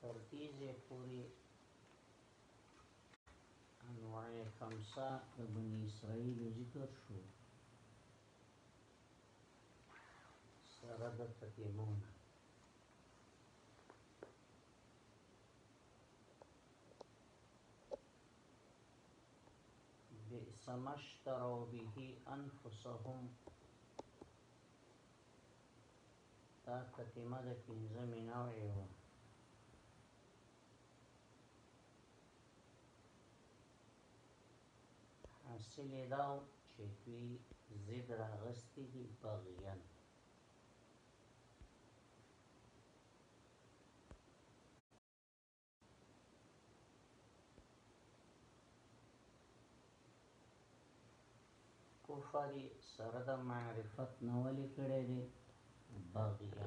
تر دې ځای پورې انواع خمسه د بني اسرائیلو ذکر شو سره د تتیمونه بئس ما اشتروا به انفسهم دا کتیمه د پنځمی نوعی وه. حاصل یې دا و چې دوی ضد راغستي دي بغیا کفر سره د معرفت نه ولي کړی دی بغیا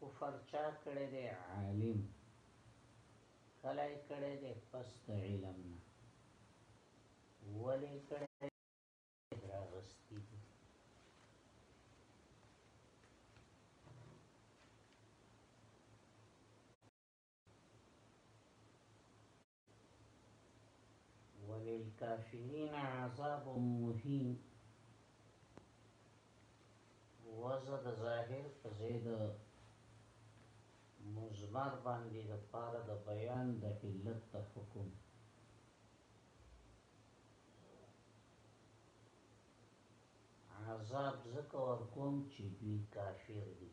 کفر چا کړی دی عالم کله یې کړی دی پس د علم نه ولې کړی راغستی دی وللکافرین عذاب مهین وزد ظاهر فزید مزمر باندې د پاره د بیان د علت د حکم عذاب زکه ور کوم چې دوی کافر دي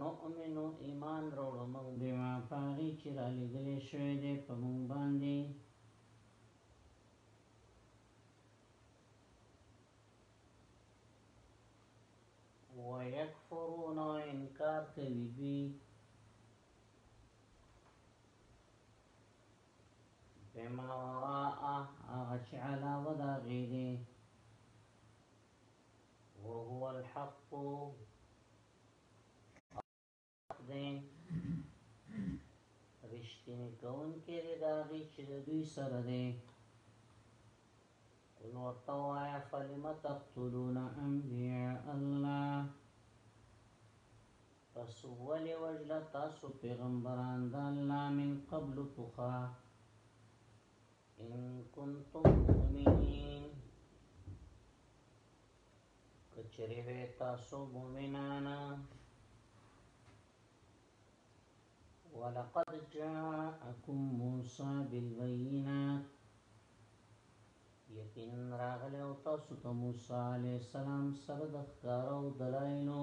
نؤمنو ایمان راوړو موږ بما په هغه چې رالېږلی شوی دی په موږ باندې ويکفرون او انکار کوي دوی بما وراءه هغه چې علاوه دا غیدې وهو الحق دې رښتینی کون کې دې داغي چې دوی سره دې قل ورته وایا فلم تقتلون انبیاء الله پس ولی وجل تاسو پیغمبران د الله من قبل پخا ان کنتم مؤمنین کچری وی تاسو مؤمنانا ولقد جاءكم موسى بالبينات یقین راغلی او تاسو ته موسی علی السلام سره د ښکارو دلایلو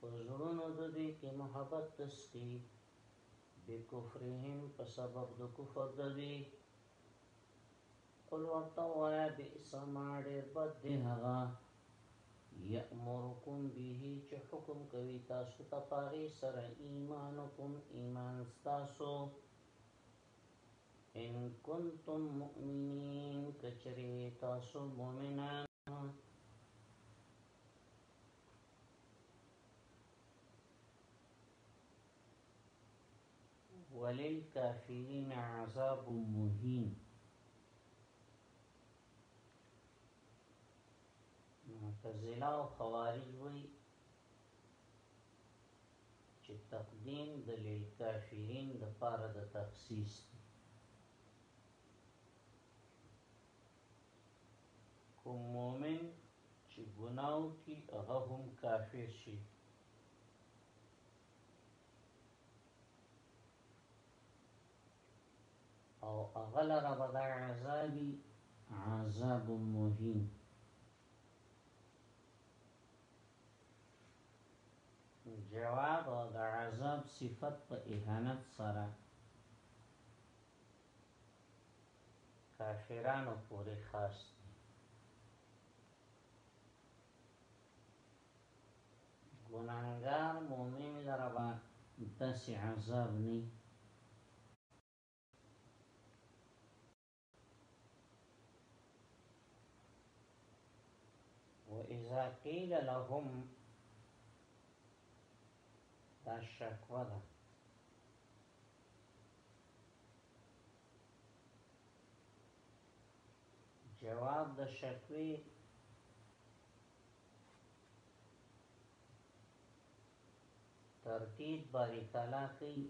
په زړونو د دوی کې محبت تستی بکفرهم په سبب د کفر د دوی قل ورته وایا بئس ما ډېر بد دی هغه یأمرکم به چې حکم کوي تاسو ته پاغي سره ایمانکم ایمان تاسو ان کنتم مؤمنین کچری تاسو مؤمنان وللکافرین عذاب مهین معتزله او خوارج وی چې تقدیم د للکافرین د پاره د تخصیص دی کوم مؤمن چې ګناه وکړي هغه هم کافر شي او هغه لره به دا عذابي عذاب مهین جواب د عذاب صفت په اهانت سره کافرانو پوری خاص دی ګناهګار مؤمن لره به داسې عذاب نه وإذا قيل لهم دا شکوه ده جواب د شکوی ترتیب باریکالا کوي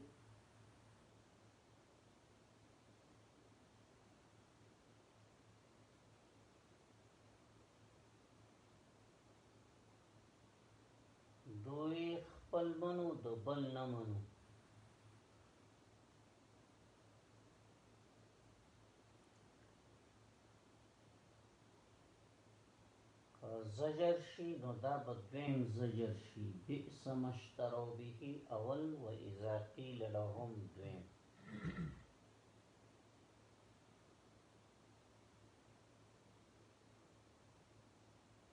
دوی خپل منو د بل نه منو زجر شي نو دا به دویم زجر شي بئس مشترو به اول و اذا قیل لهم دویم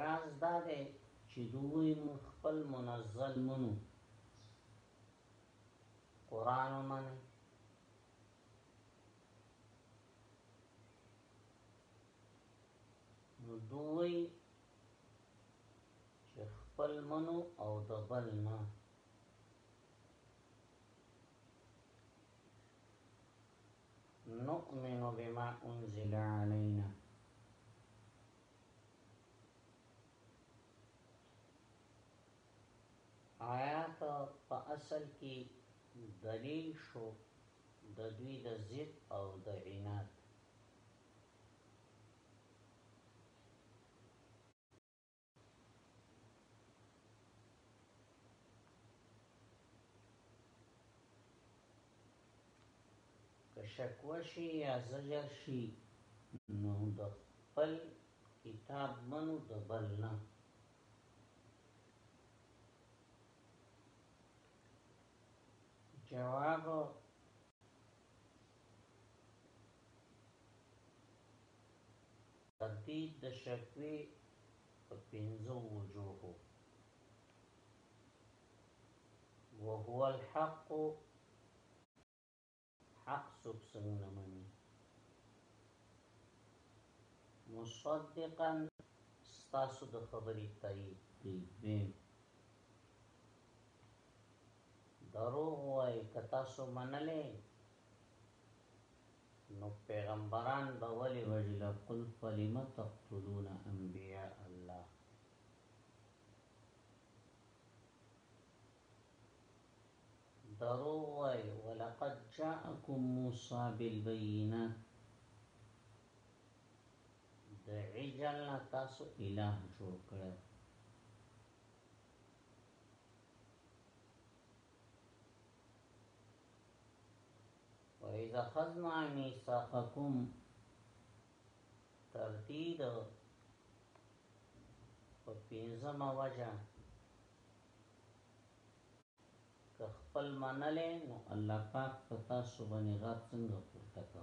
راز دا دی چې دوی مون خپل منزل منو قرآن ومنه نو دوی چې خپل منو او د بل نه نؤمن بما انزل علينا آیات په اصل کې دلیل شو د دوی د ضد او د عناد که شکوه شي یا زجر شي نو د خپل کتاب منو د بل نه جواب تردید د شکوی په پنځو وجوهو وهو الحق حق څوک څنګه مني مصدقا ستاسو د خبرې تایید دی دویم دروغ وای کتا سو منلې نو پیغمبران به ولی وجل قل فلم تقتلون انبیاء الله دروغ وایې ولقد جاءکم موسی بالبینات د عجل نه تاسو اله جوړ کړو وَإِذَا خَذْنَا مِيثَاقَكُمْ ترتید په پنځمه وجه که خپل منلی نو الله پاک په تاسو باندې غاب څنګه پورته کو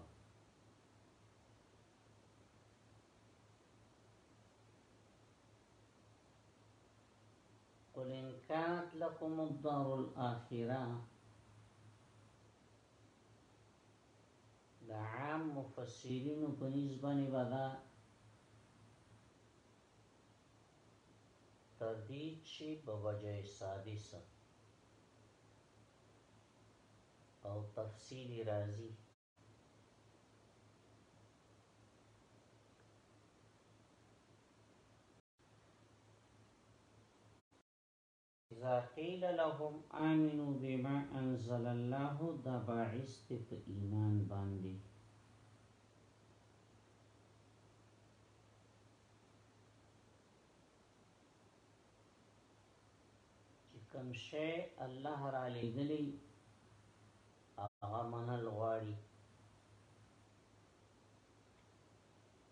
قل ان كانت لكم الدار الاخره دا عام مفسرین په نسبت باندې تردی چی به وجه سادی سه او تفصیلی رازی. اذا قیل لهم آمنوا بما انزل الله دا باعث دی په ایمان باندې چې کوم شی الله را لېږلی هغه منل غواړي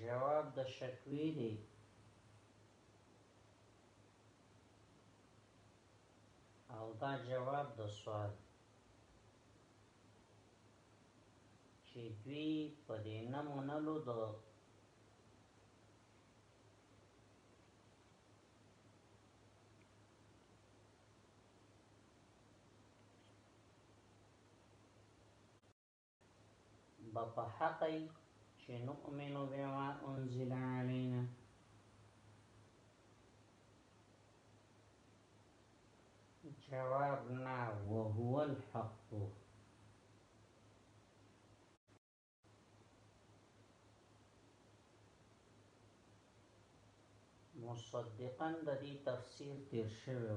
جواب د شکوې دې. او دا جواب د سوال. چې دوی په دې نه منلو د به په حق ای چې نؤمن بما انزل علينا جوابنا وهو الحق مصدقا د دې تفسیر تیر شوی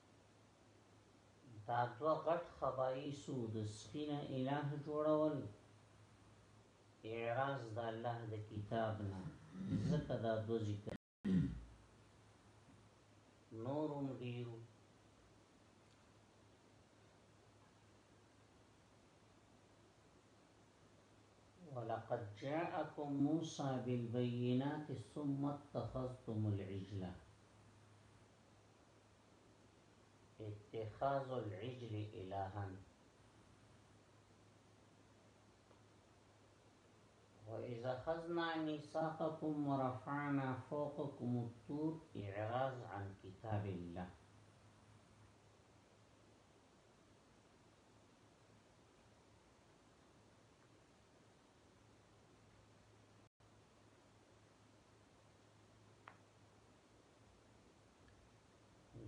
دا دوه غټ خبایسو د سپینه اله جوړول اعراض د الله د کتاب نه ځکه دا دو ذکر نورم ډیرو ولقد جاءكم موسى بالبينات ثم اتخذتم العجلة اتخاذ العجل إلها وإذا خذنا ميثاقكم ورفعنا فوقكم الطور إعراض عن كتاب الله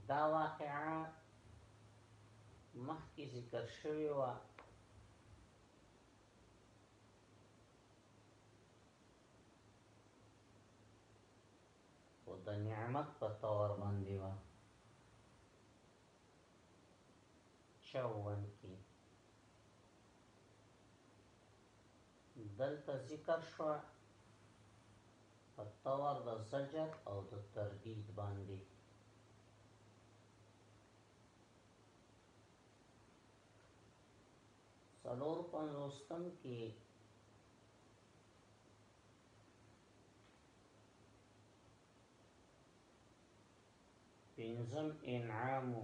دا واقعا مخکې ذکر شوی و او د نعمت په تور باندې و چوون کې دلته ذکر شوه په طور د زجر او د تردید باندې سلور پنځوستم کې پنځم انعامو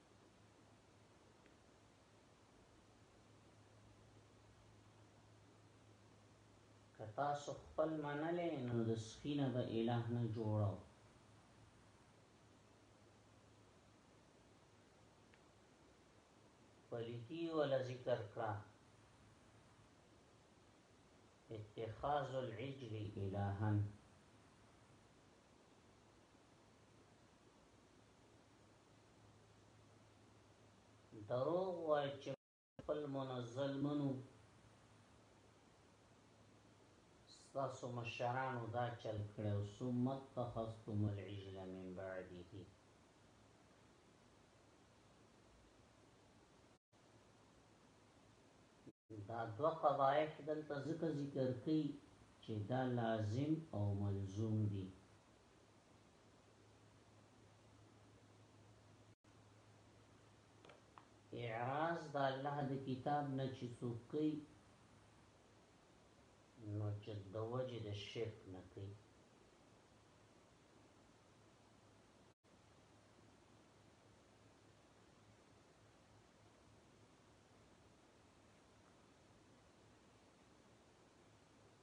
که تاسو خپل منلې نو د سپینه به الہ نه جوړو پلیتی ولا ذکر کړه اتخاذ العجل الہن دروغ وای چې خپل منزل منو ستاسو مشرانو دا چل کړو ثم تخصتم العجل من بعده دا دو قبائح دلته ذکر ذکر کئی چې دا لازم او ملزوم دي اعراض د الله د کتاب نه چې څوک کوي نو چې د وجه د شرک نه کوي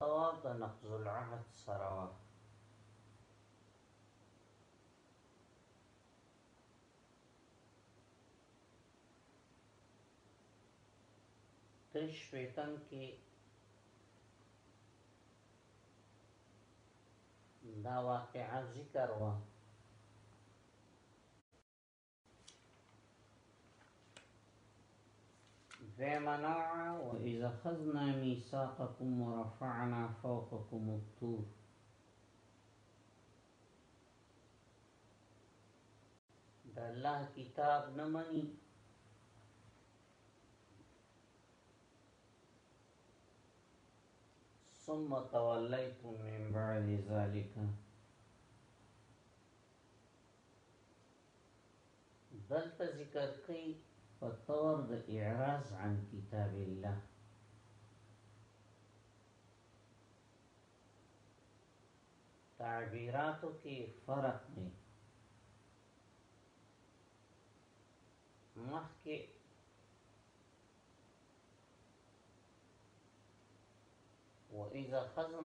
طواف د نقض العهد سره وه تش ویتن کې دا واقعا ذکر وه فمنع وإذا خذنا ميثاقكم ورفعنا فوقكم الطور دا الله کتاب نه ثم تولیتم من بعد ذلك دلته ذکر کوي په طور د اعراض عن کتاب الله تعبیراتو کې فرق دی مخکې وَإِذَا خَذْنَا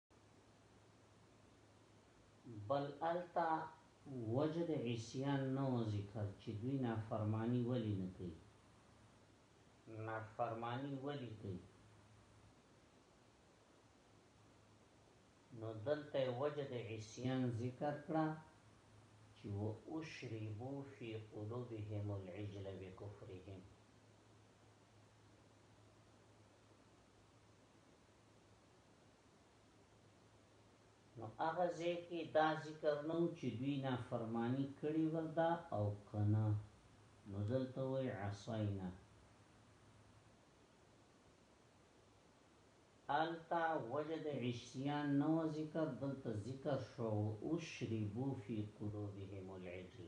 بل هلته وجه د عصیان نه وه ذکر چی دوی نافرمانی ولی نه کوي نافرمانی ولی کوي نو دلته وجه د عصیان ذکر کړه چې و اشربو فی قلوبهم العجل بکفرهم نو هغه ځای کې دا ذکر نه و چې دوی نافرماني کړې وه ده او که نه، نو دلته وایي عصینا. هلته وجه د عصیان نه وه ذکر، دلته ذکر شوه واشربو فی قلوبهم العجل.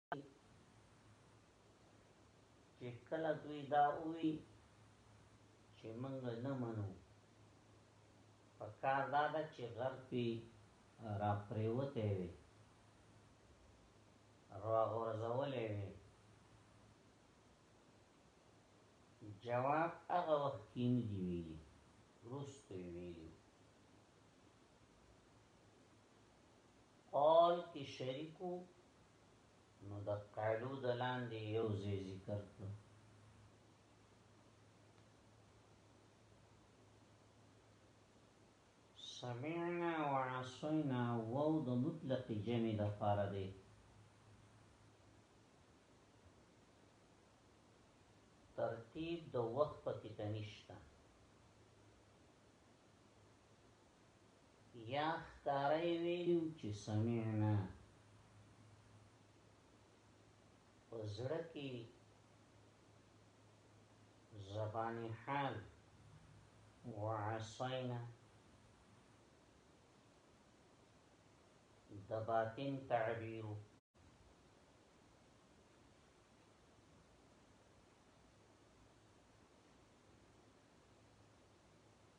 چې کله دوی دا وی چې موږ نه منو په کار دا ده چې غرب پی را پریوته وي را غرزولې وي جواب هغه وخت کې نه دی ویلي رستو ویلي قول کې شریکو نو د قالو د لاندې یو ځای ذکر کړو سمعنا وعصینا وو د مطلق جمع د پاره دی ترتیب د وخت پکې تنشتا یا ښکاره یې ویلي وو چې سمعنا په زړه کې زبان حال وعصینا د باطن تعبیر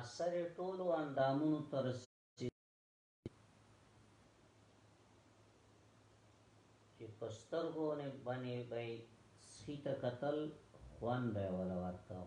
اثر ټولو اندامونو ته رسېږي چې په سترګو نه باندې به سپي ته کتل خوند به یې وله ورکاو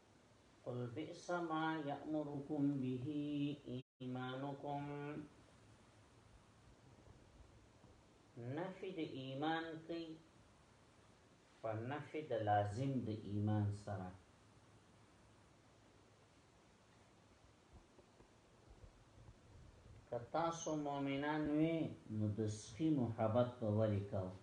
قل بئس ما یأمرکم به ایمانکم نفی د ایمان کوي په نفی د لازم د ایمان سره که تاسو مؤمنان وي نو د سخي محبت به ولي کوئ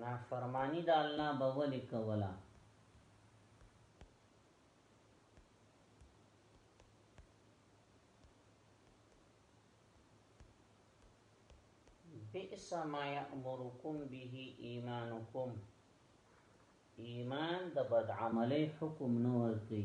نافرمانی د الله به ولي کولا بئس ما یأمرکم به ایمانکم ایمان د بد عملی حکم نه ورکي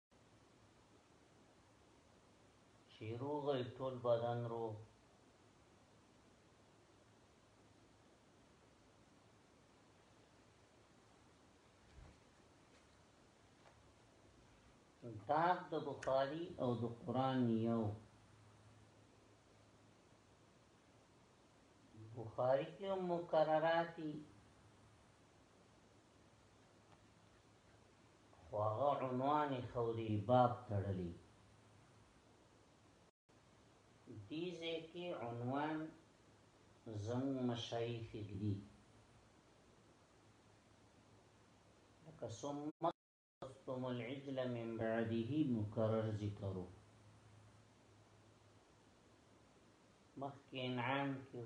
چې روغ ټول بدن روغ داغ د بخاری او د قران یو بخاری کې مکرراتی خو هغه عنوان یې خوري باب تړلی دې ځای کې عنوان زموږ مشایخ ږدي لکه ثم تم العجل من بعده مکرر ذکرو مخکې انعام کیو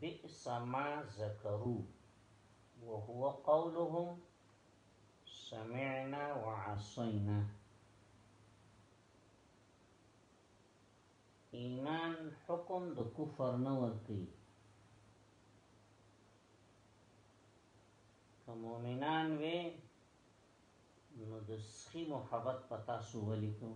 بئس ما ذکرو وهو قولهم سمعنا وعصینا ایمان حکم د کفر نه ورکی که مؤمنان وی نو د سخی محبت پتا سو ولیکو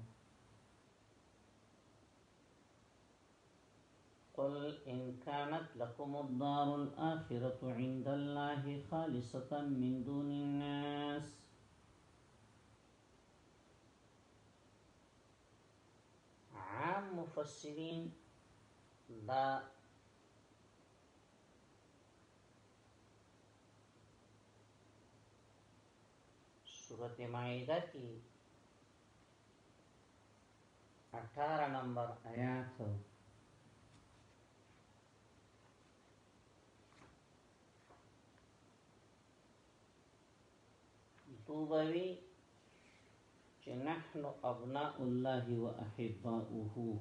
قل ان كانت لكم الدار الآخرة عند الله خالصة من دون الناس عام مفسرين دا سورت مائده کی اٹھارہ نمبر آیات دوبوی چه نحن ابناء الله و احباؤه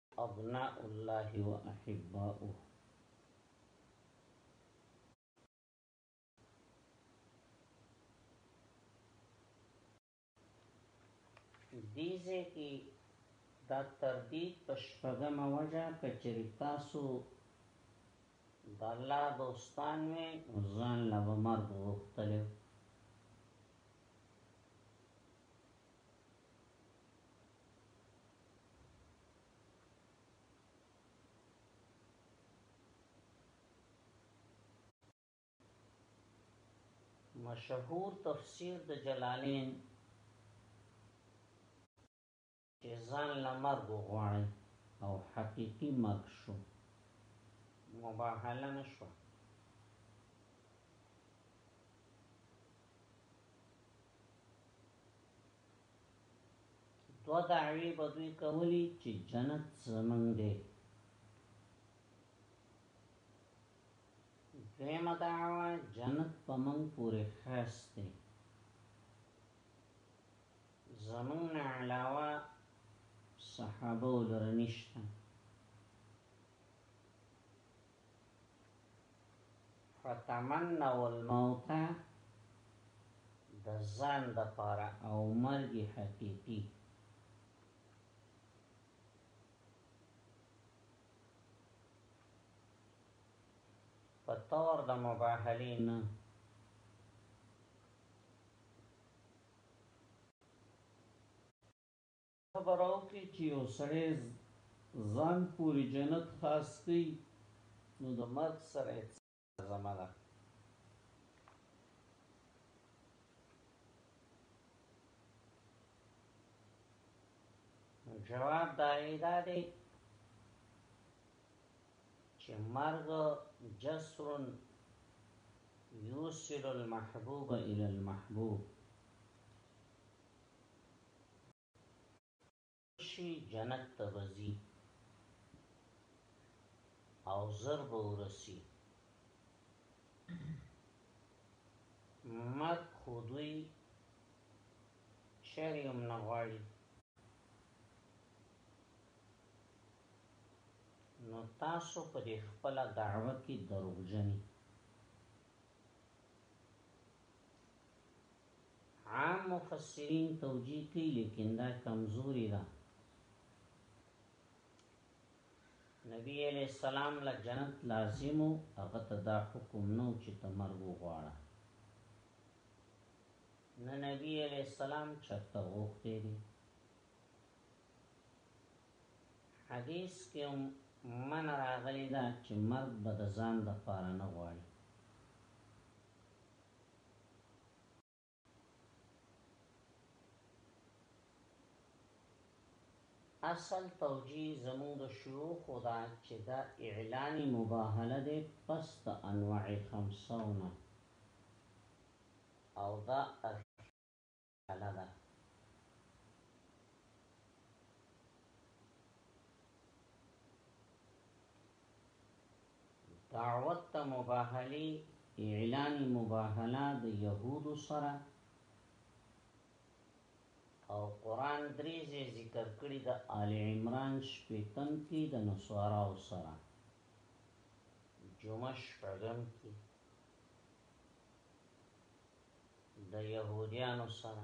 ابناء الله و احباؤه دیزه کی دا تردید پشپگم وجه کچری تاسو د الله دوستان وي ځان له مرګ وختلو مشهور تفسیر د جلالین چې ځان لمرګ غواړي او حقيقي مرګ شو مباهله نشو دو دعوی بدوی کولی چې جنت زمنګ دی دویمه دعوه جنت په من پورې خاص دی زمنګ علاوه صحابه ولرنشته فتمنوا الموت د ځان د پاره او مرګ حقيقي په تور د مباهله نه خبر اوکړي چي يو سړی ځان پوري جنت خاص کړي نو د مرګ سره يې څه لازمه ده. جواب د هغې دا دی چې مرګ جسر یوصل المحبوب الى المحبوب شي جنت ته به ځي او زر به ورسي مرګ خو دوی چېرې هم نه غواړي نو تاسو په دې خپل دعوه کې دروغجنی عام مفسرین توجیه کوي لیکن دا کمزوري ده نبی علیہ السلام له جنت لازم او هغه ته دا حکم نو چې تمرګ وغواړه نه نبی علیہ السلام چرته وخته دي حدیث کې من راغلی دا چې مرګ به د ځان د پاره نه غواړي اصل توجیه زموږ د شیوخو ده چې دا اعلان مباهله دی پس د انواع خمسو نه او دا اخیر مساله ده. دعوت ته مباهله اعلان مباهله د يهودو سره او قران درې ځې ذکر کړی د آل عمران شپیتم کې د نصارا او سره جمعه شپږم کې د يهوديانو سره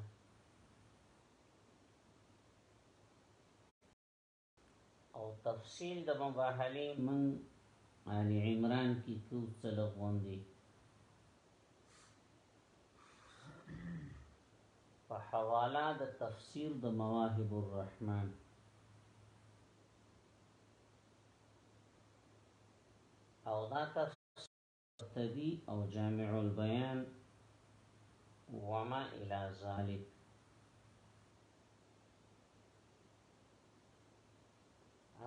او تفصیل د مباهله من آل عمران کی کو څلګ غوندي په حواله د تفسیر د مواهب الرحمن او دا تفسیر قرطبی او جامع البیان وما الى ذالک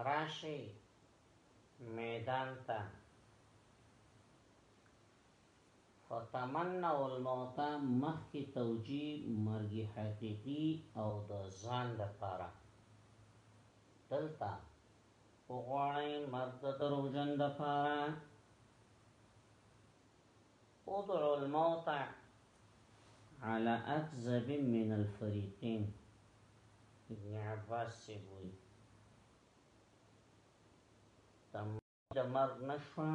راشی میدان تا فتمنو الموت مخی توجی مرگی حقیقی او د ځان د پاره دلتا وغواړی مرد د دروغجن د پاره ادعو الموت على اكذب من الفريقين ابن عباس سے بوئی تم د مرد نشوا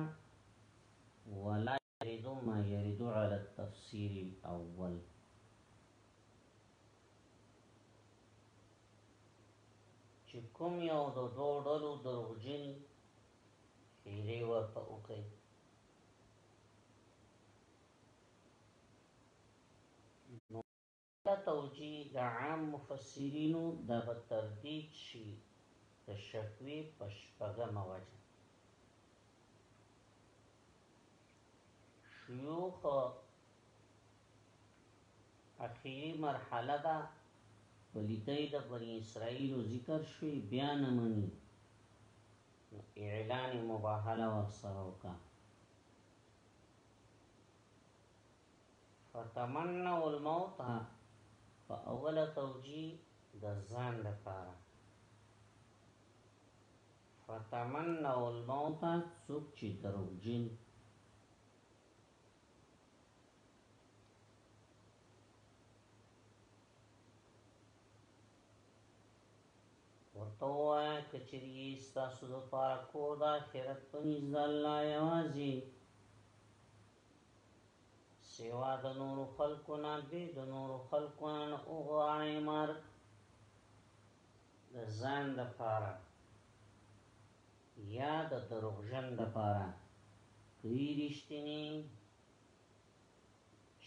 ولا يرد ما يرد على التفسير الاول چې کوم یو د دوه ډلو دروغجن هیلې ورته وکړي دا توجیه د عام مفسرینو دا به تردید شي د شکوې په شپږمه وجه شیوخ اخیری مرحله دا پلیتای د بنی اسرائیل ذکر شوی بیا نه منی اعلان مباهله ورسره وکړه فتمنوا الموت په اوله توجیه د ځان لپاره فتمنوا الموت څوک چې دروغجن ورته وای کچری ستاسو د پاره کور د آخرت په نزد الله یوازې سوا د نور خلقو نه بی د نور خلقو نه او غواړي مرګ د ځان د پاره یا د دروغجن د پاره کوي رښتینی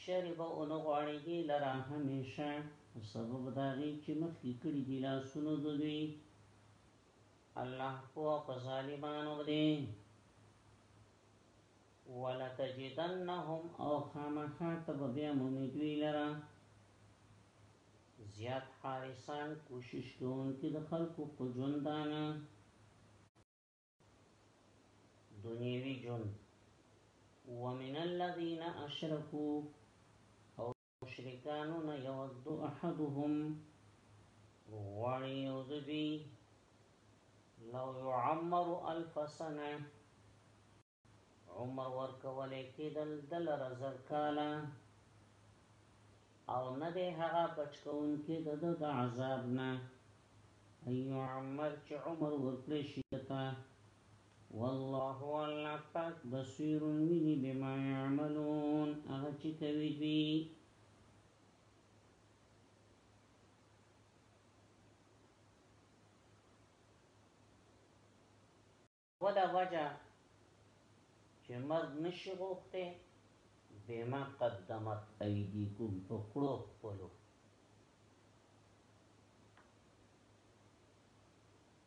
شرب او نه غواړي دی لره همیشه سبب دا دی چې مخکې کړي دی لاسونو دوی الله په ظالمانو دی ولتجدنهم او خامخا ته به بیا مومي دوی لره زیات حارسان کوشش کوونکي د خلکو په ژوندانه دنیوي ژوند ومن الذین اشرکو مشرکانو نه یود احدهم غواړي یو د دوی لو يعمر الف سنه عمر ورکولې کېدل دل رزر کالا او نه ده هغه بچکون کې د د عذاب نه ايو عمر چې عمر ورکړې شي تا والله او الله پاک بصیر ویني بما يعملون هغه چې کوي دوی ودا وجه چې مرد نشي غوښته بما قدمت ايديكم پکړو خپلو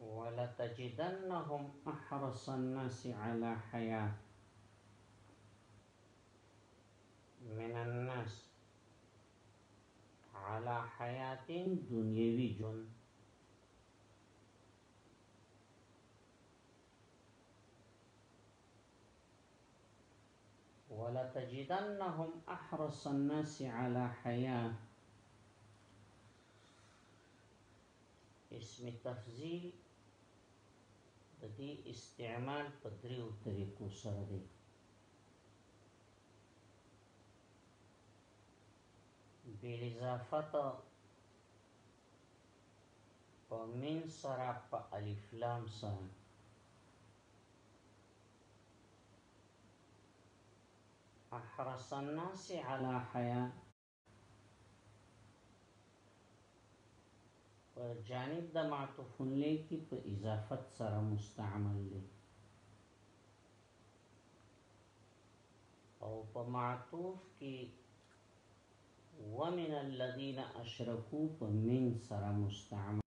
ولتجدنهم أحرص الناس على حياة من الناس على حياة دنيوي جن ولتجدنهم أحرص الناس على حياة اسم تفضیل د دې استعمال په دریو طریقو سره دی بل اضافت په من سره په الف لام سره احرس الناس على حياه پر جانب د معطوف علیه کی په اضافت سره مستعمل دی او په معطوف کی ومن الذين اشركوا په من سره مستعمل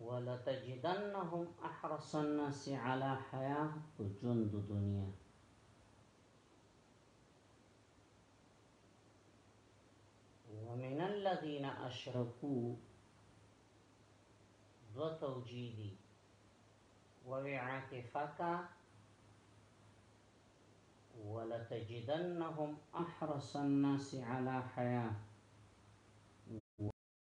ولتجدنهم أحرص الناس على حياة وجند دنيا ومن الذين أشركوا دو توجیه دي وَوِعَاتِفَكَ وَلَتَجِدَنَّهُمْ أَحْرَصَ النَّاسِ عَلَى حَيَاةٍ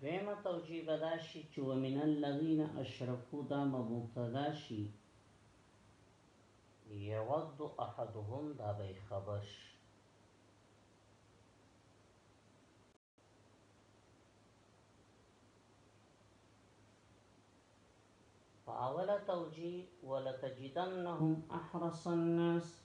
دویمه توجیه بداشي چې ومن الذين اشركوا دا مبتدا شي یود احدهم دا به خبر شي فأول توجيه ولتجدنهم أحرص الناس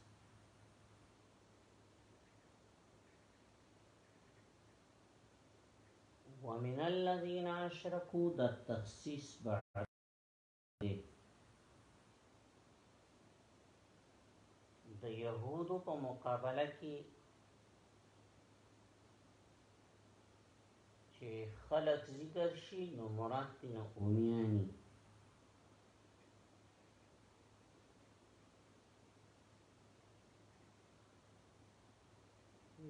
ومن الذين أشركوا ده التخصيص بعد دی د يهودو په مقابله کې چې خلق ذکر شي نو مراد دې نه اومیانی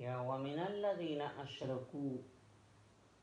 یا ومن الذين اشركوا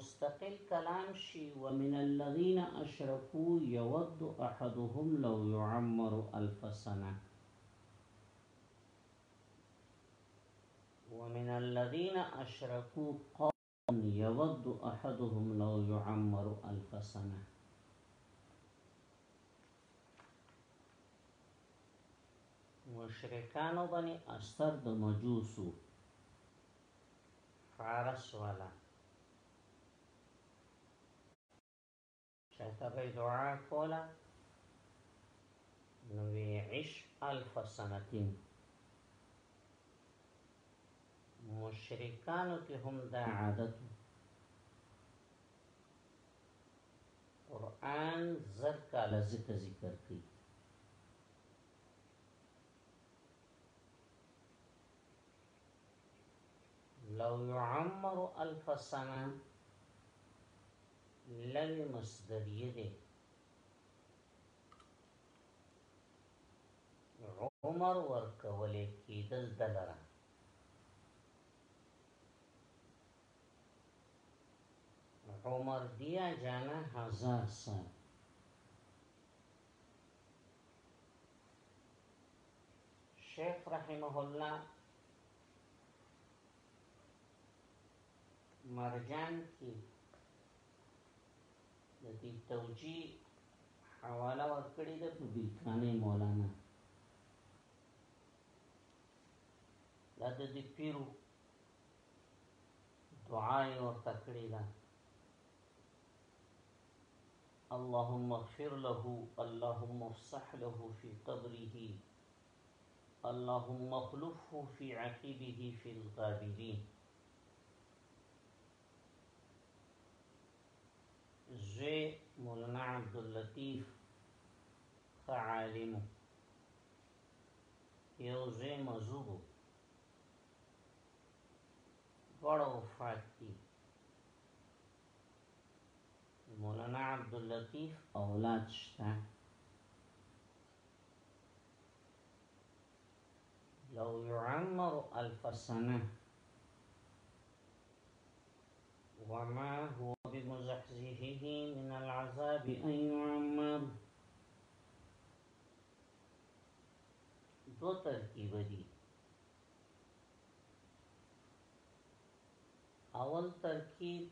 مستقل کلام شي ومن الذين اشركوا يود احدهم لو يعمر الف سنه ومن الذين اشركوا قوم يود احدهم لو يعمر الف سنه مشرکانو بني اثر د مجوسو فارس والا چاته به دعا کولا نو عش الف سنتين مشرکانو کې هم دا عادت قرآن زر کاله ذکر ذکر کوي لو يعمر الف سنه لل مصدریه دی عمر ورکولی کیدل دلره عمر دیا جانا هزار سال شیخ رحمه الله مرجان کې د دې توجیه حواله ورکړې ده په بیلکانه مولانا دا د دې پیرو دعا یې ورته کړې ده اللهم اغفر له اللهم افصح له في قبره اللهم اخلفه في عقبه في الغابرين زوی مولانا عبداللطیف فعالمو یو زوی مزوبو دوړو وفات دي مولانا عبداللطیف اولاد شته لو يعمر الف سنه وما هو بمزحزحه من العذاب أن يعمر دو ترکیب دی اول ترکیب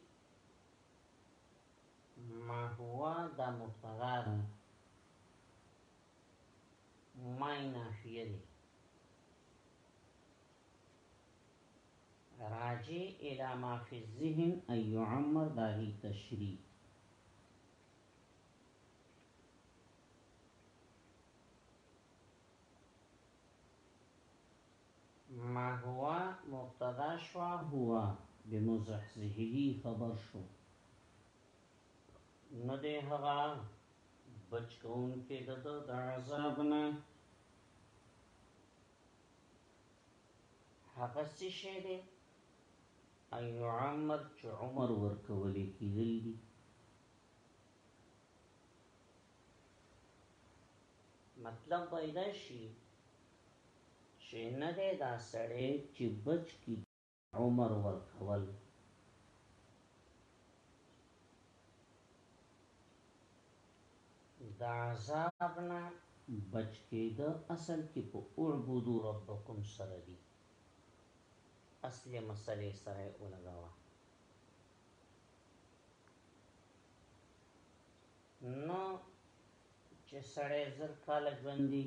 ما هو دا مفتغار ما نافیه دی راجع الى ما فی الذهن ایعمر داهی تشریح ما هو مبتدا شو هو بمزحزحه خبر شو نه دی هغه بچون کې د د عذاب نه هغه څه شی دی ان يعمر چې عمر ورکول کېدل دي مطلب پیدا شي چې نه ده دا سړی چې بچ کی عمر ورکول د عذاب نه بچ کېده اصل کې په اعبدو ربکم سره دي اصل مسلې سره ولګاوه نو چې سړی زر کاله ژوندي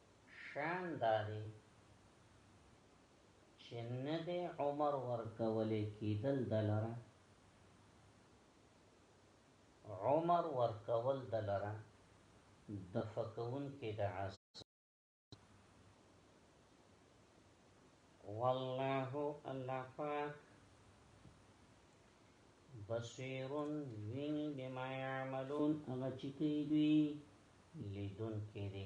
شان دادی چه نه دی عمر ورکولی کیدل دلره عمر ورکول دلره دفکون کی دعص والله الله پاک بصیر ویني بما يعملون هغه چې کوي دوی لیدون کې دي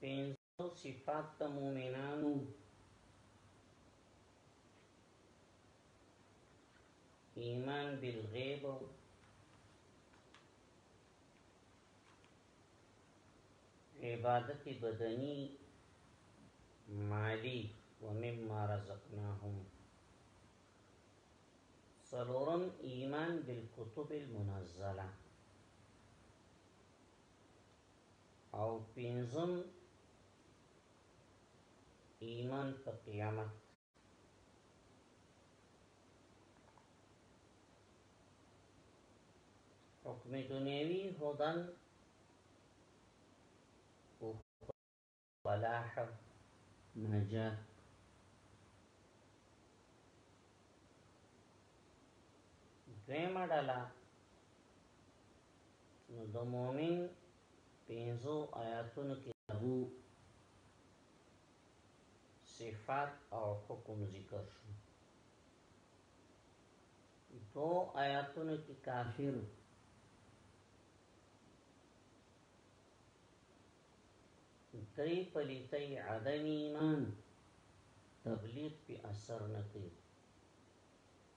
پینزو صفات تا مومنانو ایمان بالغیب عبادت بدنی مالی ومما رزقناهم څلورم ایمان بالکتب المنزله او پنځم ایمان په قیامت حکم دنیوی هدن فلاح نجات دویمه ډله نو د مؤمن پنځو آیاتونو کې ابو صفات او حکم ذکر شو دو آیاتونو کې کافر دری پلیتی عدم ایمان تبلیغ پی اثر نکی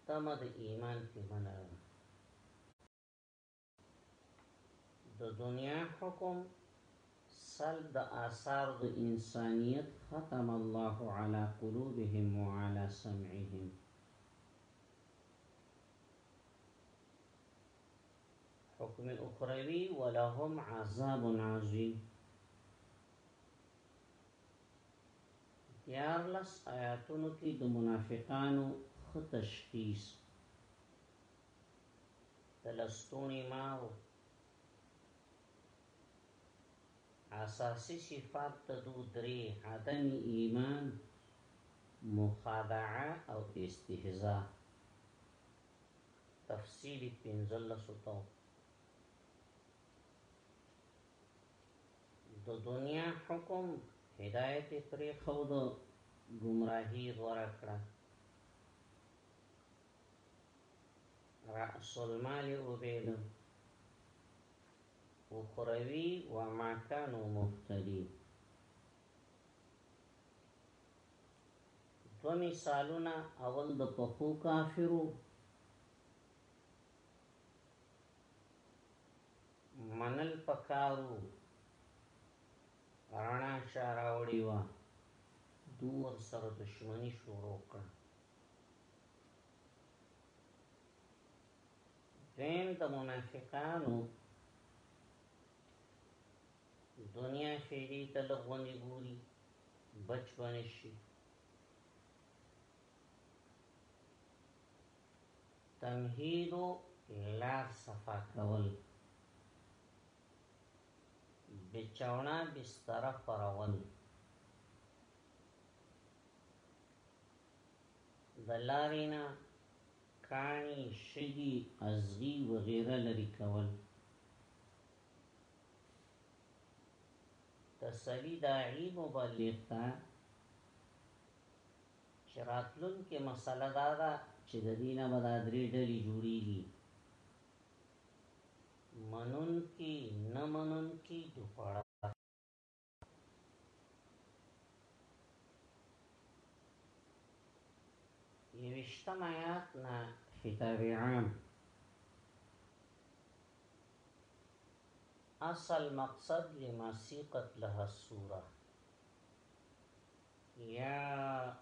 تمه د ایمان پی منه د دنیا حکم سلب د آثار د انسانیت ختم الله علی قلوبهم وعلى سمعهم حکم اخروی ولهم عذاب عظیم دیارلس آیاتونو کې د منافقانو خو تشخیص د لستونی مارو اساسی صفات د دو درې عدم ایمان مخادعه او استهزاء تفصیل پنځلسو ته د دنیا حکم هدایت پرې خو د گمراهی غوره کړه رأس المال عبید اخروی وما كانوا مفتدی دوه مثالونه اول د پخو کافرو منل پکارو رانا شاراوړي وا دور سره دشمنی شروع کړ دین د منافقانو دنیا خیری تلغونی ګوری بچ باندې شي تمهید لار صفا کول بچاونا بستر خورول د لارینا کانی شګي ازغي وغیرہ لري کول تسلی داعی مبلغ ته چې راتلونکې مسله دا ده چې د دې نه به دا درې ډلې جوړېږي منونکي نه منونکي دوپړه یوشتم آیات نه خطاب عام اصل مقصد لما سیقت له السوره یا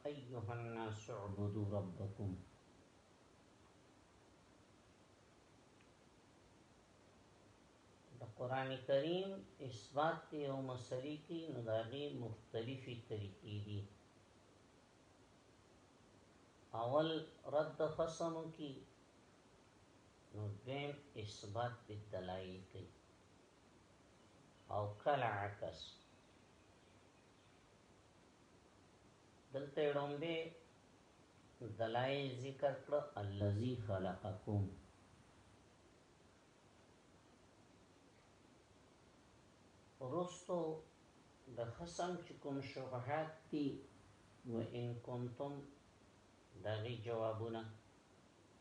ایها الناس اعبدوا ربکم د قران کریم اثبات ته یو مسلې کې نو داغي مختلفي طریقې دي اول رد خصم کی نو دویم اثبات به دلائل کئی او کل عکس دلته ډومبه دلائل ذکر کړ الذی خلقکم رستو د خصم چکم شبهات تی و ان کنتم دغی جوابونه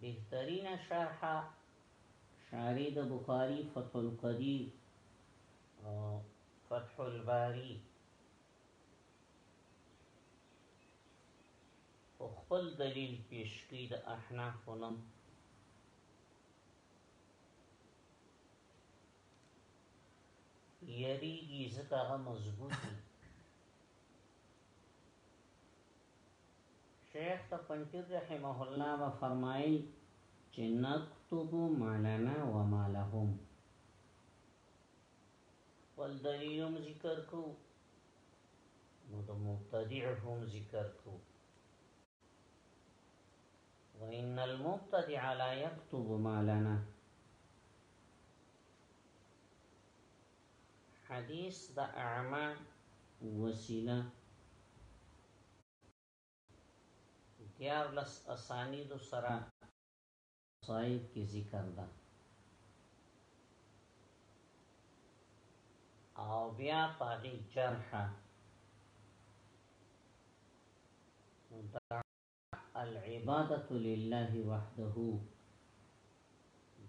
بهترین شرح شاری د بخاری فتح القدیر او فتح الباری او خپل دلیل پیش کړي د احناف نوم یریږي ځکه هغه مضبوط دي شیخ ته پنجپیر رحمه الله به فرمایل چې نکتب ما لنا وما لهم خپل دلیل هم ذکر کو نو د مبتدع هم ذکر کو وان المبتدع لا يكتب ما لنا حديث د اعمه وسيله ديارلس اسانيدو سره صائب کې ذکر ده او بیا پاغي جرح العبادة لله وحده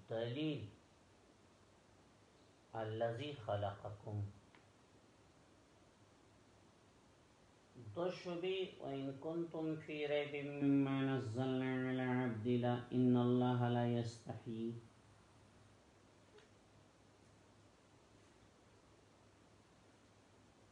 دلیل الذي خلقكم تشبي وإن كنتم في ريب مما نزلنا على عبدنا إن الله لا يستحي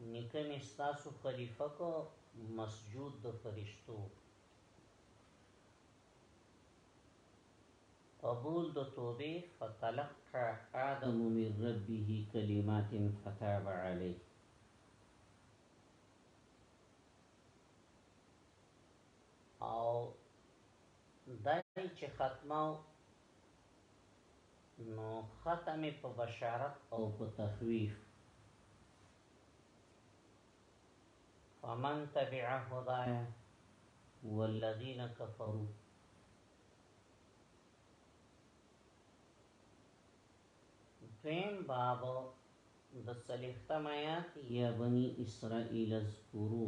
نیکه می ستاسو خلیفه کو مسجود د فرشتو قبول د توبه فتلقى آدم من ربه کلمات فتاب عليه او دای چې ختمه نو ختم یې په بشارت او په تخویف. فمن تبع هدایا والذین کفروا دویم باب د صلیختم آیات یا بنی اسرائیل اذکرو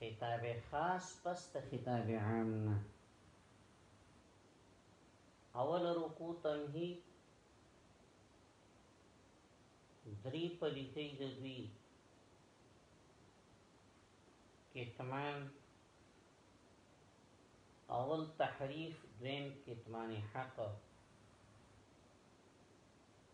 خطاب خاص پس د خطاب عام نه اول رکو تمهید دری پلیتی د دوی کتمان اول تحریف دویم کتمان حق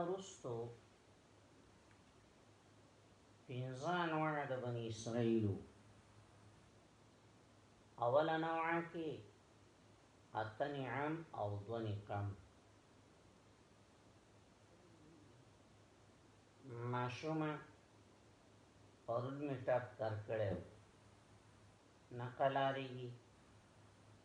وروسته پنځه انواع د بنی اسرائیلو اول انواع کې اتنعم او دونقم ماشومه پرون می ټاپ تر کړو نقلاریږي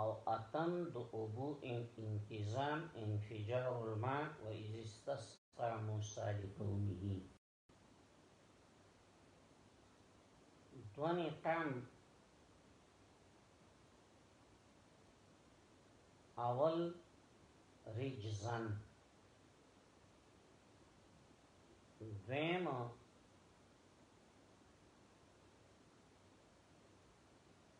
او اتم د اوبو انتظام انفجار الماء و اذ استسقا موسی لقومه دوانی قام اول رجزن دویم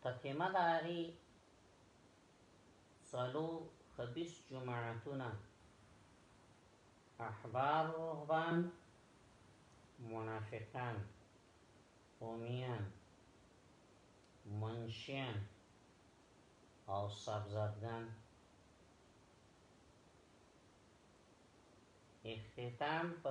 په خیمه د هغې څلو خبیث جماعتونه احبار و رغبان منافقان اومیان منشیان او سبزادگان اختتام په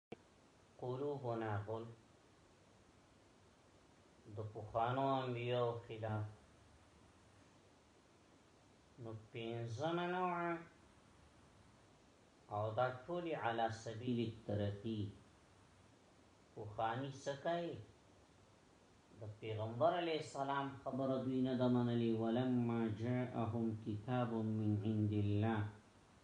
قولو هنا کول د پخوانو انبیو خلاف نو پینځم نوع او دا ټول علی سبیل الترقی پخوانی سکای د پیغمبر علی السلام خبره دوی نه د منلې ولما جاءهم کتاب من عند الله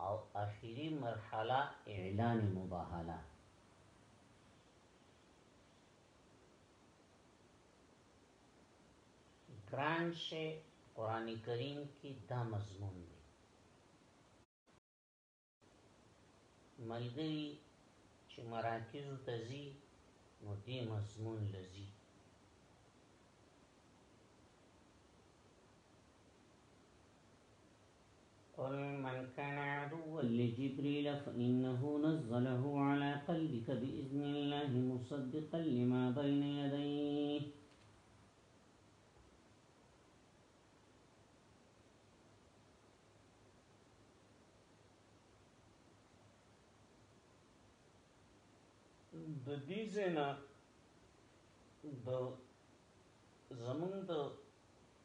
او اخري مرحله اعلان مباهله ګران شي قران کریم کې دا مضمون دی ملګری چې مراکز ته ځي نو دې مضمون لذي قل من كان عدوا لجبريل فإنه نزله على قلبك بإذن الله مصدقا لما بين يديه د دې زینا د زمون د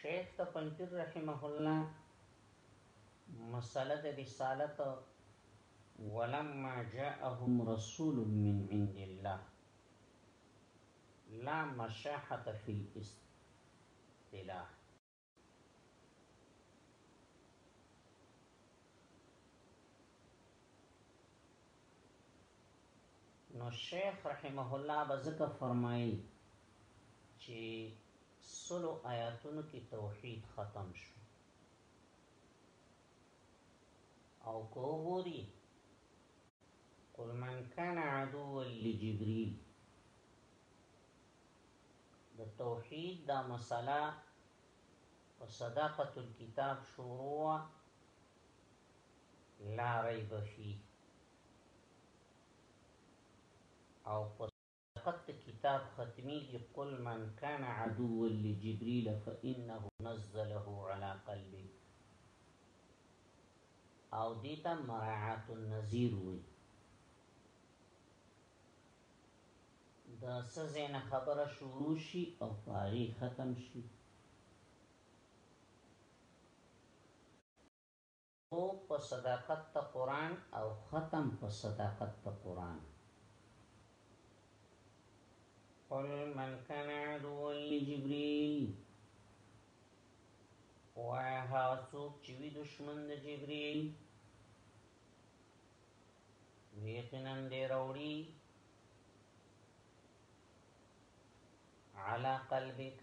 شیخ تپنپیر رحمه الله مساله د رسالت ولما جاءهم رسول من عند الله لا مشاحه في الاصطلاح نو شیخ رحمه الله بزکه فرمایي چې سلو آیاتونو کې توحید ختم شو او کووري قل من كان عدو لجبريل د توحید دا مسله په صداقت الكتاب شروع لا ریب فیه او په صداقت د کتاب ختمیږي قل من کان عدو لجبريل فانه نزله على قلبه او دیتا مراعات النذیر وی د سزین خبره شروع شي او پاری ختم شي خوب په صداقت ته قرآن او ختم په صداقت ته قرآن. قل من کان عدوا لجبريل وایه هغه څوک چې وی دشمن د جبريل یقینا دې راوړي على قلبك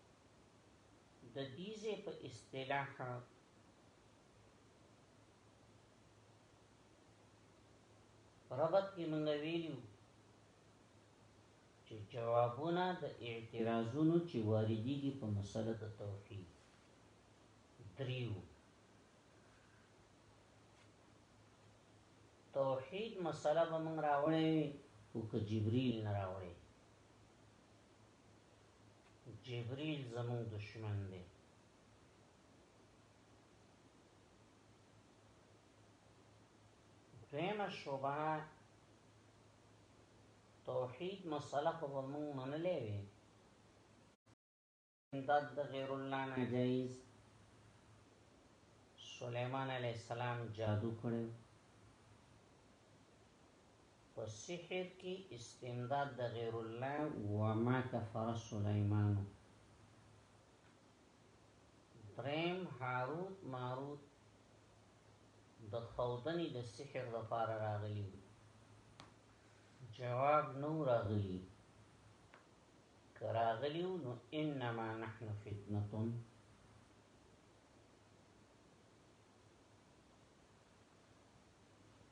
د دې ځای په اصطلاح ربط کې موږ ویلو چې جوابونه د اعتراضونو چې واردېږي په مسله د توحید دریو توحید مسله به موږ راوړې او که جبرئیل نه راوړې جبريل زمون دشمن دی دویمه شوبه توحید مسله خو به مونږ منلې وي امداد د غیر الله نه جایز سلیمان علیه السلام جادو کړو په سحر کی استمداد د غیر الله وما کفر سلیمان دریم هاروت ماروت د خودنی د سحر د پار راغلی جواب نو راغلی کراغلی نو انما نحن فتنتون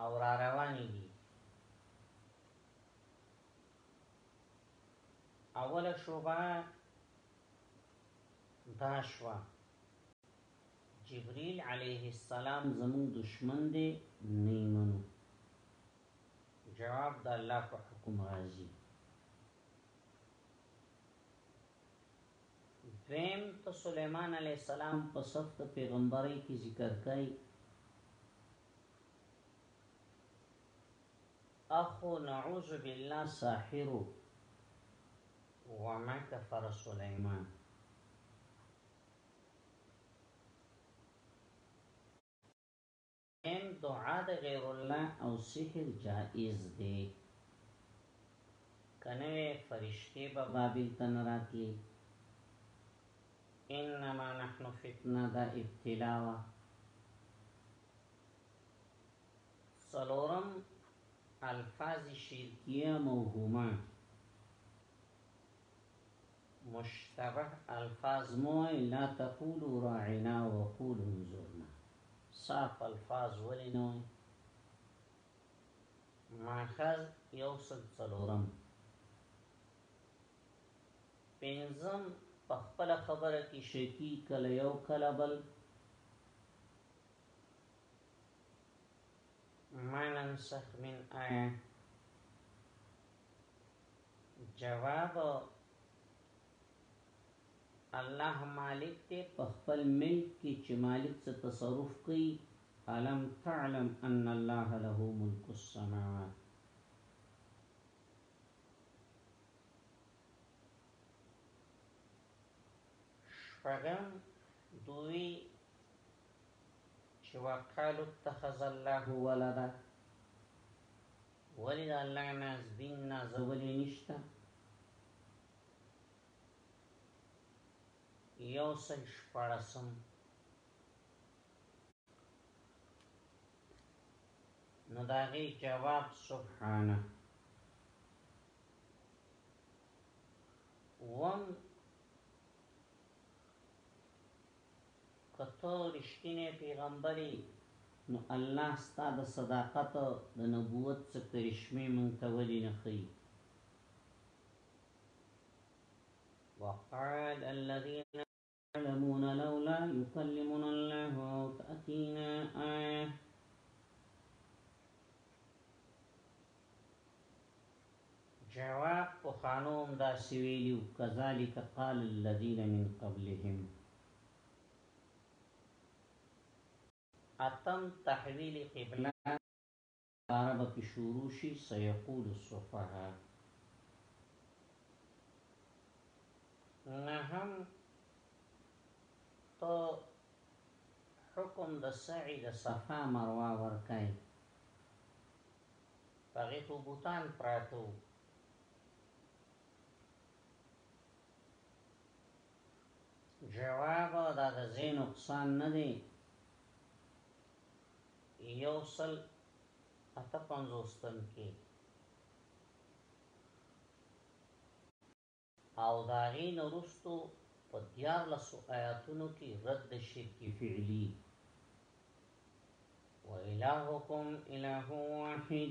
او را روانې دي اوله شوبه دا شوا جبريل عليه السلام زمون دشمن دي نيمنو جواب دا الله په حکم راځي دویم ته سلیمان علیه السلام په صف د پیغمبرۍ کې ذکر کوي اخو نعوذ بالله ساحر وما كفر سليمان ام دعا د غیر الله او سحر جائز دی کنه وی فرشته به بابل تن راتلی انما نحن فتنه دا ابتلاء وا سلورم الفاظ شرکیه موهومه مشتبه الفاظ مو لا تقولو راعنا وقولو انظرنا صاف الفاظ ولی نوی ماخذ یو سل څلورم پینزم په خپل خبره کې شکی کله یو کله بل ما ننسخ من آیه جواب الله مالک ته په خپل ملک کې چې مالک څه تصرف کوي الم تعلم ان الله له ملک السماوات شپږم دوی چې وقالو اتخذ الله ولدا ولی دا الله نازبین نازولی نشتا یو سل شپارسم نو داغی جواب سبحانه وم که ته رښتینی پیغمبر یې، نو الله ستا د صداقت او د نبوت څه کرشمې موږ ته ولې نه ښيي؟ وقال الذين يعلمون لولا يكلمنا الله او تأتينا آية جواب پخانوم دا سویلیو کذالک قال الذين من قبلهم اتم تحویل قبله باره به کی شروع شی سیقول السفهاء نهم ته حکم د سعی د صفا مروه ورکای پغه خو بوتان پراتو جواب دا د زی نقصان نه دی یو سل اته پنځوستم کې او دا غي نورستو په دیار لسو آیاتونو کې رد شرک فعلی و الہکم الہ واحد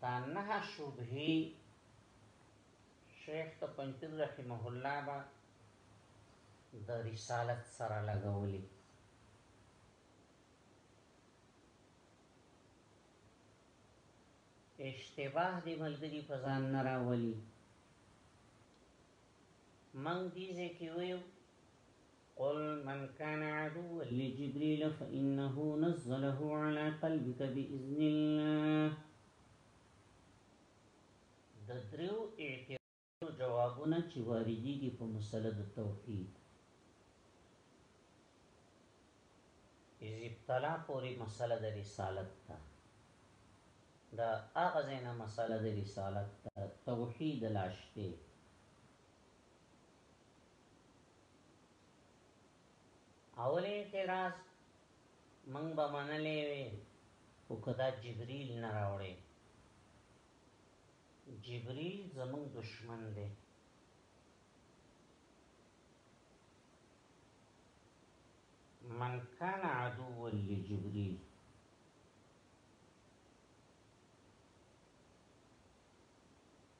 دا نه شبهه شیخ ته پنځیر رحمه الله با د رسالت سره لګولې اشتباه دی ملګری په ځان نه راولي من دې ځکه ویو قل من كان عدوا لجبريل فإنه نزله على قلبك بإذن الله د دریو اعتراضونو جوابونه چې واردېږي په مسله د توحید از ابتلا پوری مسله د رسالت ده دا هغه زینه مسله د رسالت ده توحید لاشته اول اعتراض منګ به منلې وي او کدا جبريل نه راوړي جبريل زمون دشمن دی من كان عدو لجبريل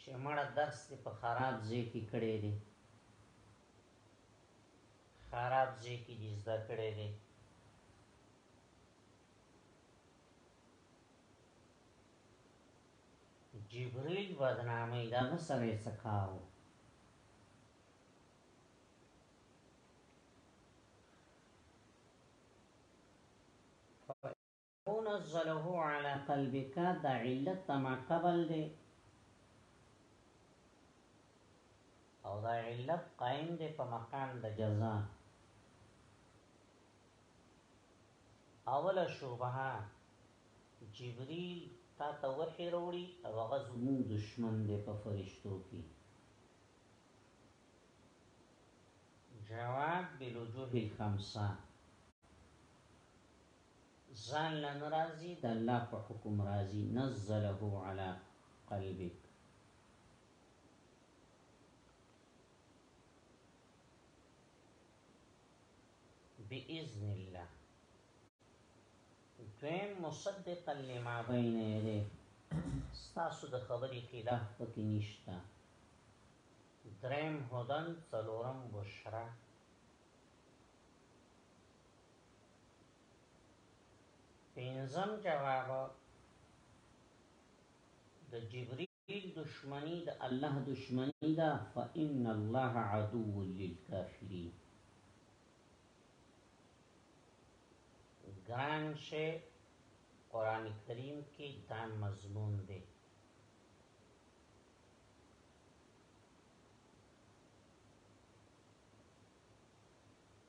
چی مړه درس دی په خراب ځای کی کړی دی خراب ځای کی دی زده کړی دی جبريل بدنامي دا غسره سکاو انزله علی قلبک دا علت د ما قبل دی او دا علت قائم دی په مقام د جزا اوله شوبه جبريل تا ته وحي وروړي او هغه زموږ دشمن دی په فرشتو کې جواب بلوجوه الخمسه ځان له نه راځي د الله په حکم راځي نزله علی قلبک باذن الله دویم مصدقا لما بین یده ستاسو د خبرې خلاف پکې نشته دریم هدن څلورم بشرا پنځم جواب د جبريل دشمنی د الله دشمنی دا فإن الله عدو للكافرين ګران شي قران کریم کې دا مضمون دی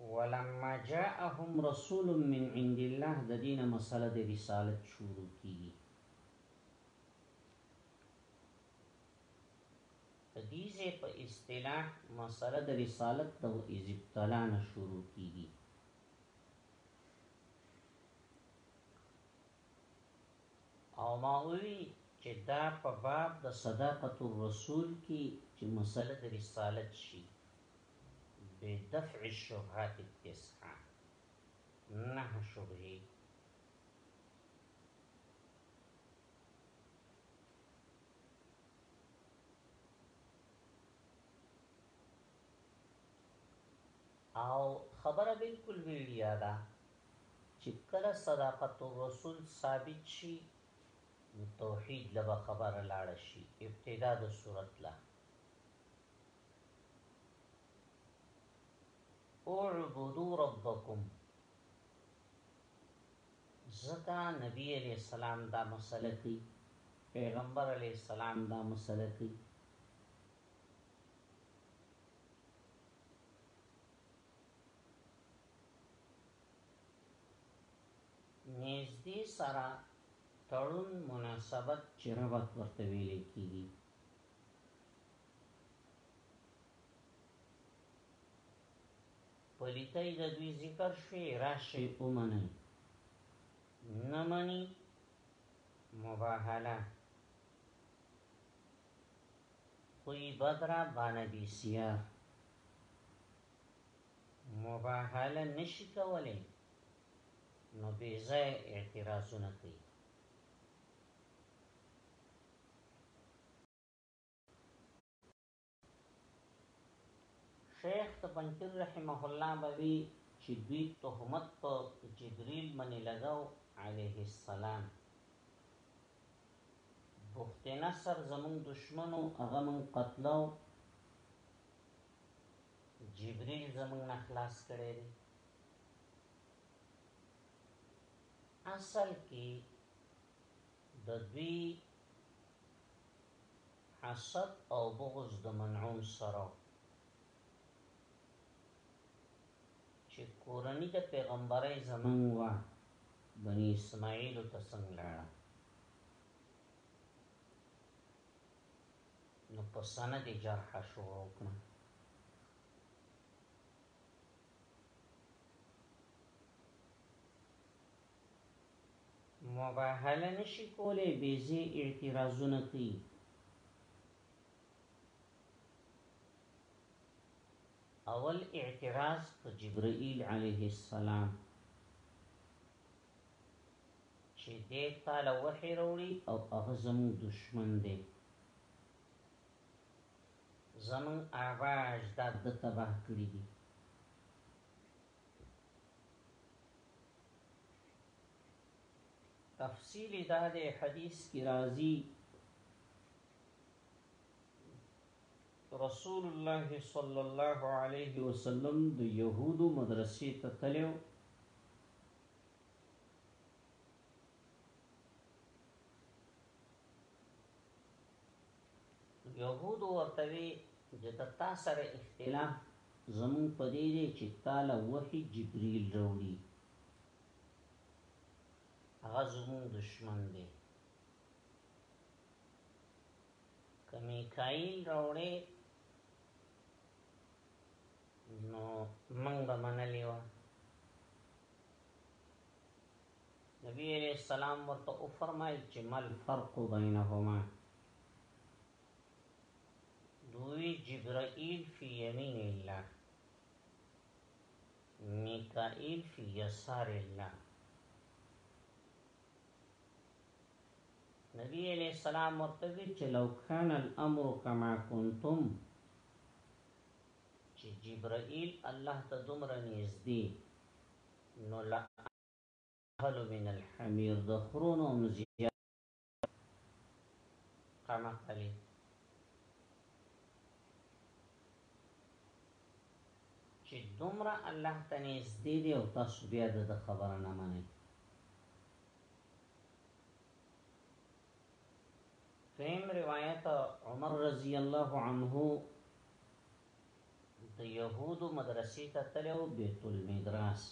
ولما جاءهم رسول من عند الله ددې نه مسئله د رسالت شروع کیږي. ددې ځای په اصطلاح مسئله د رسالت د اذ ابتلا نه شروع کیږي. او ما وی چې دا په باب د صداقت الرسول کې چې مسئله د رسالت شي بدفع الشبهات التسعه نه شبهې او خبره بالکل ویډیا ده چې کله صداقت الرسول ثابت شي نو توحید لبا خبره لاړه شي ابتدا د صورت لا اعبدوا ربکم زکا نبی علیہ السلام دا مسئلہ کی پیغمبر علیہ السلام دا مسئلہ کی نږدې سره تړون مناسبت چې ربط ورته ویل کیږي پلیتای د دوی ذکر شوی راشی اومنی نمنی مباحله خوی بدرا بانه بی سیار مباحله نشی کولی نو بیزه اعتراضونه کوي شیخ ته پنځپیر رحمه الله به وی چې دوی تهمت په جبرئیل باندې لګاو علیه السلام بخت نصر زمون دشمنو هغه من قتلو جبرئیل زمون نه خلاص کړی دی اصل کې د دوی حسد او بغض د منعوم سره چې کورنی د پیغمبرۍ زمنګ وه بنی اسماعیل ته څنګه لاړه نو په سند جرح شروع کړه مباهله نشي کولی بې ځای اعتراضونه کوي اول اعتراض په جبرائیل علیه السلام چې دې تعالی وحی وروړي او هغه زموږ دشمن دی زمون آباج دا د تباه کړی دی تفصیل دا دی حدیث کی راضی رسول الله صلی الله علیه وسلم د يهودو مدرسې ته تلو يهود ورته وي چې د تا سره اختلاف زموږ په دې دی چې تا له وحي جبريل راوړي هغه زموږ دشمن دی که میکائیل راوړې نو موږ به منلې وه نبی علیہ السلام ورته او فرمایل چې مل فرق بینهما دوی جبرائیل فی یمین الله میکائیل فی یسار الله نبی علیہ السلام ورته چې لو کان الامر کما کنتم چې جبرائیل الله ته دومره نږدې نو اهل من الحمیر د خرونو مزیا کما قلی چې دومره الله ته نږدې دی او تاسو بیا د خبره نه منئ دویم روایت عمر رضی الله عنه د يهودو مدرسې ته تلو بیت المدرس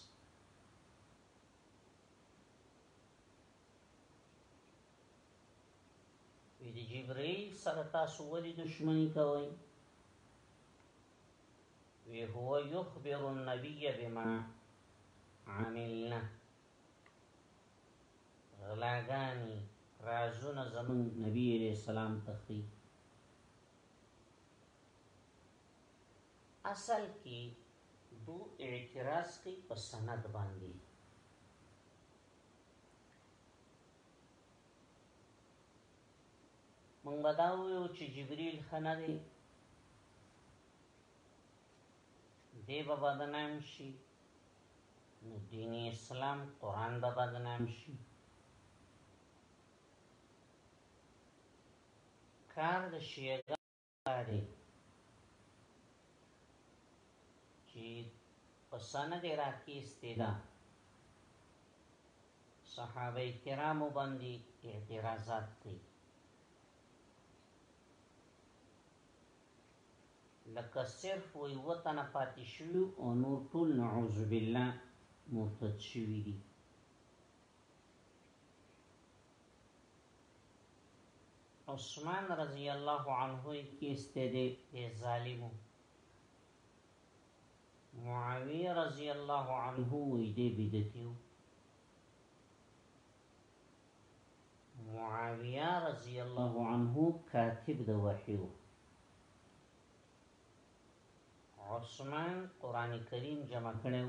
وی دی جبرئیل سره تاسو ولی دشمنی کوئ وی هو یخبر النبی بما عملنا غلاګانی رازونه زمون نبی علیہ السلام تخی اصل کی دو اعتراض کوي په سند باندی. مونږ به دا ویو چې جبريل ښه نه دی دی به بدنام شي نو دین اسلام قران به بدنام شي کار د شیعه دی چې په سند راکې استدا صحابه کرامو باندې اعتراضات کوي لکه صرف وی وطن پاتې شوی او نور ټول نعوذ بالله مرتد شوی دي عثمان رضی الله عنه کیسته دی دی ظالمو معاویه رضی الله عنه وی دی بدتیو معاویه رضی الله عنه کاتب د وحیو عثمان قران کریم جمع کړو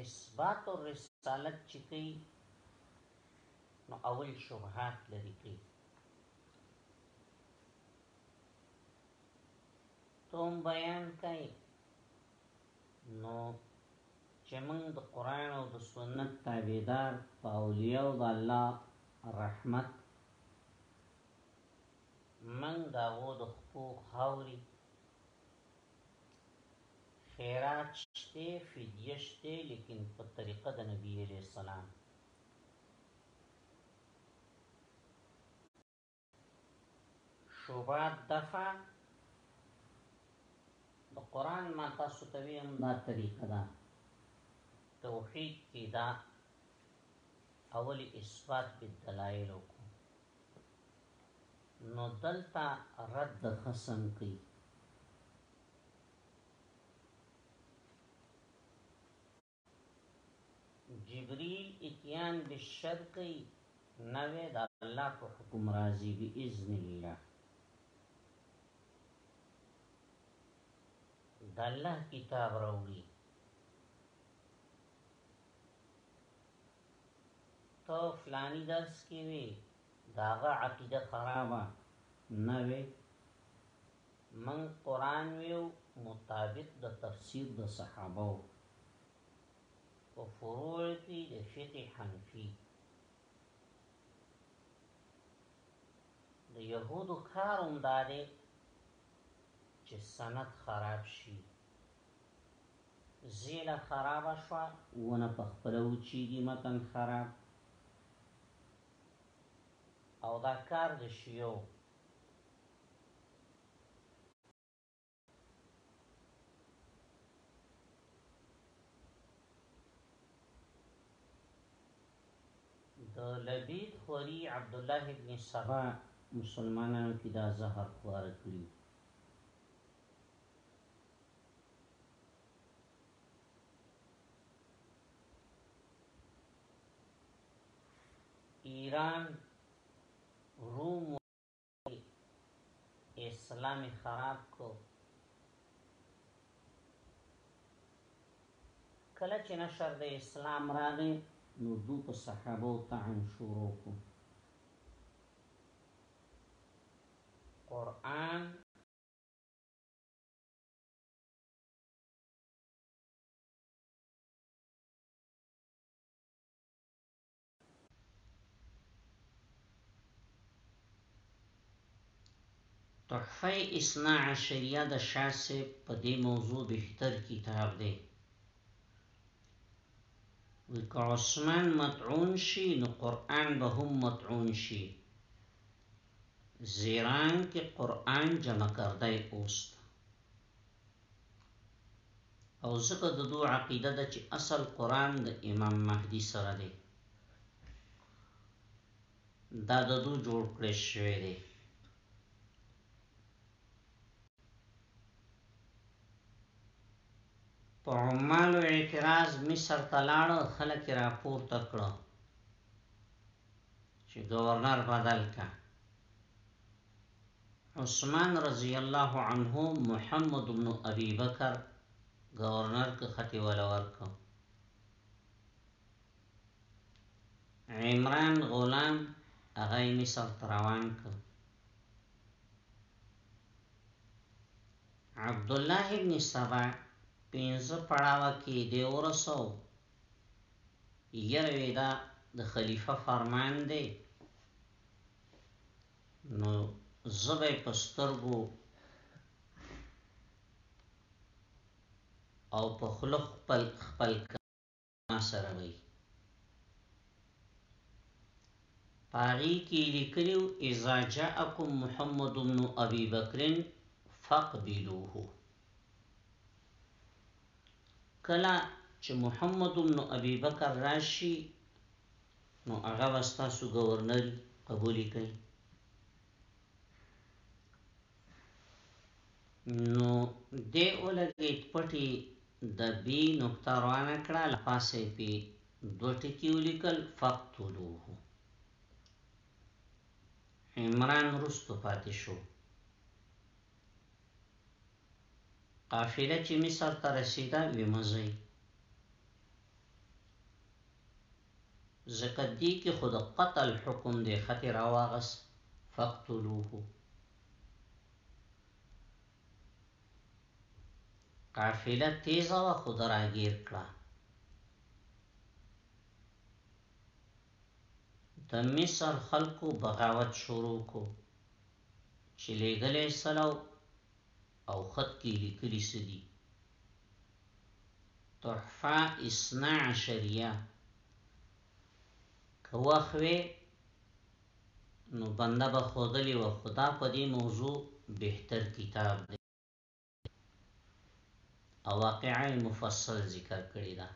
اثبات او رسالت چې کوي نو اول شبهات لري کوي توم بیان کوي نو چې موږ د قران او د سنت تابعدار په اولیاء او د الله رحمت موږ دا غو د خپل خاوري خیرات شته فدیه شته لیکن په طریقه د نبی علیه السلام شوبات دفع د قران ما تاسو ته ویم دا طریقه ده توحید کې دا اولی اثبات بالدلائل وکړو نو دلته رد خصم کوي جبريل اتيان بالشر کوي نوې د الله په حکم راضي باذن الله د الله کتاب راوړي ته فلانی درس کې وی داغه عقیده خرابه نه وی من قران ویو مطابق د تفسیر د صحابه او فروع کې د فقه حنفي د يهودو کاروم داري چې سند خراب شي زينه خرابه شوه ونه په خپله وچيږي متن خراب او دا کار د شيعو د لبيد خوري عبد الله ابن سبا مسلمانانو کې دا زهر خوار کړی ایران روم اسلام خراب کو کله چې نشر د اسلام راغی نو دو په صحابه تعن شروع کو قرآن تحفه اثنا عشریه د شاه صاحب په دې موضوع بهتر کتاب دی وی که عثمان مطعون شي نو قرآن به هم مطعون شي زیران کې قرآن جمع کردای اوست او ځکه د دو عقیده ده چې اصل قرآن د امام مهدی سره دی دا د دو جوړ کړی شوی دی په عمالو اعتراض مصر ته لاړ خلک راپورته کړه چې گورنر بدل کا عثمان رضی الله عنه محمد بن ابي بکر گورنر که خطی ولا ورکو عمران غلام هغه مصر روان ک عبد الله ابن سبا پینځه پړاوه کې دی ورسو یره وی دا د خلیفه فرمان دی نو زبه پسترګو او په خلق خپل خپل کما سره وی پاری کی لیکلیو اذا جاءکم محمد بن ابي بکر فقبلوه کله چې محمد بن ابي بکر راشي نو هغه به ستاسو ګورنري قبولي کوي نو دې ولګید پټي د بی نقطه روانه کړه لپاسه پی دو ټکی ولیکل فقتلوه عمران رستو پاتې شو قافله چې مصر ته رسیده ومزی ځکه دی کې خود قتل حکم دی خطی راواغس فقتلوه قافله تیزه و خود راگیر کړه د مصر خلکو بغاوت شروع کو چې لګلې سلو او خط کې یې لیکلي څه دي؟ تحفه اثنا عشریه که وخت وی نو بنده به خودلی و خدا په دې موضوع بهتر کتاب دی او واقعا مفصل ذکر کړی ده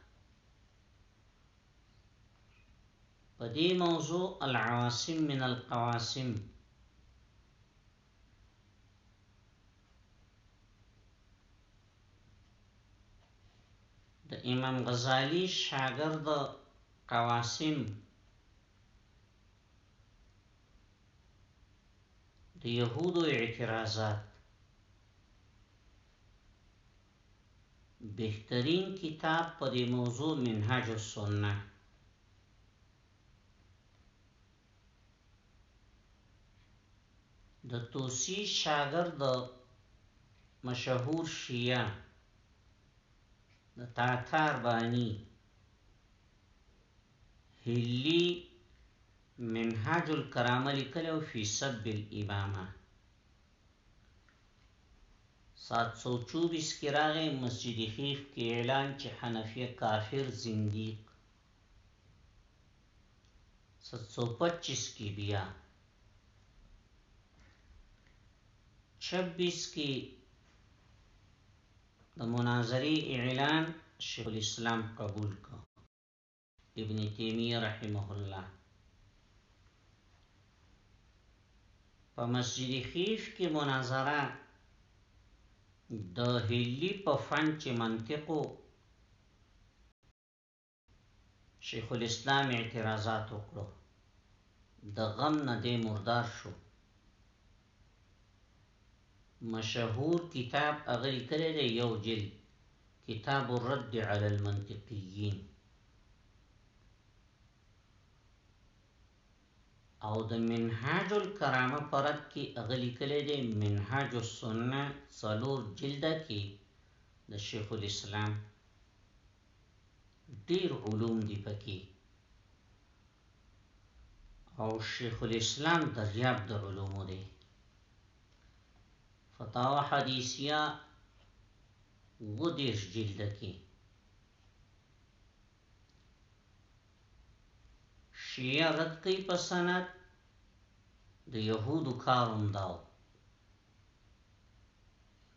په دې موضوع العواصم من القواسم د امام غزالی شاګرد قواسم د يهودو اعتراضات بهترین کتاب په دې موضوع منهاج السنه د توسی شاګرد مشهور شیعه د تاتار بانی هلی منهاج الکرامه لیکلی او فی سب الامامه 724 کې راغی مسجد خیف کې اعلان چې حنفیه کافر زندیق ست سو پچیس کی بیا چبیس کی د مناظری اعلان شیخ الاسلام قبول کو ابن تیمیه رحمه الله په مسجد خیف کې مناظره د هلی په فن چې منطقو شیخ الاسلام اعتراضات وکړو د غم نه دې مردار شو مشهور کتاب اغلی کړی دی یو جل کتاب الرد علی المنطقیین او د منهاج الکرامه پرد کې اغلی کړی دی منهاج السنه څلور جلده کې د شیخ الاسلام ډیر علوم دی پکی او شیخ الاسلام دریاب د علوم دی فتاوا حدیثیه و دیش جلد کی شیعه رد کئی پسند د یهودو کارم داو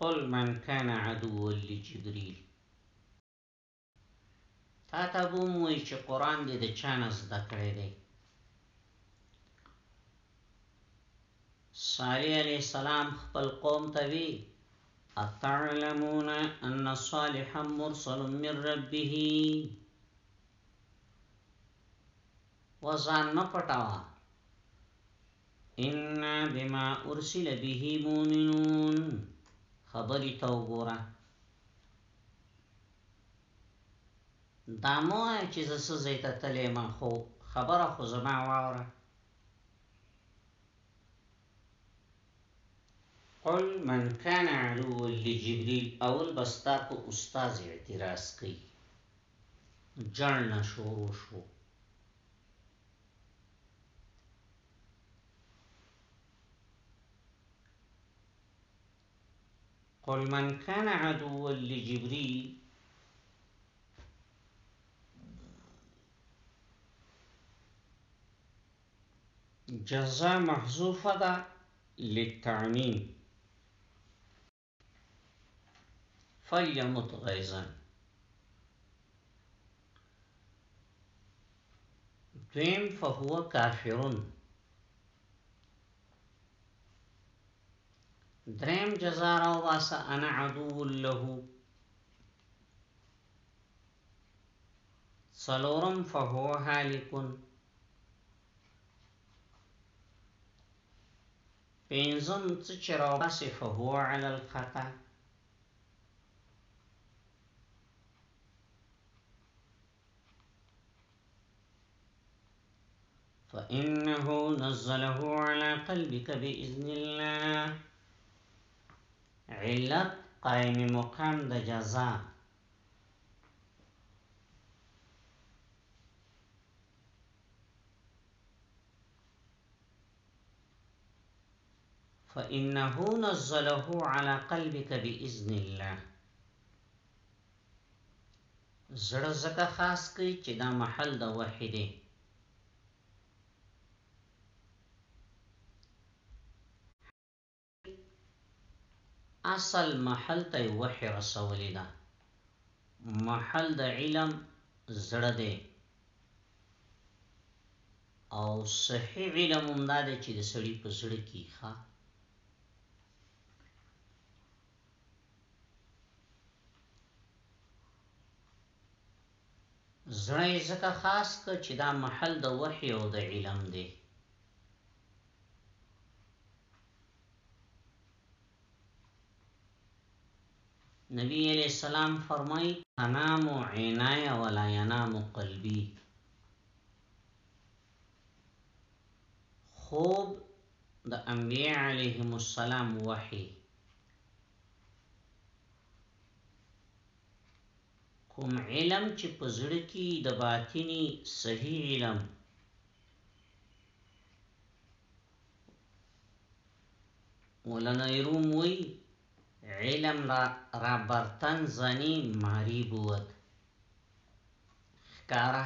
قل من كان عدوا لجبريل تاته به هم وایي چې قرآن دې د چا نه زده کړی دی. صالح علیه السلام خپل قوم ته وی اتعلمون ان صالحا مرسل من ربه وزان نه پټاوا ان بما ارسل به مؤمنون خبري تو ګورا دا مه وایه چې زه څه ځای ته تللی یم خو خبره خو زما واوره قل من کان عدو لجبريل اول بستا په استاد اعتراض کوي جړن شروع شو قل من كان عدوا لجبريل جزا محذوفه ده للتعميم فليمت غيظا دویم فهو کافر دریم جزارا واسا انا عدو له سلورم فهو حالکن پینزم چراغ فهو على الخطأ فإنه نزله على قلبك بإذن الله علت قائم مقام د جزا فإنه نزله على قلبك بإذن الله زړه ځکه خاص کړي چې دا محل د وحي دی اصل محل ته وحي رسولې ده محل د علم زړه دی او صحیح علم هم دا دی چې د سړي په زړه کې ښه زړه یې ځکه خاص که چې دا محل د وحی او د علم دی. نبی علیہ السلام فرمائی تنام عینای ولا ینام قلبی خوب د انبیاء علیهم السلام وحی کوم علم چې په زړه کې د باطنی صحیح علم مولانا روم وی علم را, را برتن زنی ماری بود خکارا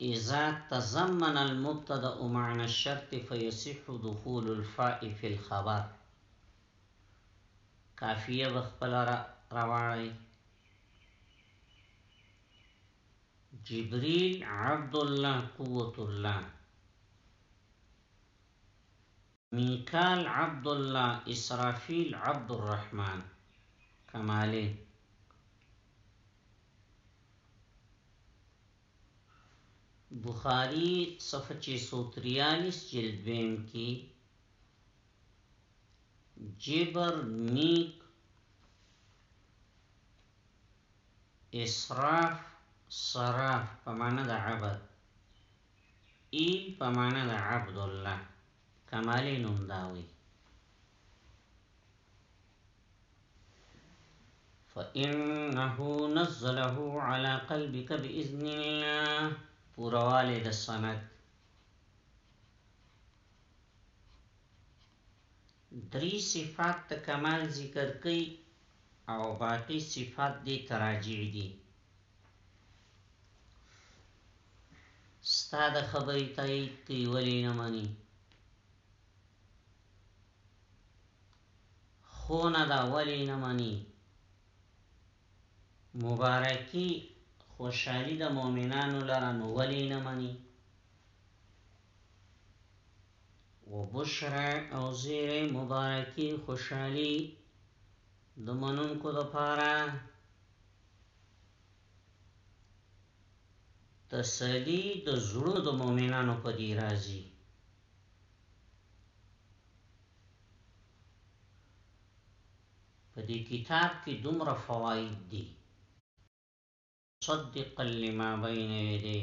إذا تزمن المبتدا معنى الشرط فيصح دخول الفاء في الخبر کافیه بخپل رواني جبريل عبد الله قوة الله میکال عبدالله اسرافیل عبدالرحمن کمالې بخاری صفحه 643 جلد دویم کی جبر نیک اسراف صراف په معنا د عبد ای په معنا د عبد الله کمالی نوم داوی فإنه نزله على قلبك بإذن الله پورواله د سند دری صفات د کمال ذکر کوي او باقی صفات دی تراجع دي ستا د خبرې تایید کوي ولې نه مني خونه دا ولې نه مني مبارکي خوشحالي د مؤمنانو لره نو ولې نه مني وبشرا او زیره مبارکي خوشحالي د منونکو د پاره تسلی د زړونو د مؤمنانو په دی راځي په دې کتاب کې دومره فواید دي صدق لما بین یده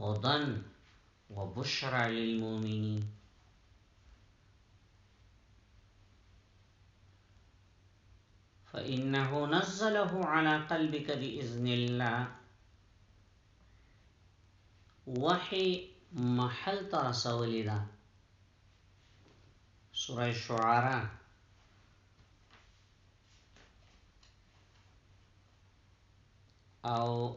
هدن وبشرى للمؤمنين فإنه نزله على قلبك بإذن الله وحي محل ترسولی دا سوره الشعراء او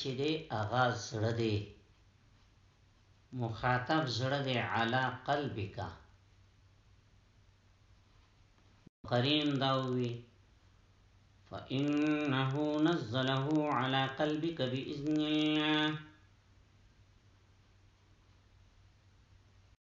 چې دی هغه زړه دی مخاطب زړه دی علا قلبک قریم داوی فإنه نزله على قلبك بإذن الله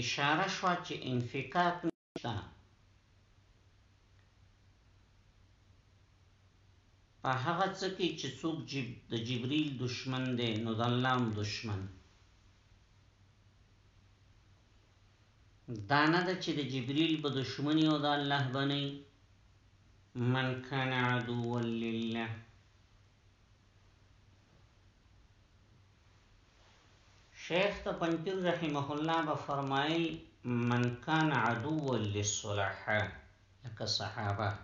اشاره شوه چې انفکاک نشته په هغه څه کې چې څوک جب د جبريل دشمن دی نو د الله هم دشمن دا نه ده چې د جبريل به دشمني او د الله بنئ من کان عدو لله شیخ تپنچر رحمه الله بفرمائي من کان عدو للصلحاء لك صحابه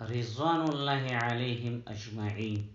رضوان الله عليهم اجمعين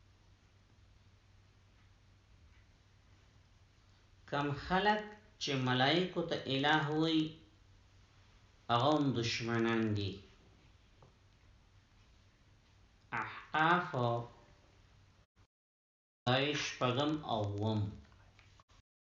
کوم خلک چې ملائکو ته اله وایي هغه هم دشمنان دي احقاف آیه شپږم او اووم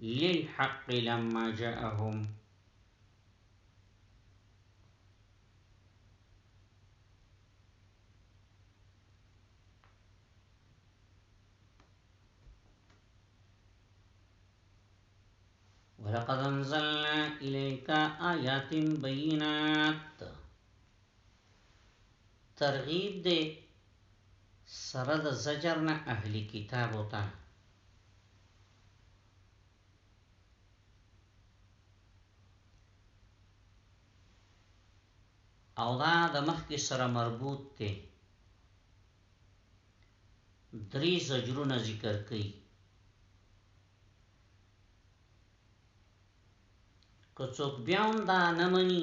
للحق لما جاءهم ولقد أنزلنا إليك آيات بينات ترغیب دی سره د زجر نه اهل کتابو ته. او دا د مخکې سره مربوط دی درې زجرونه ذکر کړي که څوک بیا هم دا نه مني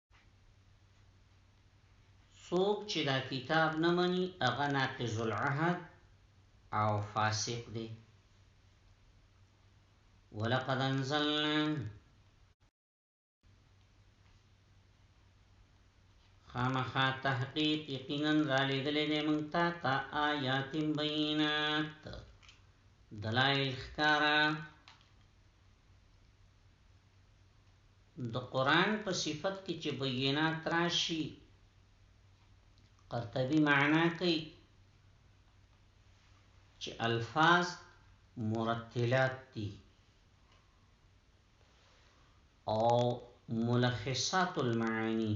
څوک چې دا کتاب نه مني هغه ناقض العهد او فاسق دی ولقد انزلنا خامخا تحقیق یقینا را لګلې دې مونږ ته تا آیات بینات دلائل خکارا د قرآن په صفت کې چې بینات راشي قرطبي معنا کوي چې الفاظ مرتلات دي او ملخصات المعانی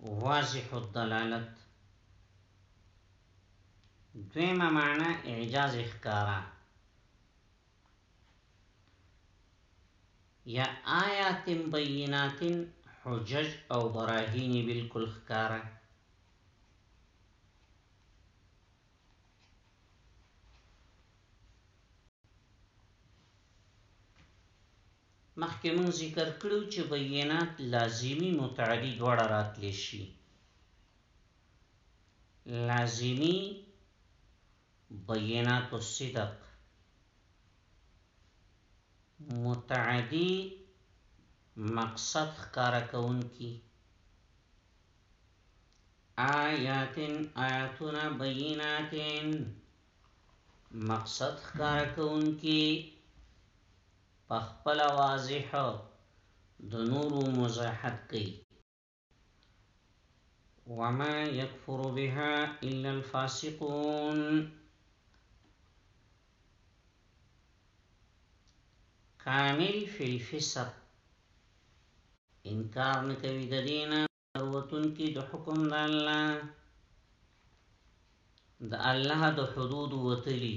واضح الدلالت دویمه معنا اعجاز اخکارا یا آیات بینات حجج او براهین بلکل ښکاره. مخکې مونږ ذکر کړو چې بینات لازمی متعدی دواړه راتلی شي لازمی بينات الصدق متعدي مقصد ښکاره کوونکي آيات آياتنا بينات مقصد ښکاره کوونکي پخپل واضح د نورو مزاحت کوي وما يكفر بها إلا الفاسقون کامل فی الفسق انکار نکوی د دینه وروتون کی د حکم د الله د الله د حدود وتلی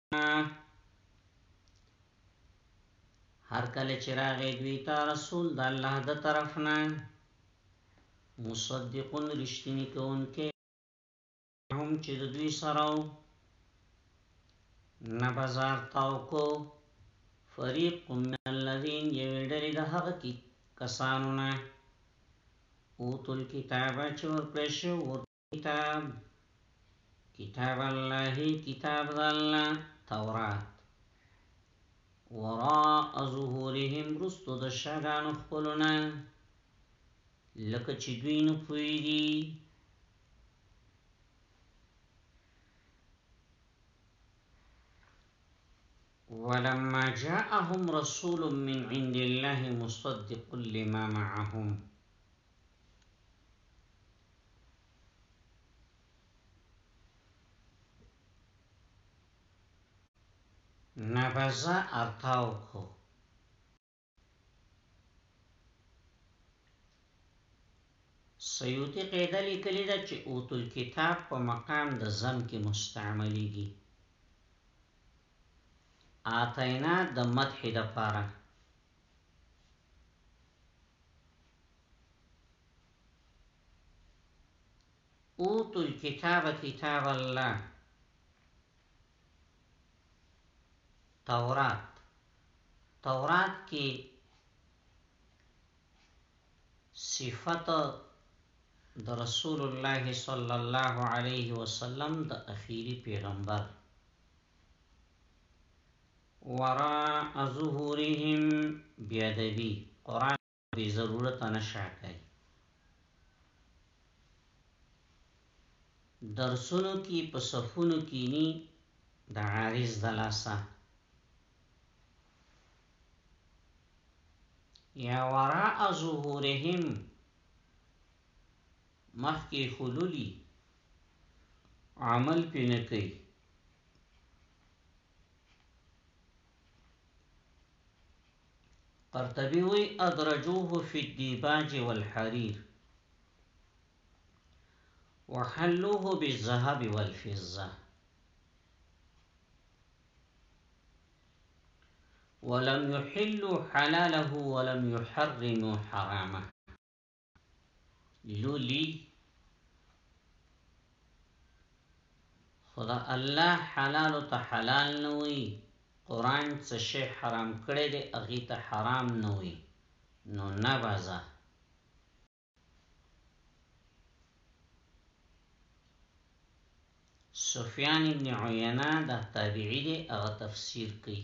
هر کله چې راغې دوی ته رسول د الله د طرف نه مصدقون رښتینی کوونکې هم چې د دوی سره نه بازار تاو کو فریق من الذین یوې ډلې د هغه کسانو نه اوتل کتابه چې ورکړې شو کتاب، کتاب الله، کتاب د الله، تورات، وراء ظهورهم رستو د شاګانو خپلونه لکه چې دوی نه پوهیږي ولما جاءهم رسول من عند الله مصدق لما معهم نبضه ارتاو کړو. سیوطي قاعده لیکلې ده چې اوت الکتاب په مقام د زم کې مستعملېږي. آتینا د مدح د پاره اوتو الكتاب کتاب الله تورات تورات کې صفت د رسول الله صلی الله علیه وسلم د اخیری پیغمبر وراء ظهورهم بیادبی قرآن بی ضرورته نه شعه کئ. درسونو کی په صفونو کینی د عارض د لاسه یا وراء ظهورهم مخکی خلولی عمل پی نکی قرطبي ادرجوه في الديباج والحرير وحلوه بالذهب والفضة ولم يحل حلاله ولم يحرم حرامه لولی خدا الله حلال ته حلال نه وي قران څه شی حرام کړی دی اغه ته حرام نه وي نو نه بازه سفیان ابن عینا د تابعی دی هغه تفسیر کوي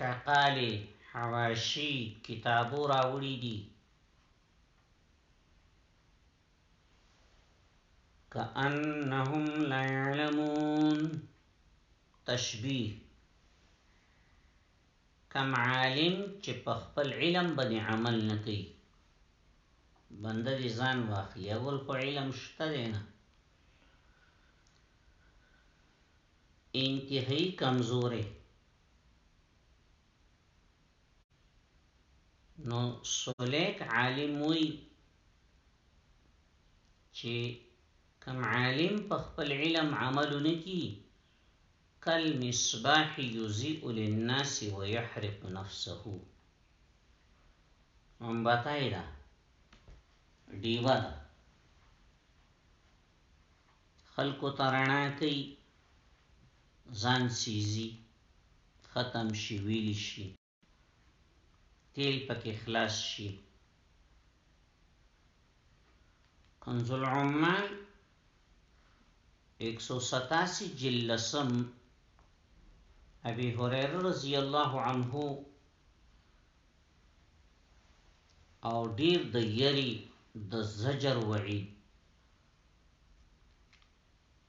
ټقالې، حواشي، کتابو راوړي دي. کأنهم لا يعلمون تشبیه کم عالم چې په خپل علم باندې عمل نه کوي بنده دې ځان واخلي اول خو علم شته دی نه انتهایی کمزورې نو سولیک عالم وی چې کم عالم په خپل علم عمل نکی کل مصباح یزیء للناس ويحرق نفسه منبتای دا دیوه دا خلکو ته رڼا کوي ځان سیزي ختم شي ویلی شي تیل پکې خلاص شي کنز العمال 187 جلسم ابي هريره رضی الله عنه او ډیر د یری د زجر وعید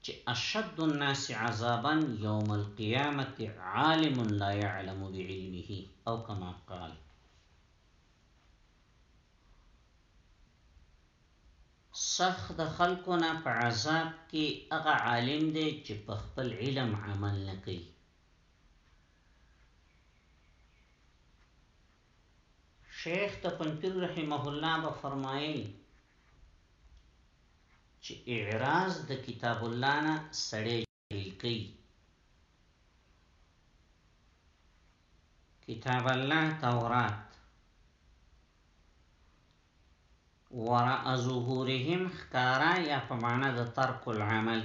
چې اشد الناس عذابا یوم القیامت عالم لا يعلم بعلمه او کما قال سخ د خلکو نه په عذاب کې هغه عالم دی چې په خپل علم عمل نه کوي شیخ تپنپیر رحمه الله به فرمایل چې اعراض د کتاب الله نه سړی جاهل کوي کتاب الله تورات وراء ظهورهم خکارا یا په معنا د ترک العمل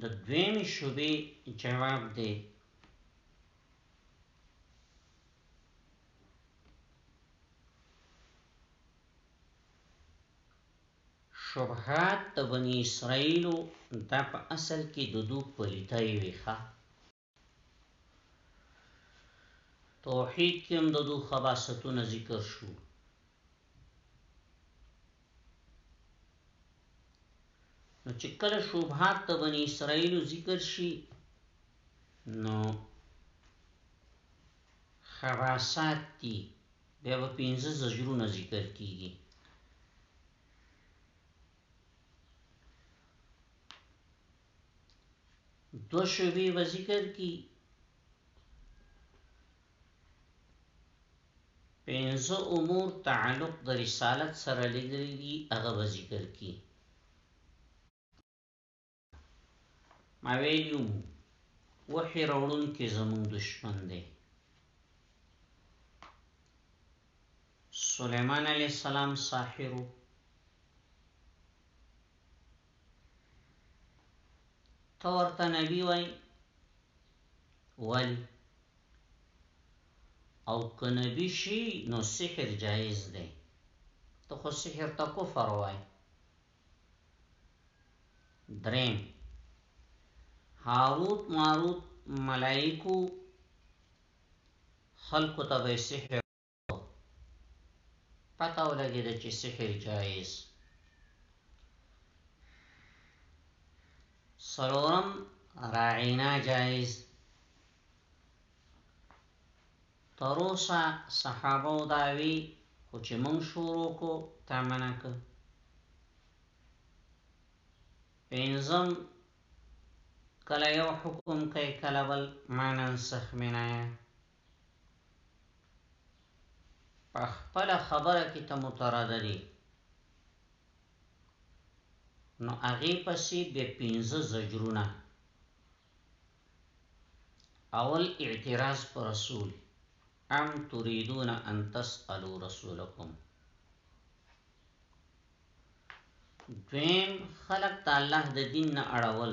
د دویمې شبې جواب دی شبهات د بنی اسرائیلو دا په اصل کې د دو پلیتای ویخه توحید کې هم د دوه خباستونه ذکر شو نو چې کله شوبهات د بنی اسرائیل ذکر شي نو خباسات دي بیا په پنځه زجرونه ذکر کیږي دو شعبې به ذکر کی پینزه امور تعلق د رسالت سره لګلی دی هغه به ذکر کی ما ویلیو وحی روړون کې زمون دشمن دی سلیمان علیہ السلام ساحرو ته ورته نبی وای ولی او که نبی شي نو سحر جایز دی ته خو سحر ته کفر وای دریم هاروت ماروت ملائکو خلق ته به سحر پته ولګېده چې سحر جایز سلورم راعینا جایز تروسا صحابه داوی خو چې مونږ شروع کو تا منع ک پنځم کله یو حکم کوي کله بل مانن سخمنایا په خپل خبره کې ته مترد دي نو هغه پسې به پنځه زجرونه اول اعتراض پر رسول ام تريدون ان تسالو رسولکم دویم خلق ته الله د دین نه اړول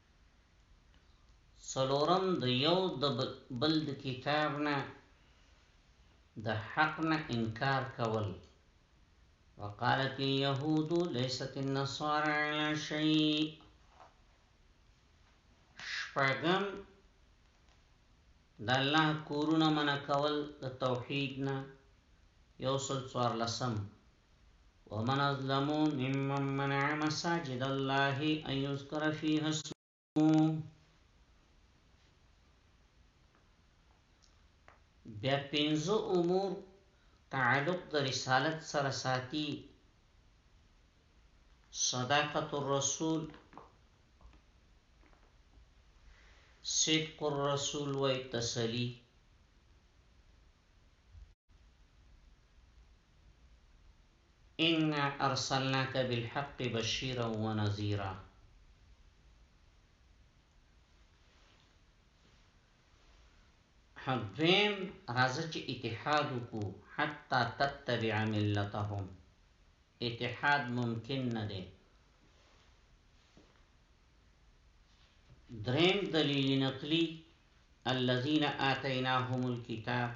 څلورم د یو د بل د کتاب نه د حق نه انکار کول وقالت اليهود ليست النصارى على شيء شپغم د الله کورونه من کول د توحید نه یو سل څوار لسم ومن اظلم ممن منع مساجد الله ان يذكر فيها اسمه بیا پنځه امور تعلق د رسالت سره ساتي صداقت الرسول صدق الرسول و تسلی اِنَّا ارسلناك بالحق بشيرا ونذيرا حبهم رازچ اتحاد حتى تتبع ملتهم اتحاد ممکن نه درین دلیل نقلی الذين آتيناهم الكتاب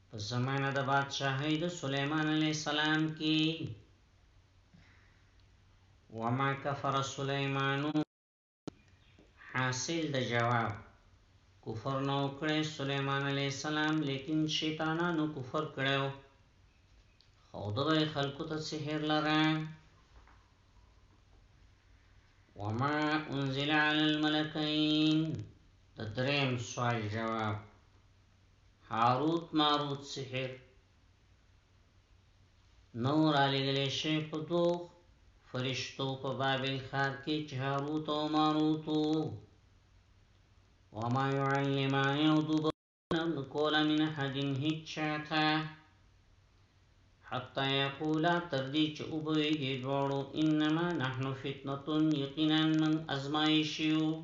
په زمانه د بادشاهۍ د سليمان عليه السلام کې وما کفر سليمان حاصل د جواب کفر نو کړی سليمان عليه السلام لیکن شیطانانو کفر کړو خو دوی خلکو ته سحر لره وما انزل على الملكين د دریم سوال جواب هاروت ماروت سحر نو را لګلې شي په دوه فرشتو په بابل خار کې چې هاروت او ماروت او ما يعلمان او دوبه کولا من حدن هیچ چاته حتی یقولا تردی چه اوبوی دی دوارو انما نحن فتنتون یقینا من ازمائشیو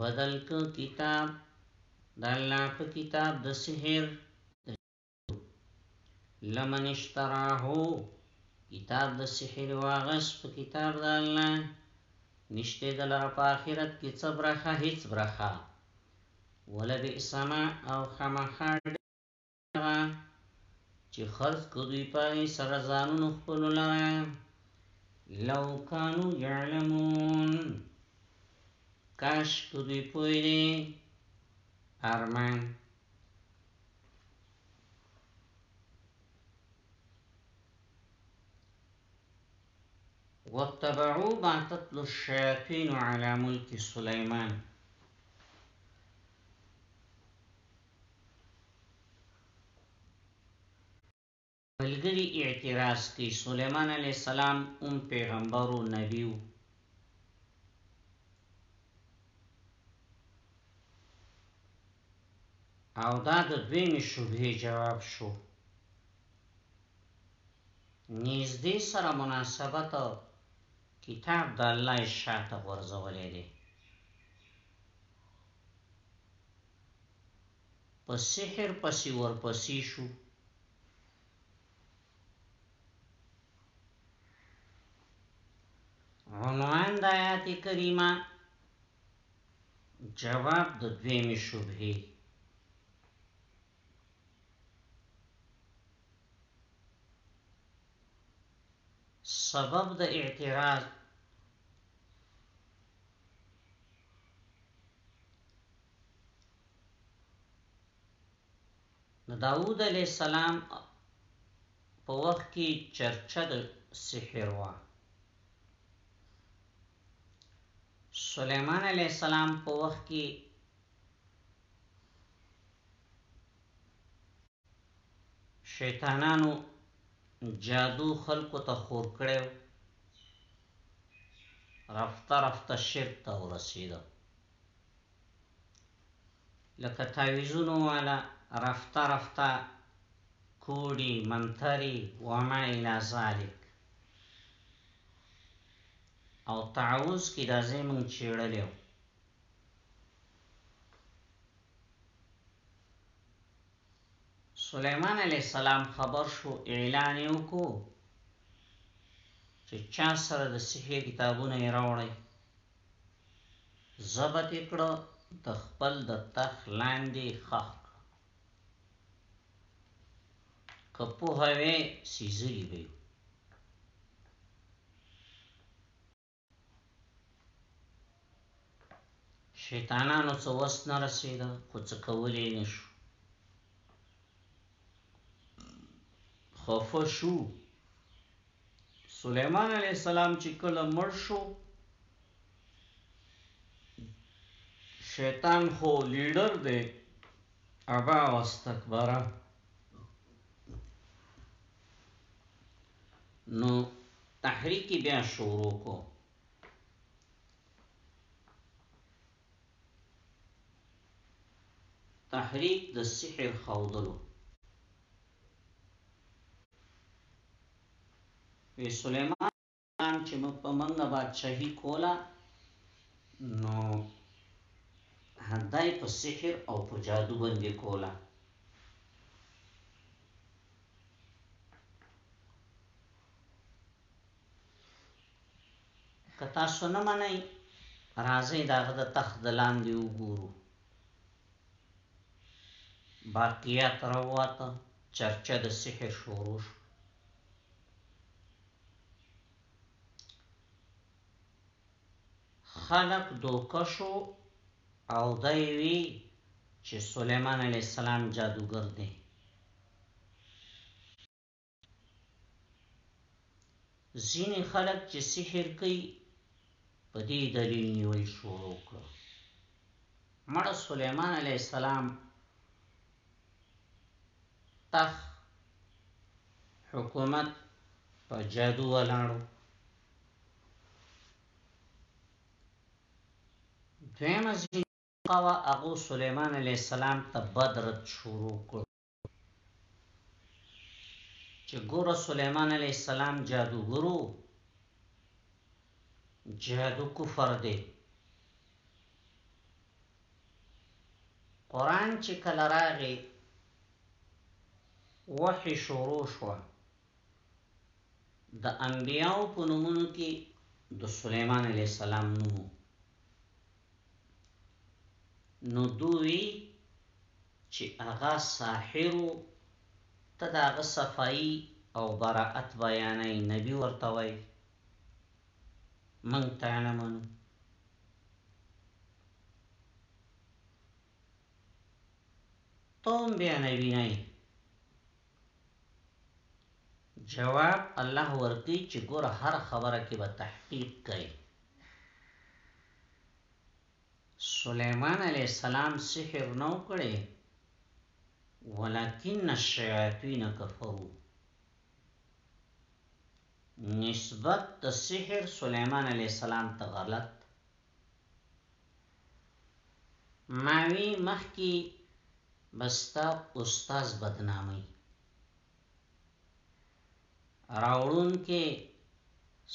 بدل که کتاب د الله په کتاب د سحر لمن اشتراه کتاب د سحر واغس په کتاب د الله نشته د لره په آخرت کې څه برخه هیڅ برخه ولبئس ما او خمخا هغه چې خرڅ کو دوی په هغې سره ځانونو خپلو لره لو کانو یعلمون کاش که دوی پوه دي ارمان واتبعوا ما تتلو الشياطين على ملك سليمان ملګري اعتراض کوي سلیمان علیه السلام هم پیغمبر و نبي و. او دا د دویمې شبهې جواب شو نږدې سره مناسبت کتاب د الله شاته غورځولې دی په سحر پسې ورپسې شو عنوان د آیات کریمه جواب د دویمې شبهه سبب د اعتراض د داوود علی السلام په وخت کې چرچا د سحر وا سليمان عليه السلام په وخت کې شیطانانو جادو خلکو ته خور کړو رفته رفته شرک ته ورسیده لکه تعویذونو والا رفته رفته کوډي منتري وما الی ذالک او تعوذ کی دا ځای مونږ چیړلی و سلیمان علیه السلام خبر شو اعلان یې وکړو چې چا سره د سحر کتابونه یې راوړی ضبط یې کړو د خپل د تخ لاندې خخ کړو که پوه وې سیزلی به یو شیطانانو څه وس نه رسېده خو څه کولی نشو خفه شو سليمان عليه السلام چې کله مړ شو شیطان خو لیډر دی ابا واستكبره نو تحریک بیا شروع کو تحریک د سحر خودلو وی سلیمان خان چې موږ په منګه بادشاہي کولا نو هدای په سحر او په جادو باندې کولا که تاسو نه منئ راځئ د هغه د تخت د لاندې وګورو. باقیات راوواته چرچه د سحر شروع شو. خلق دوکه شو او دی وی چې سلیمان علیه السلام جادوګر دی. ځینې خلک چې سحر کوي په دې دلیل نیول شروع کړو مړ سليمان عليه السلام تخ حکومت په جادو ولاړو دویم از قوا اغو سليمان عليه السلام ته بدرت شروع کړ چې ګوره سليمان عليه السلام جادوګرو جادو کفر دی قران چې کله راغی وحي شروع شو د انبيانو په نومونو کې د سليمان عليه السلام نوم نو دوی چې هغه ساحر ته د هغه صفائی او براءت بیانای نبی ورته وای منګ تا نه منو توم بیا نبی نه جواب الله ورکی چې ګور هر خبره کې به تحقیق کوي سلیمان علیه السلام سحر نه و کړی ولکن الشیاطین کفرو نسبت د سحر سلیمان علیه السلام ته غلط ماوی مخکی بستا استاز بدنامی راوړون کې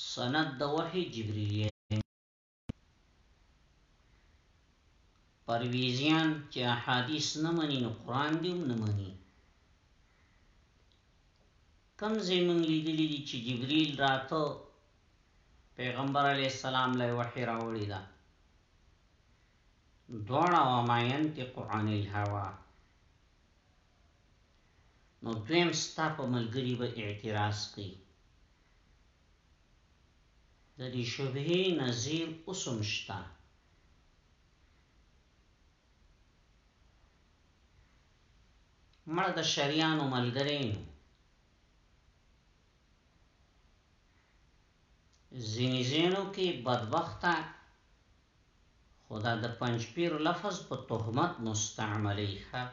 سند د وحی جبرئیل پرویزیان چې احادیث نه مني نو قران دې هم نه مني کم زمون لیدلې دي چې جبرئیل راته پیغمبر علی السلام له وحی راوړی دا دوړه و ما ينطق عن الهوى نو دویم ستا په ملګری به اعتراض کوي د دې شبهې نظیر اوس هم شته. مړه د شریانو ملګری نو ځینې ځینو کې بدبخته خدا د پنځپیر لفظ په تهمت مستعملی ښه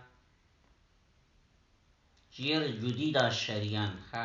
چیر جدی دا شریان ښه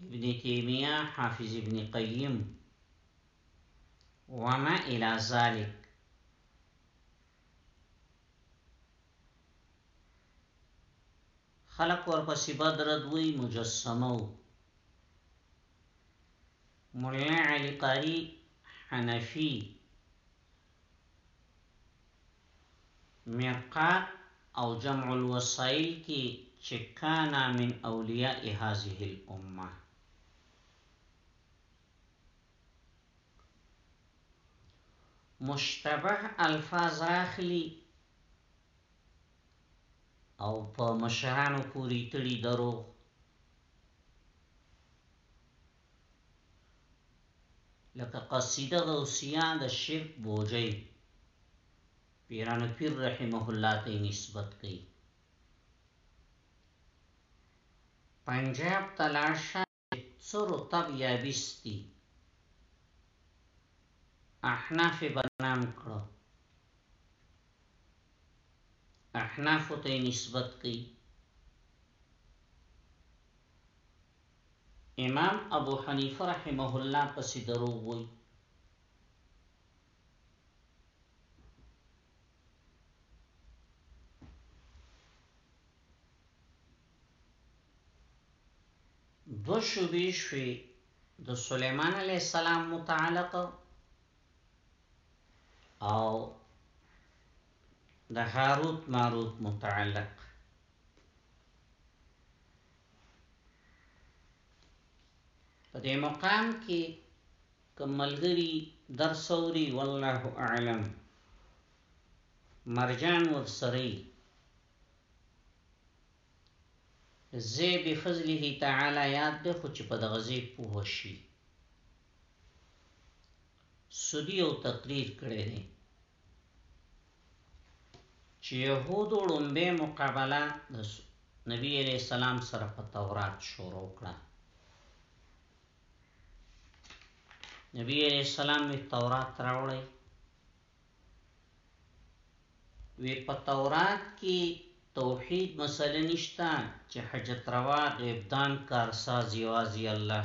ابن تيمية حافظ ابن قيم وما إلى ذلك خلق ورقص بدر دوی مجسمو مولا علي قاری حنفي میقات او جمع الوسائل کی چه کان من اولیاء هذه الامه مشتبه الفاظ راخلی او په مشرانو پوری تړی دروغ لکه قصیده غوثیه د شرک بوجۍ پیرانو پیر رحمه الله ته نسبت کوي پنجاب تلاشه سر تب یابستی احناف بنام کړو احناف ته نسبت کوي امام ابو حنیفه رحمه الله پسې دروغ وایي. دوه شوبې شوې د سليمان عليه السلام متعلق او د هاروت ماروت متعلق په دې مقام کې که ملګري درس اوري والله اعلم مرجان ورسره وي زه بفضله تعالی یاد ده خو چې په دغه ځای پوه شي سودی او تقریر کړی دی چې يهودو ړومبې مقابله د نبی علیه السلام سره په تورات شروع کړه نبی علیہ السلام وی تورات راوړی وی په تورات کې توحید مسله نشتا چې حجت روا غیب دان کارساز یوازی الله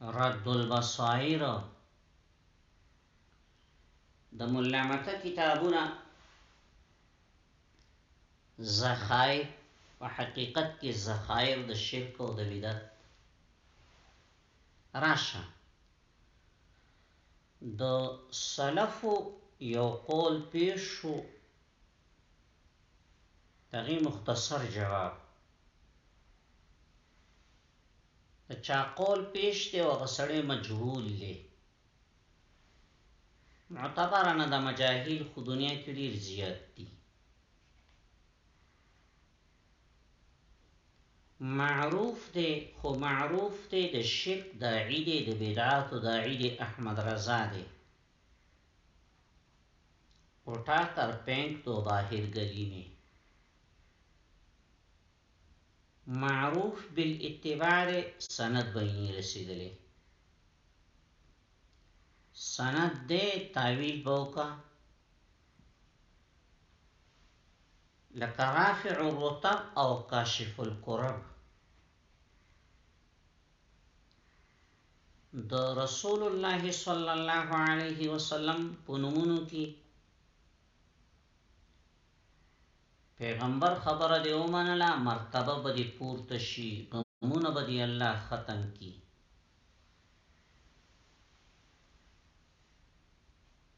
رد البصائر د مولا مکه کتابونه زخای په حقیقت کې زخایر د شرک او د بدعت راشه د سلفو یو قول پیش شو دغی مختصر جواب د چا قول پیش دی او هغه سړی مجهول دی معتبرانه د مجاهیل خو دنیا کې ډیر زیات دي معروف دی خو معروف دی د شرک داعی دی د بدعاتو داعی دی احمد رضا دی کوټه تر پینک دو باهر ګلی می معروف بالاتباع دی سند بینی رسیدلی سند دی تاویل بوکا لکه رافع الرتب او کاشف القرب د رسول الله صلی الله علیه وسلم په نومونو کې پیغمبر خبره دی ومنله مرتبه به دی پورته شي غمونه به دی الله ختم کی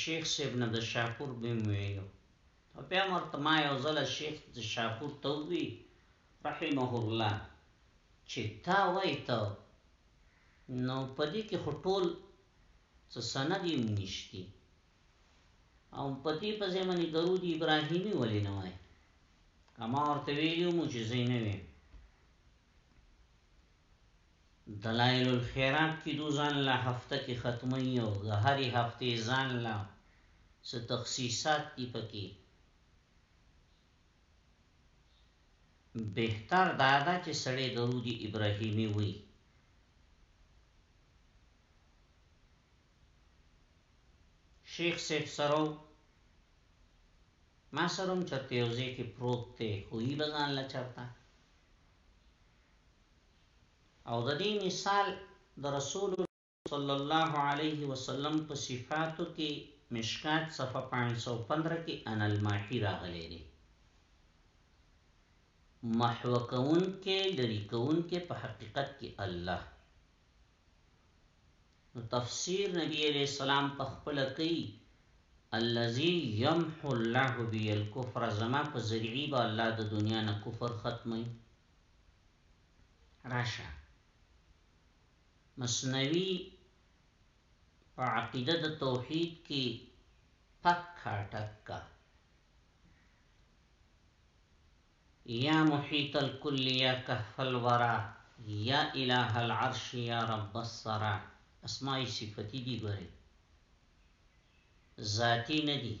شیخ صیب نه د شاپور به مې ویلو او بیا ورته ما یو ځل شیخ د شاپور ته ووی رحمه الله چې تا وای ته نو په دې کې خو ټول څه سند هم نشتی او په دې په زمنی درود ابراهیمی ولې نه وای اما ورته ویلو مو چې زینوی دلائل الخیرات کی دو ځان لا هفته کی ختمی او د هری هفتی ځان لا څه تخصیصات دی پکی بهتر دادا چې سړی درود ابراهیمی وی شیخ صاحب سرو ما سروم چرته یوځای کې پروت ته خو یې بزان لچرتا او د دې مثال د رسول صلی الله علیه وسلم په صفاتو کې مشکات صفحه پانچ سو پندره کې ان الماحی راغلی دی محو کوونکی لري کوونکی په حقیقت کې الله نو تفسیر نبی علیه السلام په خپله کوي الذي يمحو الله به الكفر زما په ذریعی به الله د دنیا نه کفر ختمي راشه مسنوی په عقیده د توحید کې پکا ټکا یا محیط الکل یا کهف الوری یا اله العرش یا رب الثری اسماء صفتی دی ګورئ ذاتی نه دی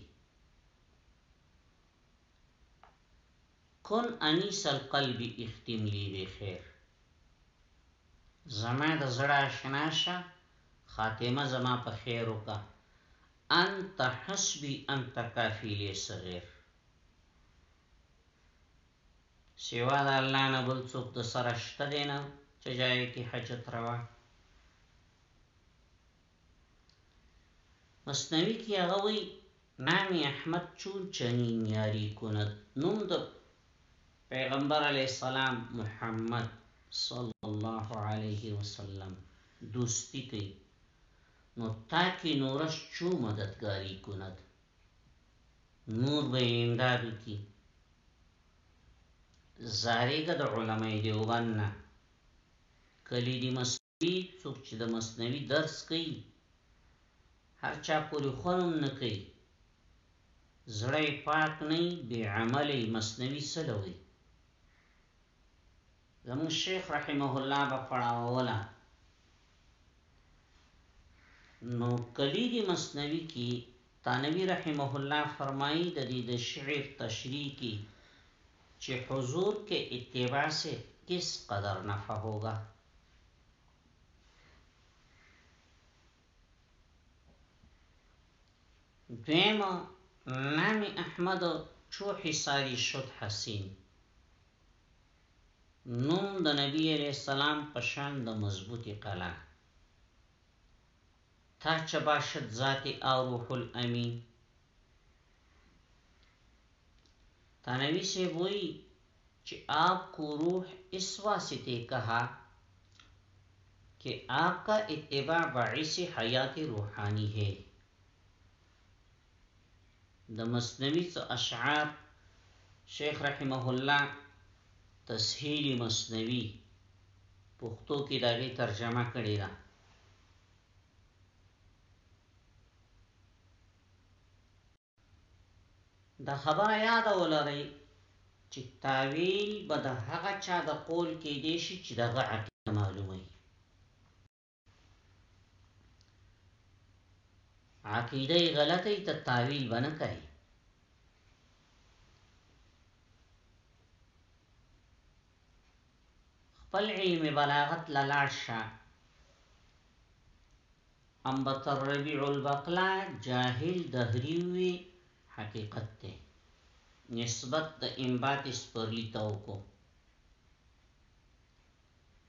کن انیس القلب اختم لی بخیر زما د زړه آشنا شه خاتمه زما په خیر وکا انت حسبی انت کافی لی صغیر سوا د الله نه بل څوک د سره شته دی نه چې جای کې حاجت روا مصنوی کې هغه وی نام احمد چون چنین یاری کند نوم د پیغمبر علی السلام محمد صلی الله علیه وسلم دوستی کوي نو تاکي نورش چو مددګاری کند نور به امداد وکي زاریګه د علماء دیوبند نه کلی دی مسوی څوک چې د مسنوی درس کوي هر چا پوری خونم نه کوي زړه پاک نه بی عملی مسنوی سلوي زموږ شیخ رحمه الله به پړاووله نو کلیدی مصنوی کی تانوی رحمه الله فرمایی د دې د شعر تشریح کی چې حضور کې اتباع سے کس قدر نفع ہوگا دویم نام احمد چو حساری شد حسین نوم د نبی علیه السلام په شان د مضبوطی قلعه تا چه باشد ذات آ روح الامین تانوی صاحب وی چه آپ کو روح اس واسطه کها که آپ کا اتباع باعث حیات روحانی هی د مثنوي څه اشعار شیخ رحمه الله تسهیل مثنوي پښتو کې دغه ترجمه کړې ده د خبره یاد ولرئ چې تاویل به د هغه چا د قول کې دی شي چې دغه عقیده معلومه وي عقیده غلطه ته تعویل بنه کوي خپل علم بلاغت للاړ شه ام بطر ربیع البقلا جاهل دهری وی حقیقت ته نسبت د امبات سپرلی توکو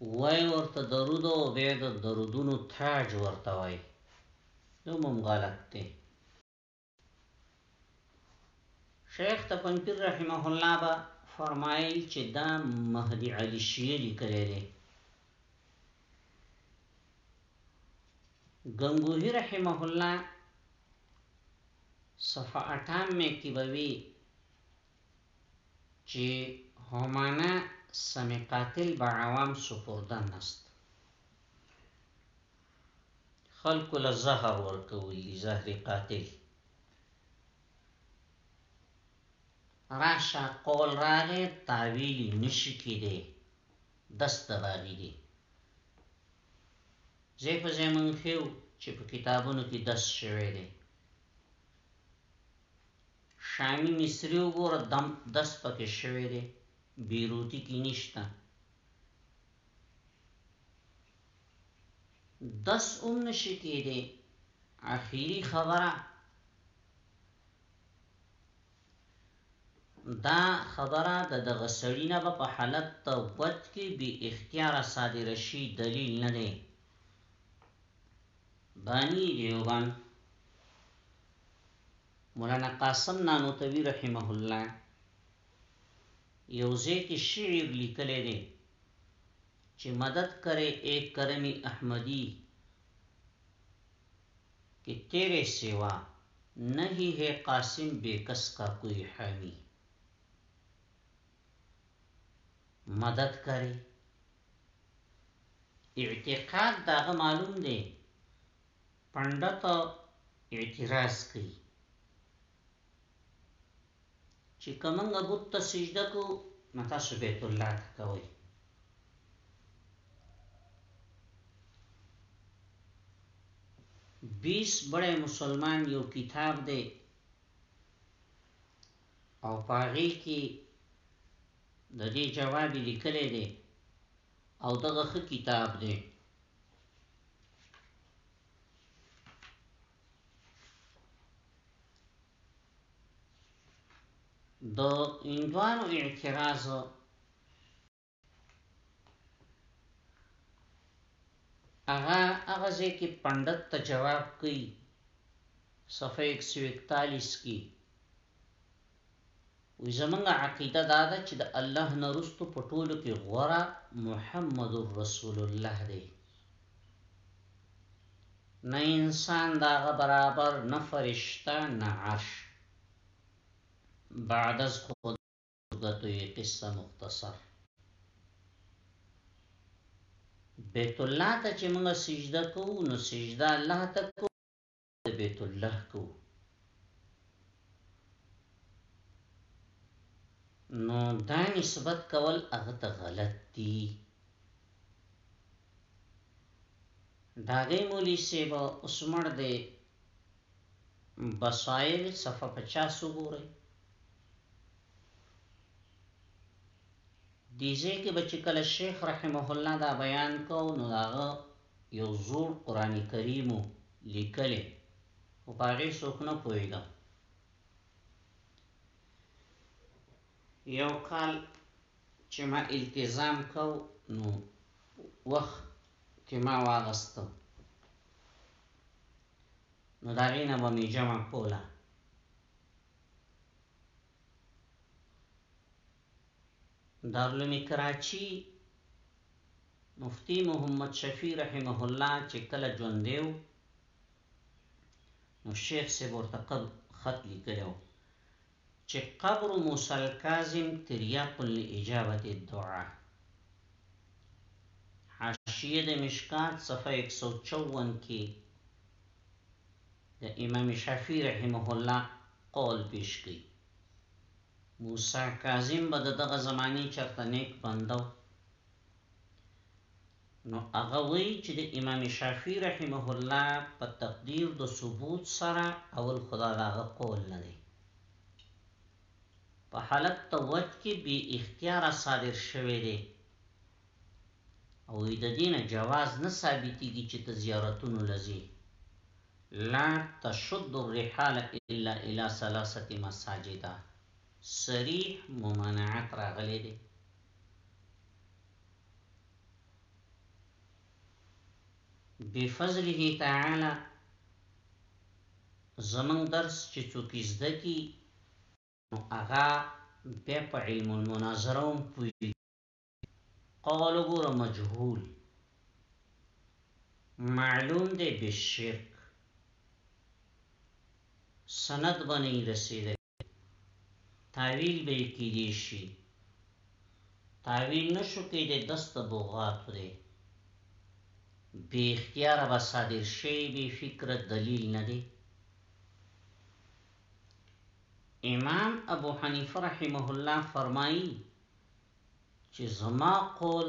وای ورته درود او بیا د درودونو تاج ورته وای نو مم غلط دی شیخ تپنپیر رحمه الله با فرمایل چې دا مهدی علی شیعه لیکلی دی گنگوهی رحمه الله صفحه 98 کې بوي چی همانا سم قاتل به عوام سپرده نست خلکو له زهر ورکول دی زهر قاتل راشه قول راغی تاویلی نشی کیده دست باغی دی زی په زی منخیو چی په کتابونو کی دست شوی دی شامی مصری وګوره دم دست پکی شوی دی بیروتی کی نشته دس ام نشی کیده اخیری خبره دا خبره د دغه سړی نه په حالت ته وت کې بی اختیار صادر شي دلیل نه دی بانی دیوبند مولانا قاسم نانوتوي رحمه الله یو ځای کې شعر لیکلی دی چې مدد کرے اے کرمی احمدی کې تیرې سیوا نهي ہے قاسم بے کس کا کوئی حامی مدد کرے اعتقاد داغه معلوم دی پنډه ته اعتراض کوي چې که موږ بت ته سجده کو نو تاسو بیت الله ته کوئ بیس بڑے مسلمان یو کتاب دے او پاغی کی د دې جواب لیکلې دي او دغه ښه کتاب دی د اندوانو اعتراض هغه هغه ځکه پندت ته جواب کوي صفحه 141 کې وی زمونږ عقیده دا ده چې د الله نه وروسته په ټولو کې غوره محمد رسول الله دی نه انسان د هغه برابر نه فرشته نه عرش بعد از خود ګتوی قصه مختصر بیت الله ته چې موږ سجده کوو نو سجده الله ته کوو د بیت الله کوو نو دا نسبت کول هغه ته غلط دي داغه مولی سیب اسمر دی بصائر صفحه 50 وګورئ دې ځای کې به چې کله شیخ رحمه الله دا بیان کاو نو د هغه یو زوړ قرآن کریم و لیکلی خو په هغې څوک نه پوهېده. یو کال چې ما التزام کاو نو وخت کې ما واغسته نو د هغې نه به مې جمع کوله. دارالعلوم کراچي مفتي محمد شفیع رحمه الله چې کله ژوندی و نو شیخ صاحب ورته خط لیکلی و چې قبر موسی الکاظم تریاق لاجابه الدعا حاشیه د مشکات صفحه 154 کې د امام شافعي رحمه الله قول پېش کوي. موسی کاظم به د دغه زمانې چرته نېک بنده و، نو هغه وایي چې د امام شافعي رحمه الله په تقدیر د ثبوت سره اول خو دا د هغه قول نه دی، په حالت د وجد کې بې اختیاره صادر شوی دی او وایي د دې نه جواز نه ثابتېږي چې ته زیارتونو له ځې لا تشد الرحال الا الی ثلاثة مساجد صریح ممانعت راغلی دی. بفضله تعالی زمونږ درس چې څوک یې زده کړي نو هغه بیا په علم المناظره هم پوهیږي. قول ګور مجهول معلوم دی بالشرک سند بنی رسیدل تاویل به کیدی شي تاویل نشو کیدی دست بوغاتو دی بی اختیار به صادر شي بی فکر دلیل نه دی امام ابو حنیفه رحمه الله فرمایي چې زما قول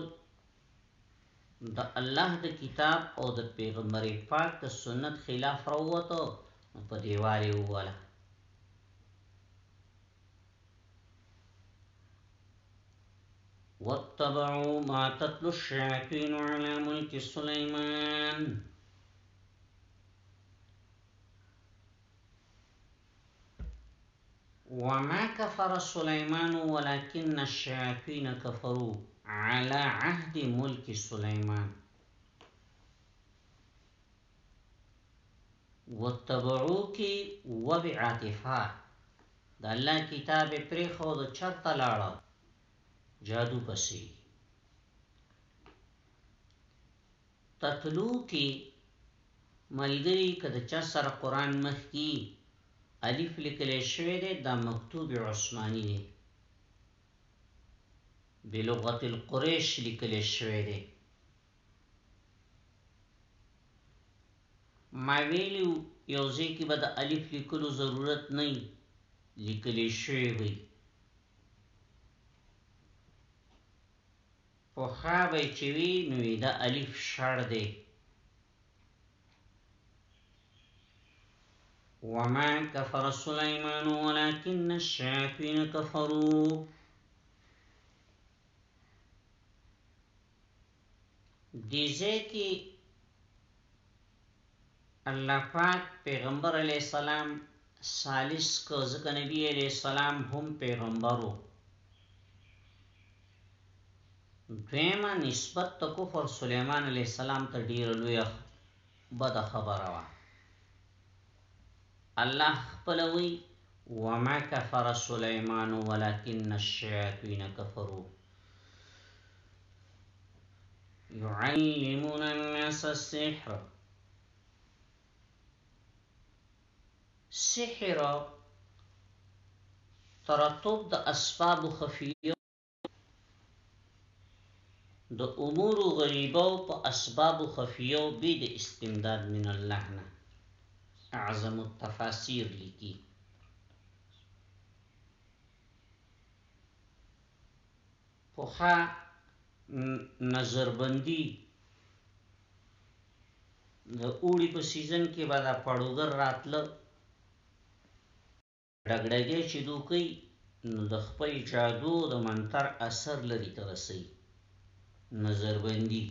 د الله د کتاب او د پیغمبر پاک د سنت خلاف راووته نو په دیوال یې ووله واتبعوا ما تتلو الشياطين على ملك سليمان وما کفر سلیمان ولکن الشیاطین کفروا علی عهد ملک سلیمان وتبعو کی وبعاطفه د الله کتاب پرې خو د چرته لاړو جادو پسې تتلو کی ملګری که د چا سره قران مخکی الف لیکل شوی دی دا مکتوب عثمانی دی بلغت القریش لیکل شوی دی ما ویلی یو ځای کی به د الف لیکلو ضرورت نه لیکل شوی وی په خا به چې وي نو يې د الف شړ دی. وما کفر سلیمان ولكن الشیاطین کفروا دیزه کی الله پاک پیغمبر علیه السلام ثالث کو ځکه نبی علیه السلام هم پیغمبرو دویمه نسبت ته کفر سلیمان علیه السلام ته ډیر لوی بد خبره وا الله خپلوي وما كفر سليمان ولكن الشياطين كفروا يعلمون الناس السحر سحر ترتب د اسباب خفیه د امور غیبه او په اسباب خفیه او به د استمداد من الله نه اعظم التفاسیر لیکي پخه نظربندي د اوړي په سیزن کې به دا پړوګر راتله، ډګډګی چې دو کوي نو د خپل جادو او د منتر اثر لري ته رسوي، نظربندي،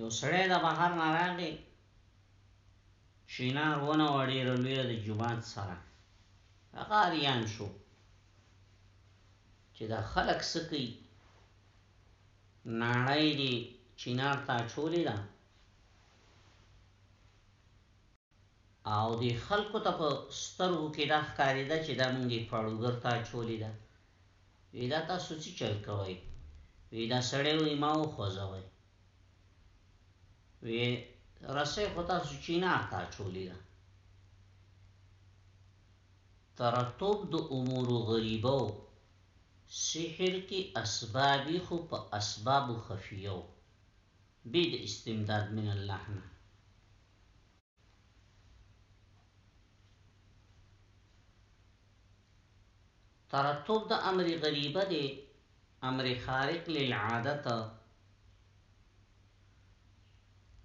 یو سړی د بهر نه راغی، چینار ونه وه ډېره لویه د جومات سره، هغه آريان شو چې دا خلک څه کوي ناړۍ دې چینار ته اچولې ده او دې خلکو ته په سترګو کې دا ښکارېده چې دا مونږ پاړوګر ته اچولې ده وی دا تاسو څه چل کوئ وی دا سړی وی ما وخوځوئ وی رسې خو تاسو چینار ته چولې ده ترتب د امور غریبو سحر کې اسبابي خو په اسباب خفیو بيد استمداد من الله نه ترتب د امر غریبه دی امر خارق للعادت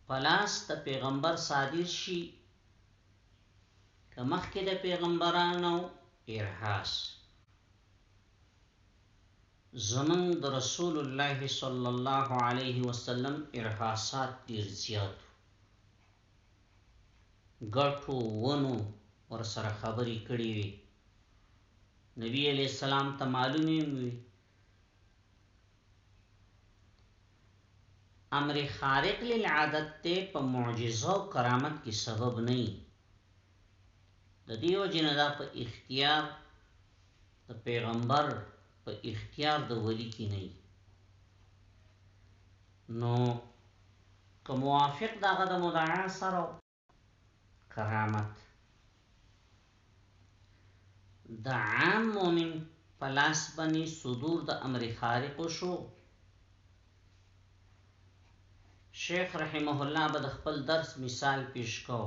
پلاس د پیغمبر صادر شي کمخ کې د پیغمبرانو ارهاس زمن د رسول الله صلی الله علیه وسلم ارهاسات ډیر زیات ګټو ونو ورسره خبرې کړې وي نبی علیه السلام ته معلومې وي امر خارق للعادت ته په معجزه او کرامت کې سبب نه د دیو جن دا په اختیار د پیغمبر په اختیار د ولي کی نه یی نو که موافق د هغه د مدعا سره و کرامت د عام مؤمن په لاس باندې صدور د امر خارق شو شیخ رحمه الله به د خپل درس مثال پیش کو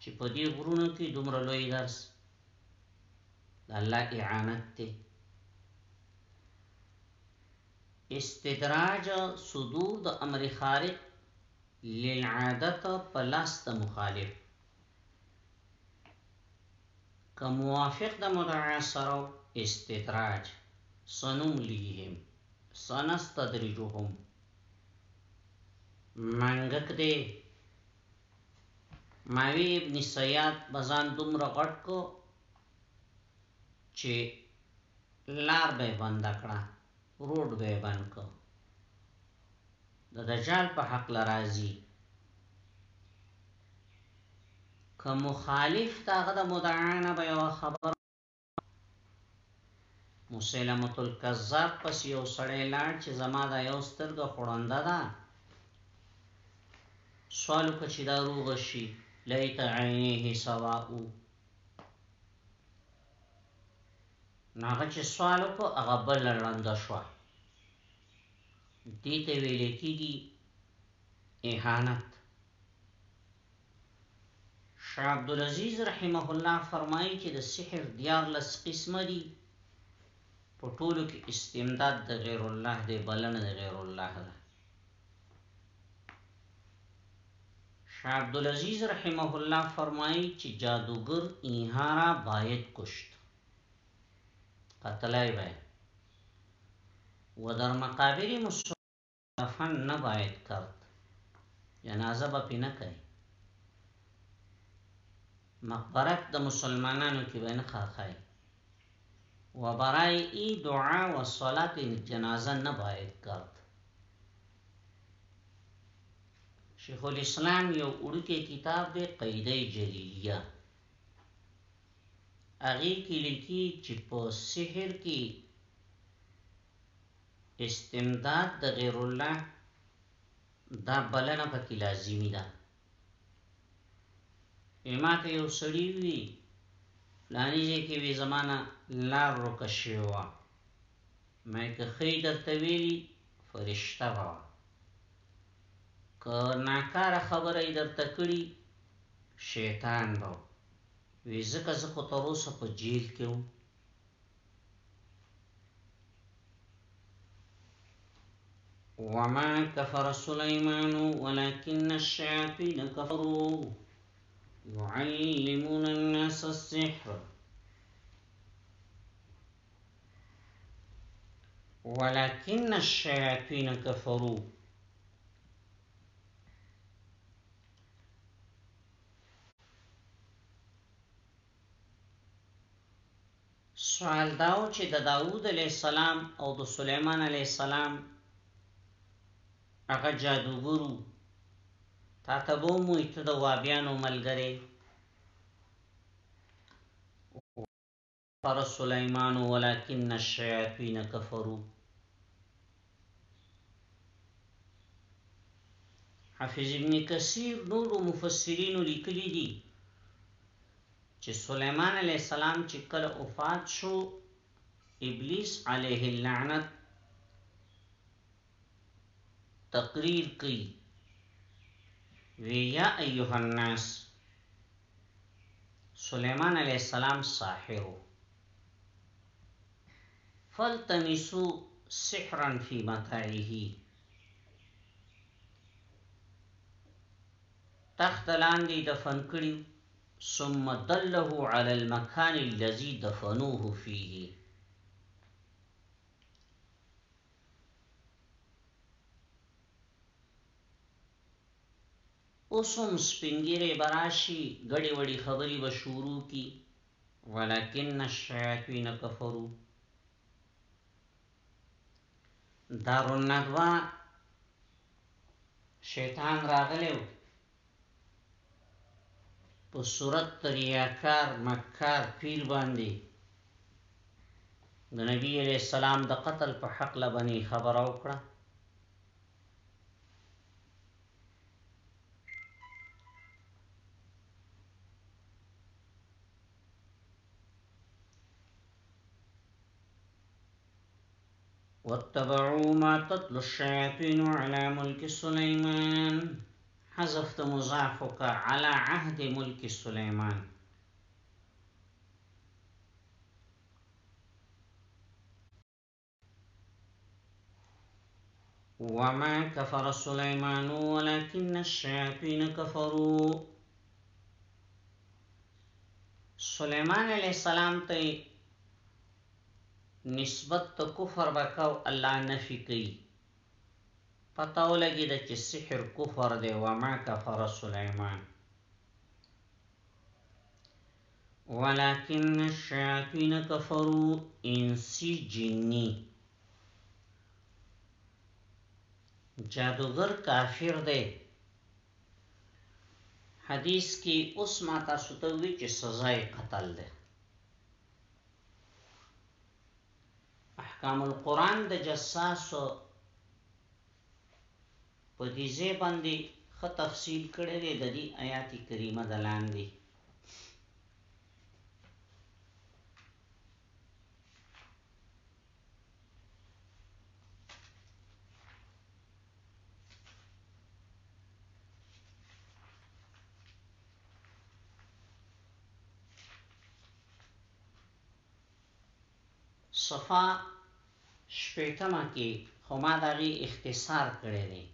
چې په دې غرونو کې دومره لوی درس د الله اعانت ته استدراج صدور د امر خارق للعادت په لاس د مخالف که موافق د مدعا سره استدراج سنملیهم سنستدرجهم منګک دی ماوی ابن صیاد به ځان دومره غټ کو چی لار به بنده کړه روډ به بند کو د دجال په حق لرازی که مخالف تاغه د مدعا نه به یو خبر مسلمه الکذاب پس یو سړی لاړ چې زما دا یو سترګه خړنده ده سوال وکړه چې دا روغ شي لیت عینه سواء ناغه چې سوال وکړه هغه بل لړنده شو دې ته ویل کېږي اهانت شاه عبدالعزیز رحمه الله فرمايي چې د سحر دیارلس قسمه دي، په ټولو کې استمداد د غیر الله دی، بلنه د غیر الله ده. شاه عبدالعزیز رحمه الله فرمايي چې جادوګر اینهارا باید کشت قتلای باید و در مقابر مسلمان کفن نه باید کرد جنازه به پی نه کئ مقبرک د مسلمانانو کی به نه خاخای و برای ای دعا و صلات جنازه نه باید کرد شیخ الاسلام یو اړوکی کتاب دی قیده جلیلیه اغی کی لکی چی په سحر کی استمداد د غیرالله دا بلنه پکې لازمي ده. وي ما ته یو سړي وي فلاني ځای کې وي زما نه لار ورکه شوې وه، ما که ښه یې درته ویلي فرشته به وه، که ناکاره خبره یې درته کړي شیطان به و، وي ځکه زه خو تر اوسه په جیل کې وم. وما كفر سليمان ولكن الشياطين كفروا يعلمون الناس السحر ولكن الشياطين كفروا سوال دا و چې د داوود علیه السلام او د سلیمان علیه السلام هغه جادوګرو تا ته به وموي ته د وابیانو ملګری پر سلیمان ولکن الشیاطین کفرو حافظ ابن کثیر نورو مفسرینو لیکلي دي چې سلیمان علیه السلام چې کله وفات شو ابلیس علیه اللعنت تقریر کوي وی یا ایها الناس سلیمان علیه السلام ساحر فالتمسو سحرا فی متاعه تخت لاندې دفن کړیو ثم دله علی المکان الذی دفنوه فیه اوسم سپنګیره براشی ګړی وړی خبری بشورو کی ولکن الشیاطین کفروا دارالندوه شیطان راغلیو په صورت ریاکار مکار پیر باندې د نبی علیہ السلام د قتل په حق لبنی خبر او کړه واتبعوا ما تطل الشياطين على ملك سليمان حذفت مضافك على عهد ملك سليمان وما كفر سليمان ولكن الشياطين كفروا سليمان عليه السلام ته نسبت ته کفر وکاو الله نفي کوي پته ولګي د چې سحر کفر دی وما كفر سليمان ولکن الشیاطین کفرو انسی جنی جادوګر کافر دی حدیث کې اوس ما تاسو ته وی چې سزا یې قتل ده احکام القرآن د جساس په دې ځای باندې خ تفصیل کړی دی د دې آیات کریمه دلاندې صفا شپېته مه کې خو ما د هغې اختصار کړی دی.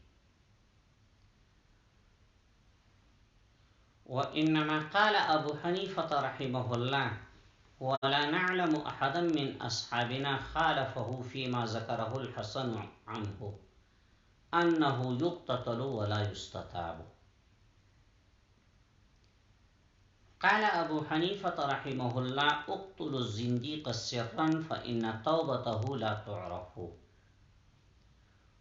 وانما قال ابو حنيفه رحمه الله ولا نعلم احدا من اصحابنا خالفه فيما ذكره الحسن عنه انه يقتتل ولا يستتاب قال ابو حنيفه رحمه الله اقتل الزنديق سرا فان توبته لا تعرف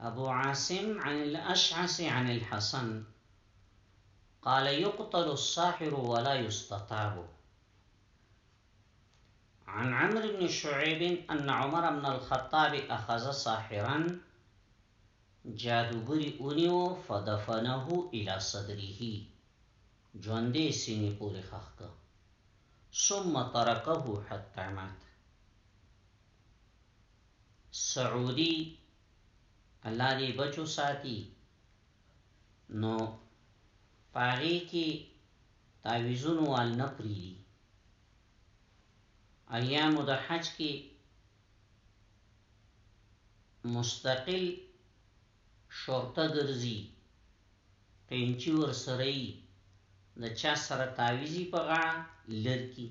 أبو عاصم عن الأشعث عن الحسن قال يقتل الساحر ولا يستطاب عن عمرو بن شعيب أن عمر بن الخطاب أخذ ساحرا بري اونیو فدفنه الى صدره جونده سيني پوری خخك ثم تركه حتى مات سعودی الله دی بچو ساتی نو پاغی کی تاویزونو وال نه پریدی ایامو د حج کی مستقل شورته ګرځي قينچي ورسره يي د چا سره تعويذ يي په غاړه لرکي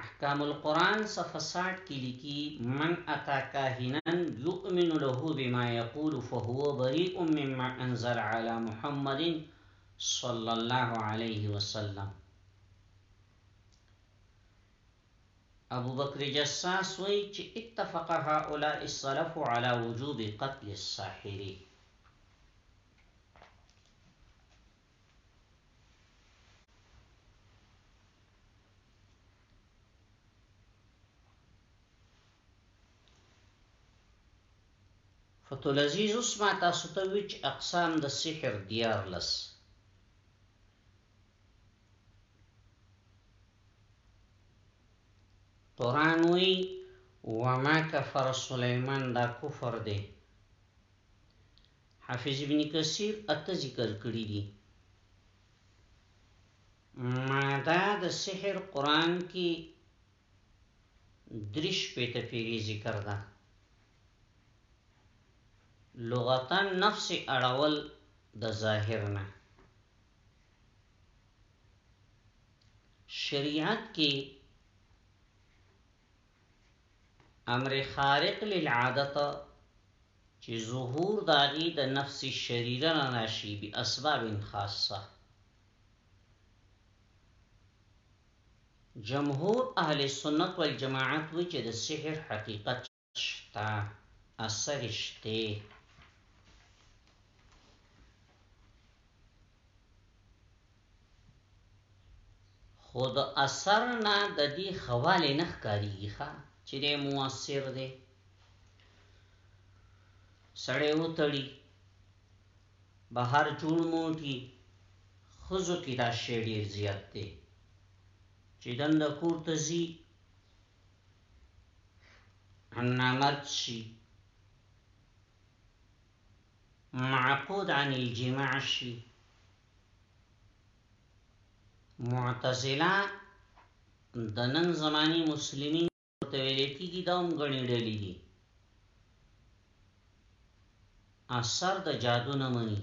احکام القرآن صفحه 60 کې لیکي من اتا کاهنا يؤمن له بما يقول فهو بريء مما انزل على محمد صلى الله عليه وسلم ابوبکر جساس وایي چې اتفق هؤلاء السلف علی وجوب قتل الساحر. فتح العزیز اوس ما تاسو ته وچ اقسام د سحر دیار لس قرآن وی وما کفر سلیمان دا کفر دی حافظ ابن کثیر اته ذکر کړی دی ماده د سحر قرآن کی دریش پیتا پیری ذکر ده لغتا نفس اړول د ظاهر نه شریعت کې امر خارق للعادت چې ظهور داغي د نفس شریره نه ناشي به اسباب خاصه جمهور اهل سنت والجماعت و چې د سحر حقیقت شته اثر شته خو د اثر نه د دې خواله نه ښکاریږي ښا چې د موثر دی سړی وتړي بهر جوړ موټي خزو کې دا شی ډیر زیات دی چې دند کور ته ځي هم نامرد شي معقود عن الجماع شي معتزله د نن زماني مسلمین ورته ویل کېږي دا هم غني ډلې دي اثر د جادو نه مني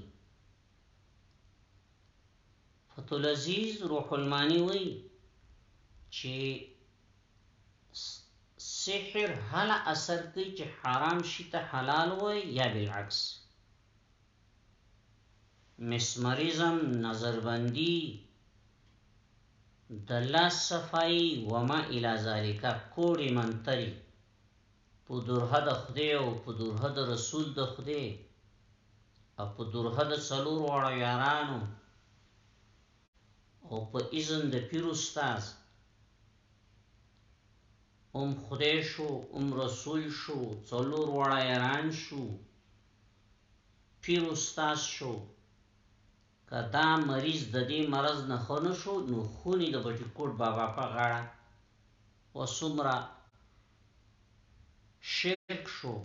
فتح العزیز روح المانی وی چې سحر هله اثر کوي چې حرام شي ته حلال وای یا بالعکس مسمریزم نظربندی د لاس صفائی وما الی ذالک کوړی منتری په درهه د خدای او په درهه د رسول د خدای او په درهه د څلور واړو یارانو او په اذن د پیر استاد ام خدای شو ام رسول شو څلور واړه یاران شو پیر استاد شو که دا مریض ددې مرض نه ښه نه شو نو خونی د بټی کوټ بابا په غاړه و څومره شرک شو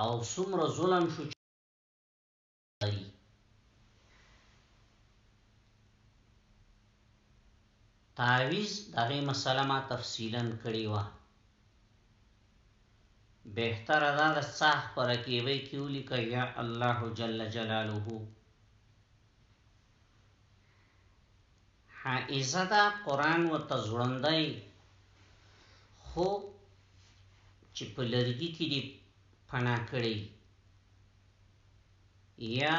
او څومره ظلم شو چې لري تعویز دغه مسله ما تفصیلا کړی و بهتره دا ده څاه خپره کیبی کی ولیکه یا الله جل جلاله حائزه دا قرآن و تزړندای خو چې په لرګي کې دی پنا کړی یا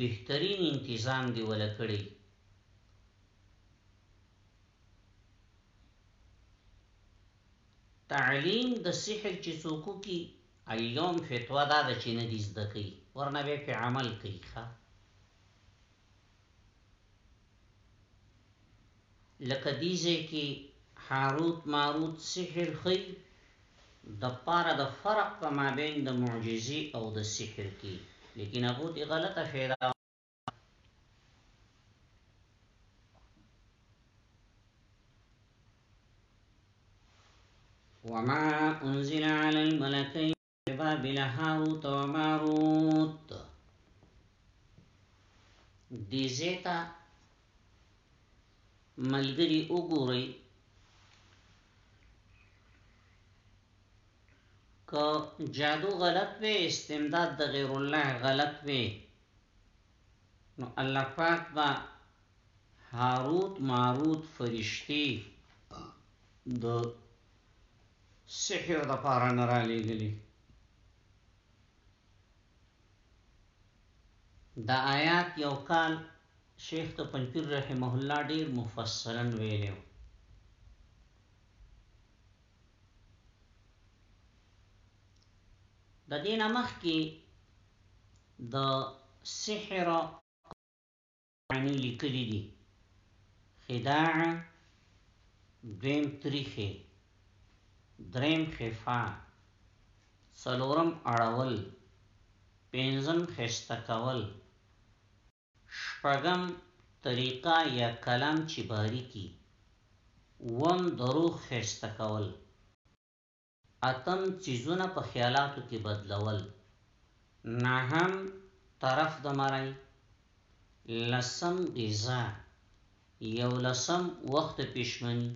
بهترین انتظام دی ولا کړی تعلیم د سحر چی څوک وکی الیوم فتوا دا ده چی نه دی زده کوی ورنه بیا پی عمل کوی ښه لکه دی ځای کی حاروت ماروت سحر ښی د پاره د فرق په مابین د معجزی او د سحر کی لیکن هغو تی غلطه فیدا وما انزل على الملكين بابل هاروت وماروت دي زيتا ملګری وګورئ که جادو غلط وي استمداد د غیر الله غلط وي نو الله پاک به هاروت ماروت فرشتې د سحر د پاره نه را لېږلې دا آیات یو کال شیخ ته پنځپیر رحمه الله ډیر مفصلا ویلو د دینه مخ کې د سحر معنی لیکلي دي، خداع، دویم تریخی، دریم خفاء، څلورم اړول، پنځم خسته کول، شپږم طریقه یا کلام چې باریکي، اووم د روح خسته کول، اتم، څیزونه په خیالاتو کې بدلول. نهم، طرف د مرۍ. لسم، غذا. یولسم، وخت پیشمني.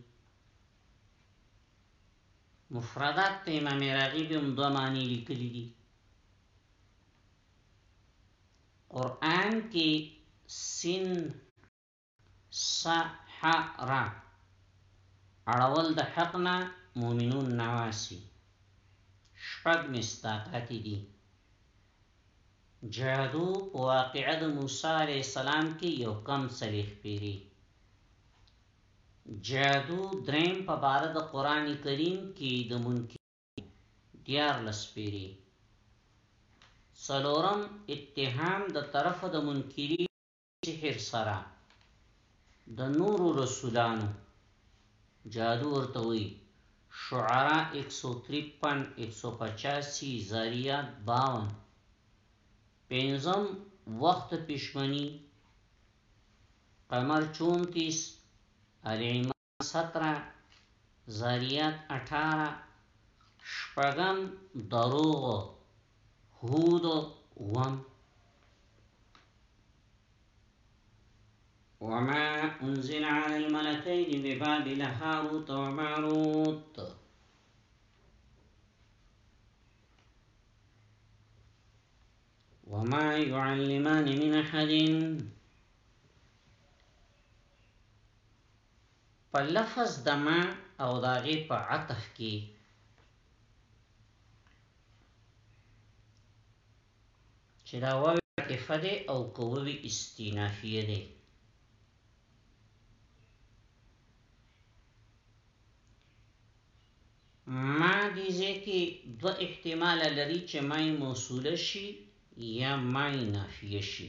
مفردات ته امام راغب هم دوه معنی لیکلي دي. قرآن کې سین. سحر، اړول د حق نه مؤمنون ناواسي شپږ مصداقات دي. جادو په واقعه د موسی عليه السلام کې يو کم څلوېښت پېري. جادو درېم په باره د قرآن کريم کې د منکرينو ديارلس پېري. څلورم اتهام د طرفه د منکرينو سحر سره د نورو رسولانو جادو ورته وایي، شعراء ایک سو ترپن، ایک سو پچاسی، ذاریات باون، پنځم وخت پیشمني، قمر چونتیس، آل عمران. سترہ زاريات اٹھارہ شپغم دروغ هود وم وما أنزل على الملكين بباب لهاروت وماروت وما يعلمان من أحد په لفظ د ما او د هغې په عطف کې چې دا واو عاطفه دی او که ووي استینافیه دی ما دې ځای کې دوه احتماله لري چې مای موصوله شي یا مای نافیه شي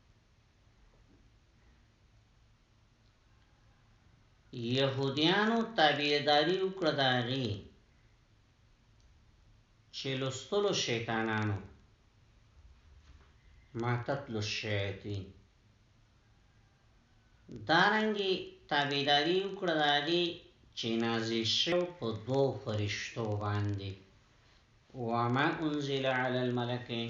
يهوديانو تابعداري وکړه د هغې چې لوستلو شیطانانو ما تتلو الشیاطین دارنګي تابعداري وکړه د هغې چې نازل شو په دوو فرشتو باندې وما انزل علی الملکین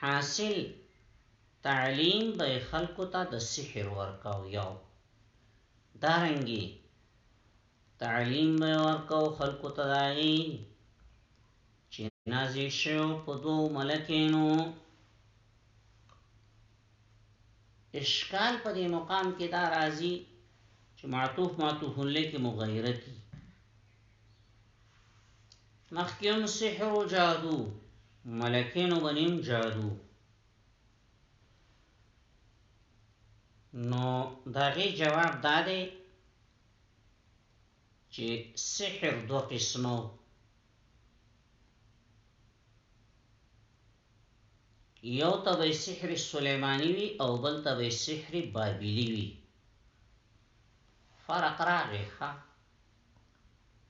حاصل تعلیم به خلکو ته د سحر ورکاو یو دارنګي تعلیم به ورکاو خلکو ته دایي چې نازل شو په دوو ملکینو اشکال په دې مقام کې دا راځي چې معطوف معطوف لکه مغیره کی مخکیم سحر و جادو ملکین و بنیم جادو نو داغی جواب داده چه سحر دو قسمو یو تبه سحر سلیمانی وی او بل تبه سحر بابلی وی فرق راغی خواه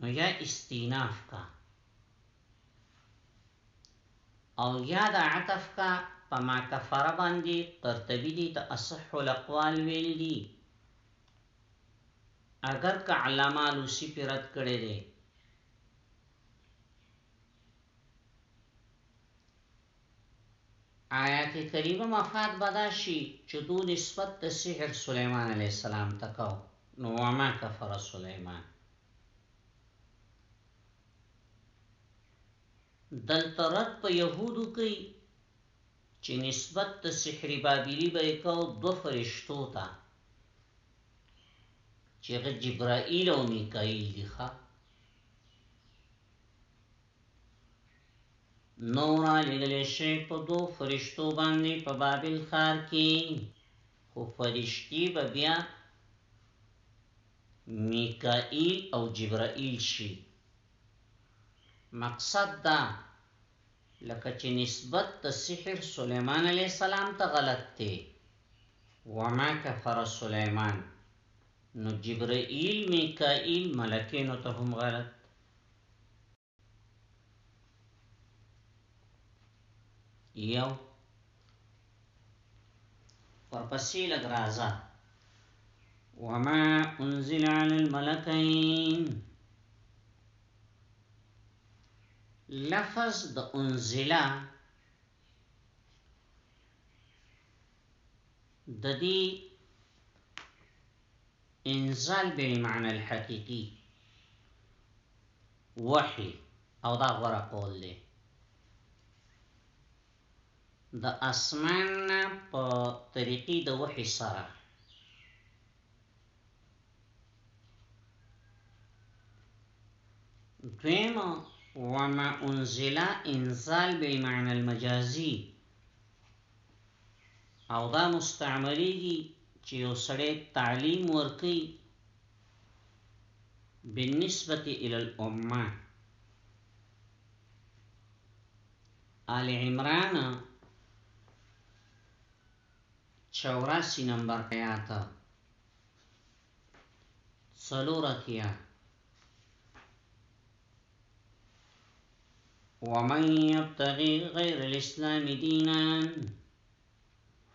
نو یا استیناف کا او یا د عطف کا په ما کفر باندې قرطبی دی ته اصح الاقوال ویل دی اگر که علامه لوسی پی رد کړی دی آیات کریمه مفاد به دا شي چې دوئ نسبت د سحر سلیمان علیه السلام ته کاؤ نو وما کفر سلیمان دلته رد په یهودو کوي چې نسبت د سحر بابلی به کو دو فرشتو ته چې جبرائیل او میکائیل دي ښا نو را لګلې شي په دو فرشتو باندې په بابل خار کې خو فرشتي به بیا میکائیل او جبرائیل شي مقصد دا لکه چې نسبت د سحر سليمان عليه السلام ته غلط دی وما كفر سليمان نو جبرائيل ميکائيل ملکینو ته هم غلط یو ورپسې لګ راځه وما انزل على الملكين لفظ د انزلا د دې انزال بالمعنى الحقيقي وحي او دا غوره قول دی د اسمان په طریقې د وحي سره دویم وما انزل انزال بالمعنى المجازي او دا مستعملیږي چې یو سړی تعلیم ورکوي بالنسبة الی الامه آل عمران چوراسی نمبر آیات څلور اتیا ومن يبتغي غير الاسلام دينا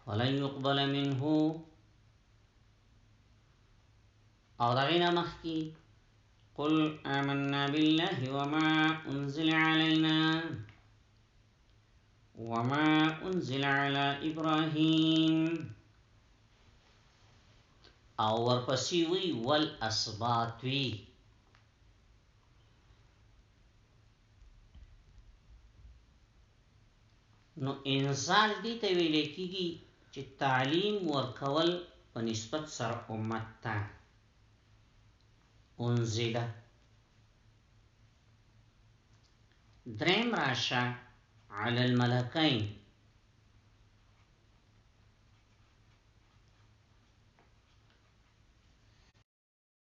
فلن يقبل منه او دغینا مخکی قل آمنا بالله وما أنزل علينا وما أنزل على إبراهيم او ورپسی وی والاسبات وی نو انزال دي ته ویل کیږي چې تعلیم ورکول په نسبت سره امت ته انزله دریم راشه علی الملکین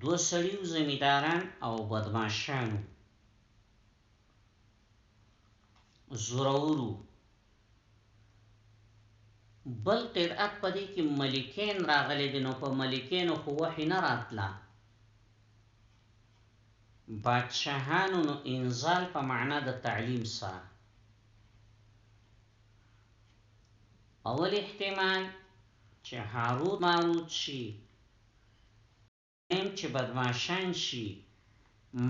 دو سړیو زمیداران او بدماشانو زورورو بل قرأت په دې کې ملکین راغلي دي نو په ملکینو خو وحی نه راتله بادشاهانو نو انزال په معنا د تعلیم سره اول احتمال چې هاروت ماروت شي دویم چې بدماشان شي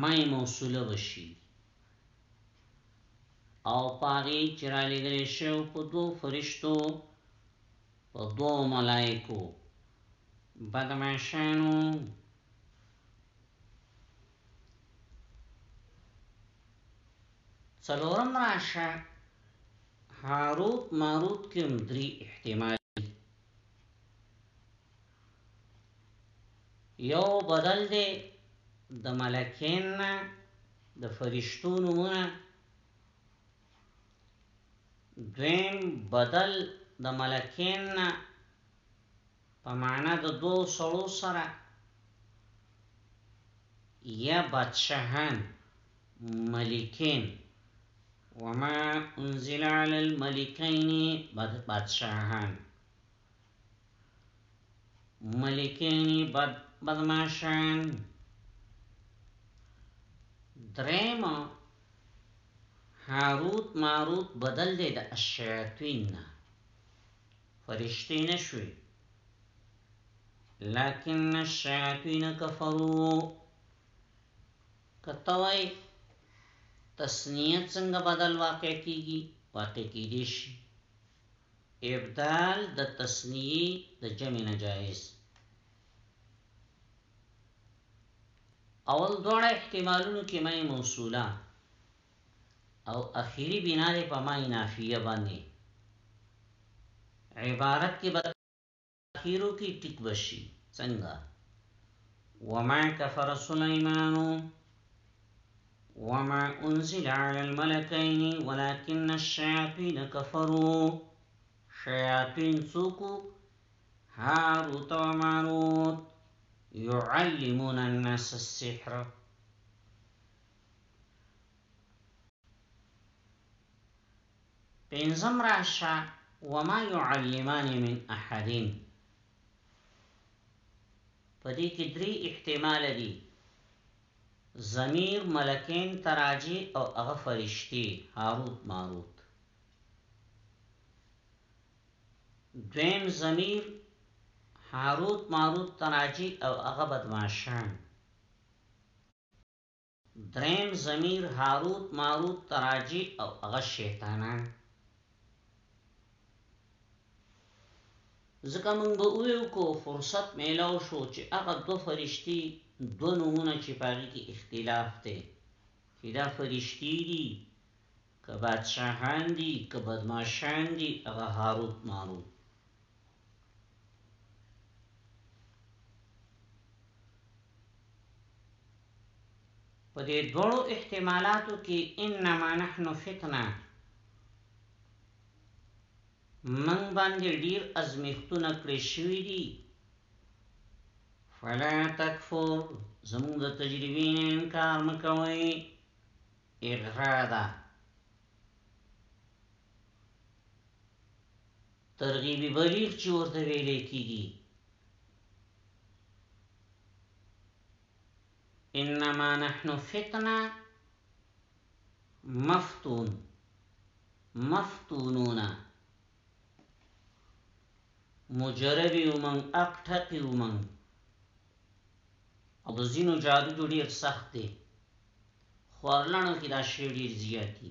مای موصوله به شي او پاغي چې را لګل شو په دوو فرشتو په دوو ملائکو بدماشانو څلورم راشه هاروت ماروت کې هم درې احتمال دي یو بدل دی د ملکین نه د فرشتو نومونه دویم بدل د ملکین نه په معنی د دوو سړو سره یا بادشاهان ملکین وما انزل علی الملکین بادشاهان ملکین بد بدماشان دریم هاروت ماروت بدل دی د الشیاطین نه فرشتي نه شوي لكن الشياطين كفروا کتوای تسنیه څنګه بدل واقع کیږي واقع کیدی شي ابدال د تسنیه د جمع نه جایز اول دوړ احتمالونو کې مې موصوله او اخیری بنا دی په معنی نافیه باندی عبارت کی به اخیرو کی ټیک بشی څنګه وما کفر سلیمانو وما انزل على الملکین ولكن الشیاطین کفرو شیاطین سوکو هاروت و ماروت يعلمون الناس السحر پنځم راشه وما يعلمان من احد په دې کې درې احتمال دي ضمیر ملکین تراجی او هغه فرشتي هاروت ماروت دویم ضمیر هاروت ماروت تراجی او هغه بدمعشان دریم ضمیر هاروت ماروت ته راجع او هغه شیطانان ځکه موږ به ویو کو فرصت میلاو شو چې هغه دو فرشتي دو نمونه چې پاغي کې اختلاف دی چې دا فرشتي دي که بادشاهان دي که بدمعشان دي هغه هاروت ماروت په دې دوړو احتمالاتو کې انما نحن فتنه من باندې ډیر ازمیختونه کړی شوی دي فلا تکفر زموږ د تجربې نه انکار مکوئ اغرادا ترغیب بلیغ چې ورته ویل کیږي انما نحن فتنه مفتون مفتونون مجربی ومن اقتقی ومن او د زینو جادو ډیر سخت دی خورلانو کې دا شی ډیر زیاتی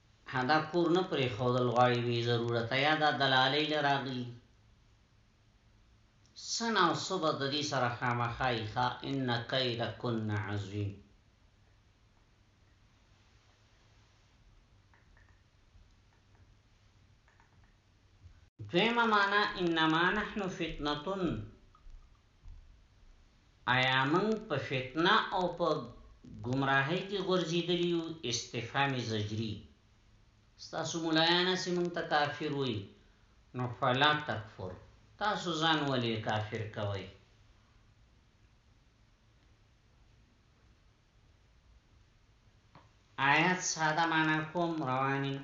ها دا کور نه پريښودل غواړي بي ضرورته يا دا دلالۍ له راغلي دي څه نه او څه به ددي سره خامخا يي ښه ان کيد کن عظيم. دويمه معنی انما نحن فتنه ایا موږ په فتنه او په ګمراهۍ کې غورځیدلي یو؟ استفهام زجري، ستاسو ملایان هسې موږ ته کافر وایي نو فلا تکفر، تاسو ځان ولې کافر کوئ؟ آیات ساده مانا کوم روان یم.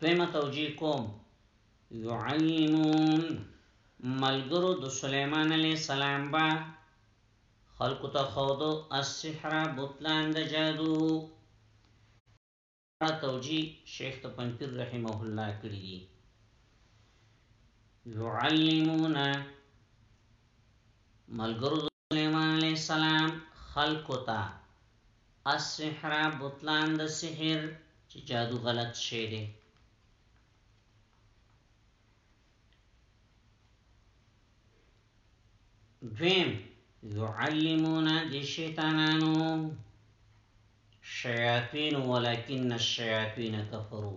دویمه توجیه کوم یعیمون ملګرو د سلیمان علیه السلام با خلق ته خودو السحر بطلان د جادو توجیه شیخ ته پنځیر رحمه الله کړی دی یعلمون ملګرو سلیمان علیه السلام خلکو ته السحر بطلان د سحر چې جادو غلط شی دی دویم یعلمون دی شیطانانو شیاطین ولکن الشیاطین کفرو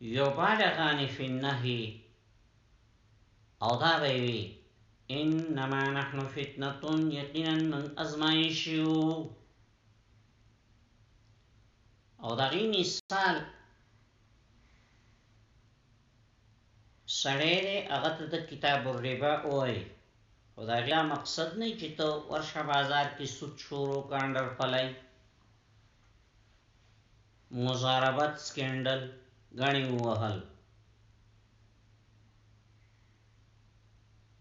یبالغان فی النهی او دا بیوی انما نحن فتنتون یقینا من ازمائشیو او دا غی مثال سړی دی هغه ته د کتاب الربا وای او دا غیا مقصد نه چې ته ورشه بازار کې سود شروع کاندر پلای مضاربت سکینډل ګڼي ووهل.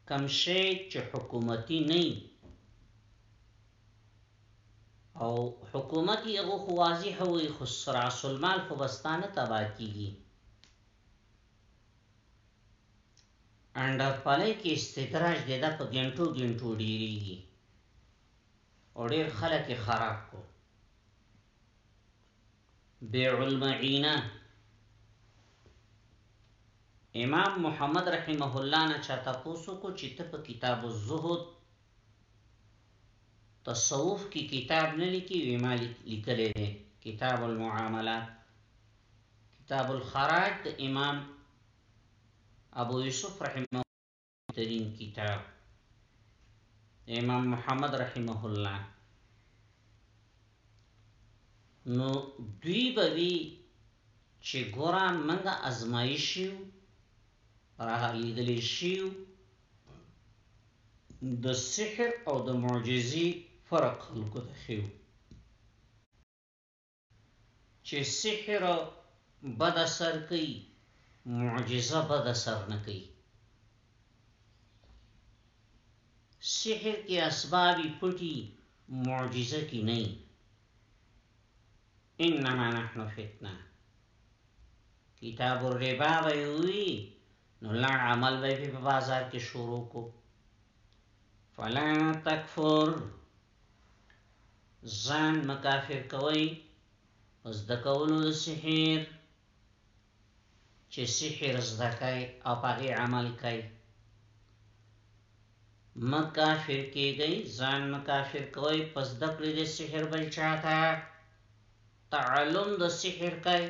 کم شی چې حکومتي نه او حکومت یې غو خو واضح وي خو راس المال خو بستانه تبا کیږي انډر پلې کې استدراج دې د په ګنټو ګنټو ډیریږي او ډیر خلک خراب کو بیع المعینه امام محمد رحمه الله نه چاته پوسو کو چې ته په کتاب الزهد تصوف کې کتاب نه لیکي وی ما لیکلې ده کتاب المعاملات کتاب الخراج د امام ابو یوسف رحمه ترین کتاب امام محمد رحمه الله نو دوی به وی چې ګورا منګه ازمایشیو را لیدلی شیو د سحر او د معجزي فرق خلکو ته خيو چه سحر به د سر کوي معجزه به د سر نه کوي سحر کې اسباب پټي معجزه کې نه انما نحن فتنه کتاب الربا به وي نو لړ عمل به په بازار کې شروع کو فلا تکفر ځان مه کافر کوئ په زده کولو د سحر چې سحر زده کړئ او په هغې عمل کړئ مه کافر کېږئ ځان مه کافر کوئ په زده کړې د سحر بل چا ته تعلم د سحر کړئ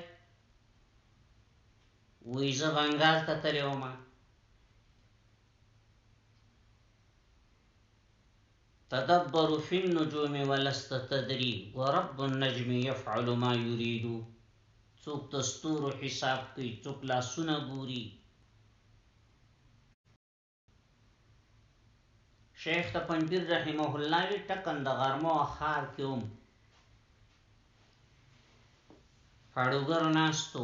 وی زه بنګال ته تللی وم تدبر فی النجوم ولست تدری ورب النجم یفعل ما یرید څوک د ستورو حساب کوي څوک لاسونه ګوري شیخ ته پنځیر رحمه الله وی ټکند غرمه او خار کې هم هړوګر ناستو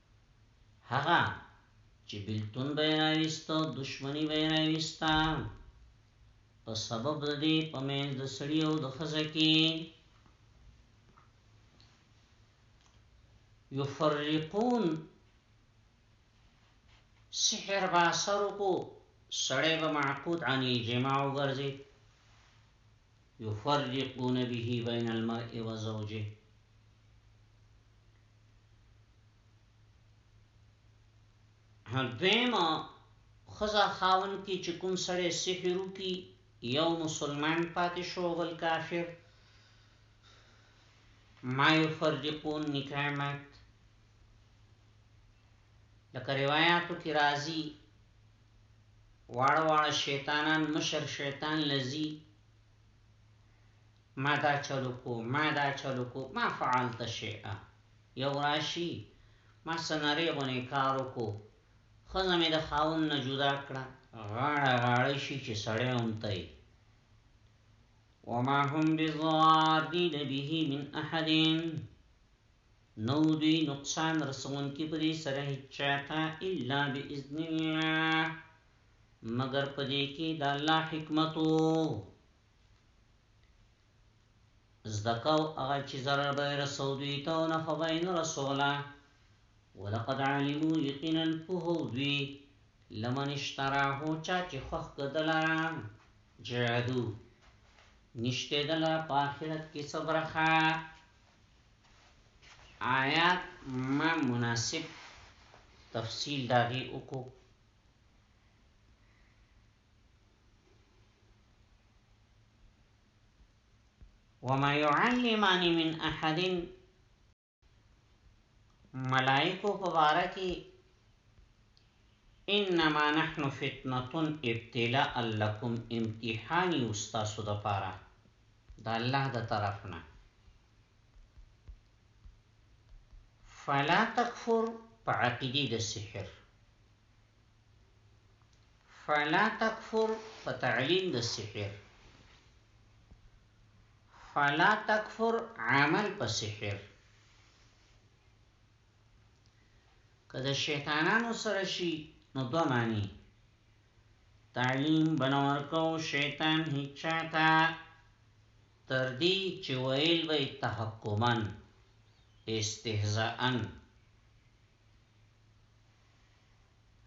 هغه چې بلتون به یې راویست، دښمني به یې راویسته، په سبب د دې په منځ د سړي او د ښځه کې یفرقون سحر به اثر وکړو سړی به معقود عن الجماع وګرځي يفرقون به بين المرء وزوجه دویم خزا خاون کی چې کوم سړی سحر کی یو مسلمان پاتې شو بل کافر ما یفرقون نکاح مات لکه روایاتو کی راضی واړه واړه شیطانان مشر شیطان لذي ما دا چلو کو ما دا چلو کو ما فعلت شیئا یو راشي ما سنری غونې کارو کو خزه مې د خاون نه جدا کړه غاړه غاړه شي چې سړی هم تای وما هم بضارین به من احدین نو دوی نقصان رسوونکي په دې سره هیچا ته الا باذن الله مګر په دې کې د الله حکمت وو زدکاو هغه چې ضرر به رسو دوی ته او نفع به نه رسوله ولقد علمو یقینا پوهو دوی لمن اشتراه چا چې خوخ کدلا جادو نشته دلا په آخرت کې صبرخه آیات ما مناسب تفصیل داغي وکړو وما يعلمان من احد ملائکو مبارکی انما نحن فتنه ابتلاء لكم امتحان استاسو د پاره د الله د طرفنا فلا تکفر په عقیدی د سحر فلا تکفر په تعلیم د سحر فلا تکفر عمل په سحر کله شیطانانو سره شي نو دوه معنی تعلیم بنور کو شیطان هیچا تا تر دي چي ويل به يې تحکما، استهزاءا،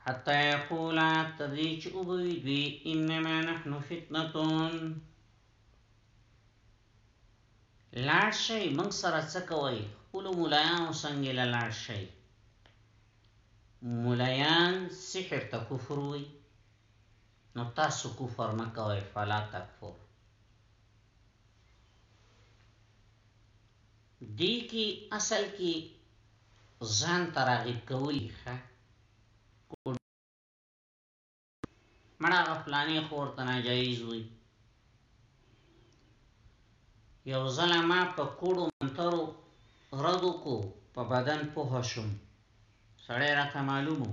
حتی يقولا تر دي چي وبه وي دوی انما نحن فتنتون، لاړ شئ موږ سره څه کوئ خپلو ملايانو څنګه له لاړ شئ، ملايان سحر ته کفر وايي نو تاسو کفر مه کوئ فلا تکفر. دی کی اصل کی ځان ته راغیب کولی ښه کوډ مړه غفلانه خور ته ناجایز وی یو ځله ما په کوډو منترو ردو کو په بدن پوه شوم سړی راته معلومو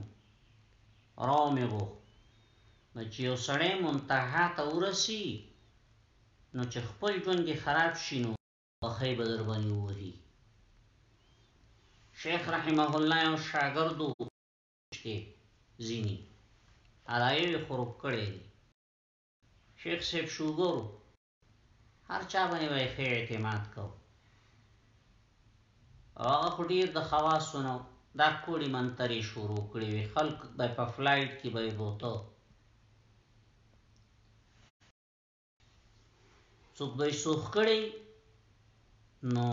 راو می غوښت نو چې یو سړی منتها ته ورسی نو چې خپل ژوند دې خراب شي نو وخی به در باندې ووهي شیخ رحمه الله او شاګردو شته ځینی علایې خروب کړي شیخ صاحب شوګورو هر چا باندې وای خې اعتماد کو هغه خډیر د خواصونو دا کوړی منتري شروع کړی وی خلک به په فلایټ کې به بوته څوک به سوخ کړی نو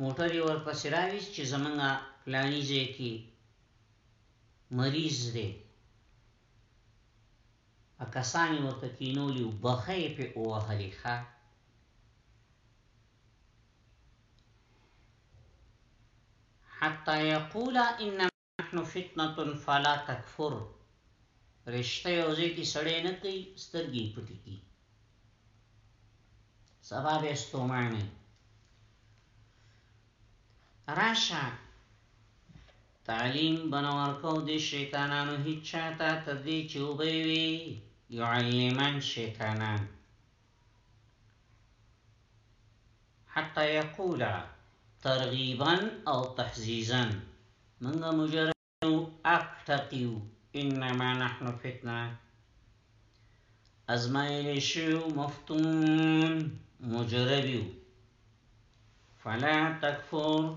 موټر یې ورپسې راویست چې زمونږ پلاني ځای کې مریض دی کسان یې ورته کینولي وو، بخه یې پرې ووهلې ښه. حتی یقولا انما نحن فتنة فلا تکفر رشته یو ځای کې سړی نه کوي، سترګې یې پټې کړي. سبا به ستوماني راشه تعلیم بنور کو دي شیطانانو هیڅ چاته تدې چوبې وي يعلمان شیطانان حتى يقولا ترغيبا أو تحزيزا من مجرد أقتقيو إنما نحن فتنة أزمائل شو مفتون مجربيو فلا تكفر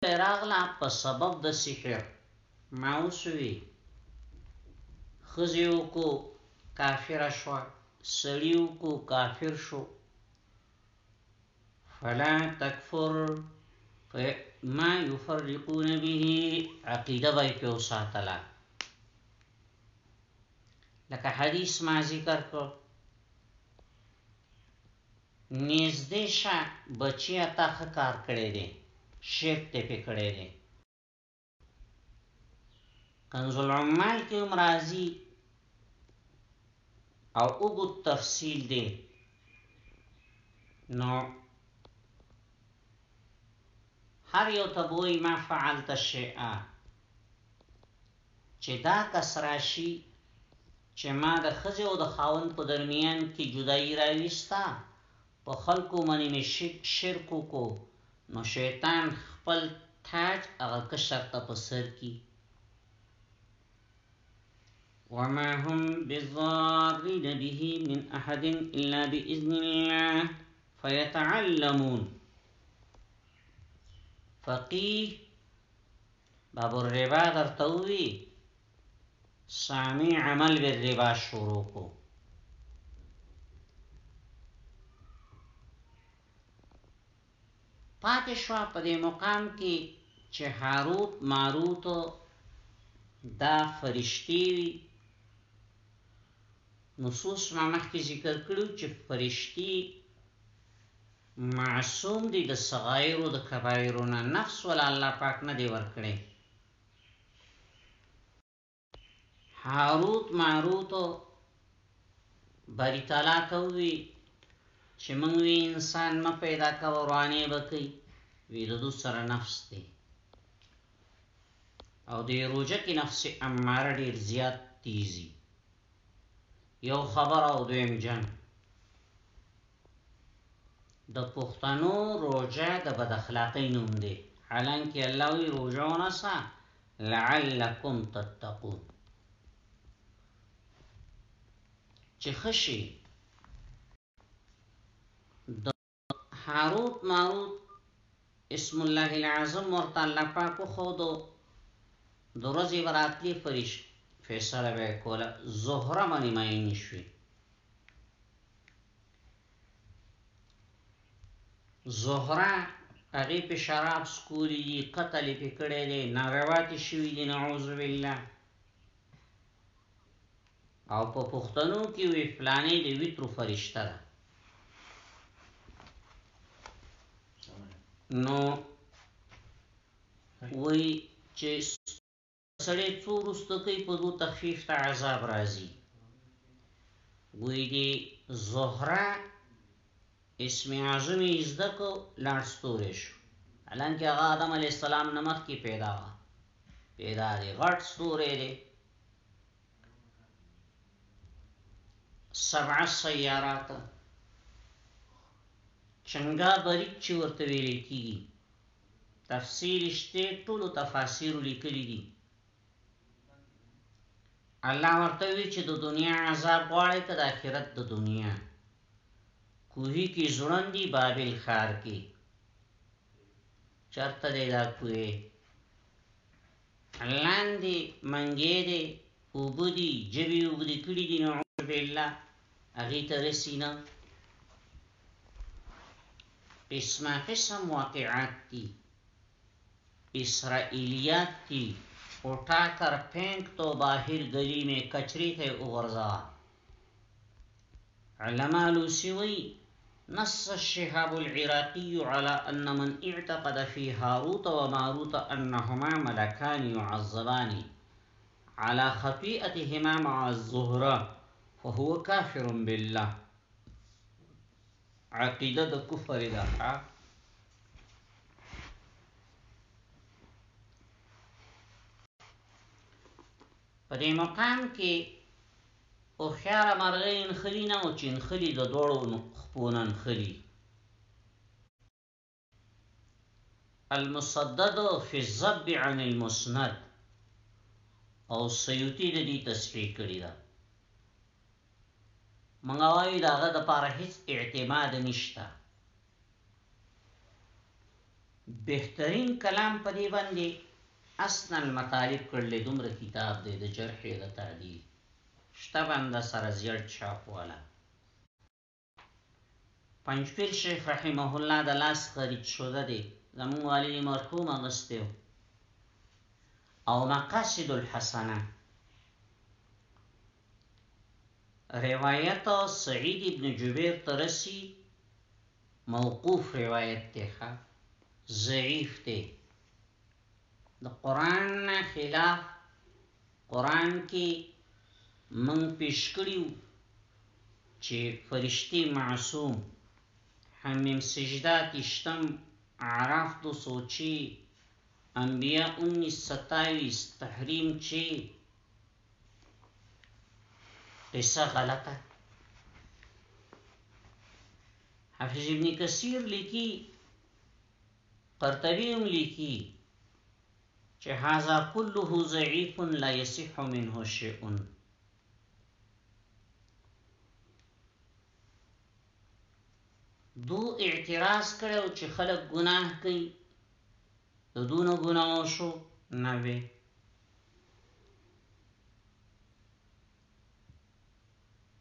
ته راغله په سبب د سحر ماوسوی خزی وکو کافره شوه سړی وکو کافر شو فلا تکفر ما يفرقون به عقیده به په وساتله لکه حدیث ما ذکر کو نيزدې شه بچيه تا ښه کار کړې دې شيپ دې پې کړې دې. کنزالعمال کې هم راځي او اوږد تفصیل دی نو هر یو ته بوي ما فعلت شیئا چې دا کس راشي چې ما د ښځې او د خاوند په درمیان کې جدايي راویسته، په خلکو باندې مې شرک وکړو، نو شیطان خپل تاج هغه کشر ته په سر کړي. وما هم بضارین به من احد الا باذن الله فیتعلمون فقیه باب الربا درته ووی سامی عمل بالربا شروع کو پاتې شو په دې مقام کې چې هاروت ماروت دا فرشتي وي نصوص ما مخکې ذکر کړو چې فرشتي معصوم دی د صغائرو د کبائرو نه نفس ولا الله پاک نه دی ورکړی هاروت ماروت باری تعالی ته وی چې موږ وی انسان م پیدا کا ورانه بکی وی د سره نفس دی او د روجه کې نفس اماره ډیر زیات تیزی یو خبر او دویم جنگ د پښتنو روژه د بد اخلاقۍ نوم دی حالانکه الله وی روژه ونسه لعلکم تتقون چې خشي د هاروت ماروت اسم الله العظم ورته الله پاک خو دو درځي براتلی فرش فیصله وکوله زهره باندې ماین شوي زهره هغه په شراب سکوري دي قتل په کړي دي ناروات شوی دي نعوذ بالله او په پښتنو کې وی فلانه دی ویترو فرشتہ ده نو وی چې سړی څو وروسته کوي په دو تخفیف ته عذاب راځي ګوی دی زهره اسم اعظم یې زده کو لاړ ستوری شو حالانکه هغه آدم علی السلام نه مخکې پیدا و پیدا دی غټ ستوری دی سبع سیارات چنګا بریک چې ورته ویل کیږي تفسیر شته ټولو تفاسیر لیکلي دي الله ورته وی چې د دنیا عذاب غواړي که د آخرت د دنیا کوهی کې ځوړند دي بابل ښار کې چرته دی دا کوی لاندی منګی دی اوبه دی جبی یی اوږدی کړی دی نعوذ بالله هغی ته رسی نه قسمه قسم واقعات دی اسرائیلیات دی او ټاکر پینک تو باهر گلی می کچری ته اوغرزوا अलमालूसी हुई نص الشهاب العراقي على أن من اعتقد في هاروت وماروت أنهما ملكان يعذبان على خطيئتهما مع الزهرة فهو كافر بالله عقيدة دا كفر دا په دې مقام کې هوښیاره مرغۍ نښلي نه او چې نښلي د دوړو خپو نه نښلي. المسدد فی الذب عن المسند او سیوطي د دې تصحیح کړې ده. موږ وایو د هغه لپاره هیڅ اعتماد نشته. بهترین کلام په دې باندې اسنه المطالب کړلې دومره کتاب دی د جرح او د تعدیل شته بنده سره زیړ چاپ والا پنجپیر شیخ رحمه الله د لاس خرید شوده دی زمون والی مرحوم اغستیو او مقاصد الحسنه روایت سعید ابن جبیر ته رسی موقوف روایت دی ښه ضعیف دی د قران نه خلاف قران کې من پیش کړیو چې فرشتي معصوم حمیم سجده تشتم عراف دو سوچی انبیاء 19 27 تحریم چې قصه غلطه حافظ ابن کثیر لیکي قرطبي هم لیکي چې هاذا كله ضعيف لا يصح منه شيء دو اعتراض کړو چې خلک ګناه کوي دونه ګناه شو نه وي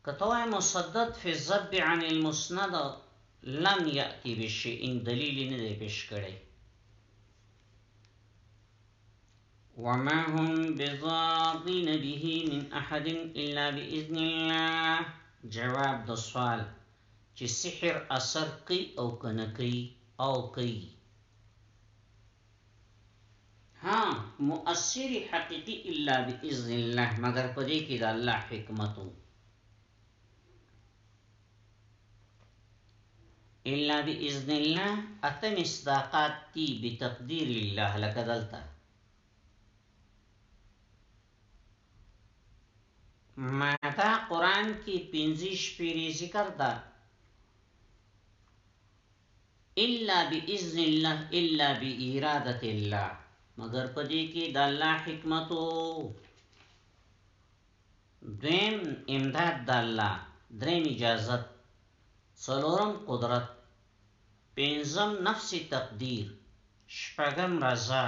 کته وای مسدد فی الذب عن المسند لم یاتی بشیء دلیل نه دی پیش کړی وما هم بضاضين به من احد الا باذن الله جواب د سوال چې سحر اثر کوي او کنه کوي او کوي ها مؤثر حقیقی الا باذن الله مگر په دې کې د الله حکمت وو الا باذن الله اته مصداقات دي بتقدير الله لك دلته ماتا قران کې پنځه شپې ذکر ده الا باذن الله الا بارادت الله مګر په دې کې د الله حکمت دویم امداد د الله دریم اجازت څلورم قدرت پنځم نفس تقدیر شپږم رضا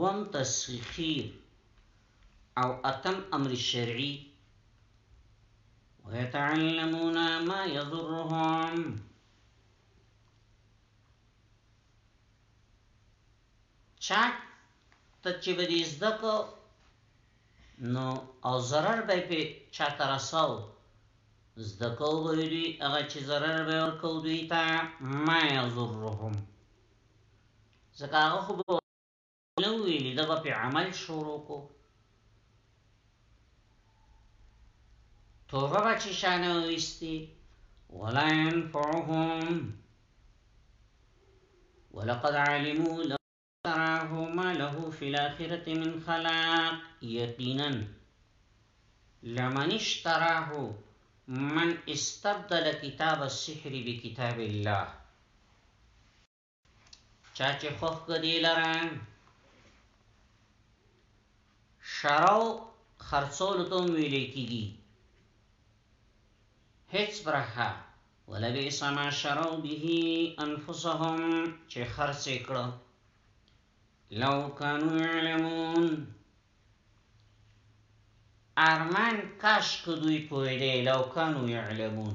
وم تسخیر او اتم امر شرعي ويتعلمون ما يضرهم چا ته چې به دې زده کو نو او ضرر به په چا ته رساو زده کو به دوی هغه چې ضرر به ورکو دوی ته ما یضرهم ځکه هغه خو به نو ویلي دا به عمل شروع کو توبه به چې شانه ویستي ولا ينفعهم ولقد علموا تراه ما له في الآخرة من خلاق يقينا لمن اشتراه من استبدل كتاب السحر بكتاب الله چاچه خوخ کدی لران شراو خرڅولو ته ویلې کیږي هیڅ برخه ولبی سما شراو به انفسهم چې خرڅ کړو لو کانو علمون ارمان کاش کدوی پویده لو کانو یعلمون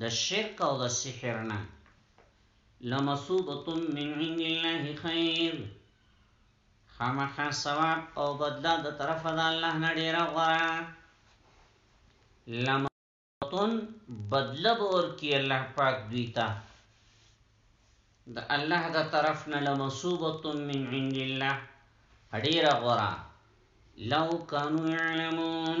د شرک او د سحر نه لمصوبتم من عند الله خیر خامخا ثواب او بدلا د طرف د الله نه ډیره غوړه لمصوبتن بدلا بور کی الله پاک دوی ته د الله د طرف نه لمصوبتم من عند الله ډیره غوړه لو کانو یعلمون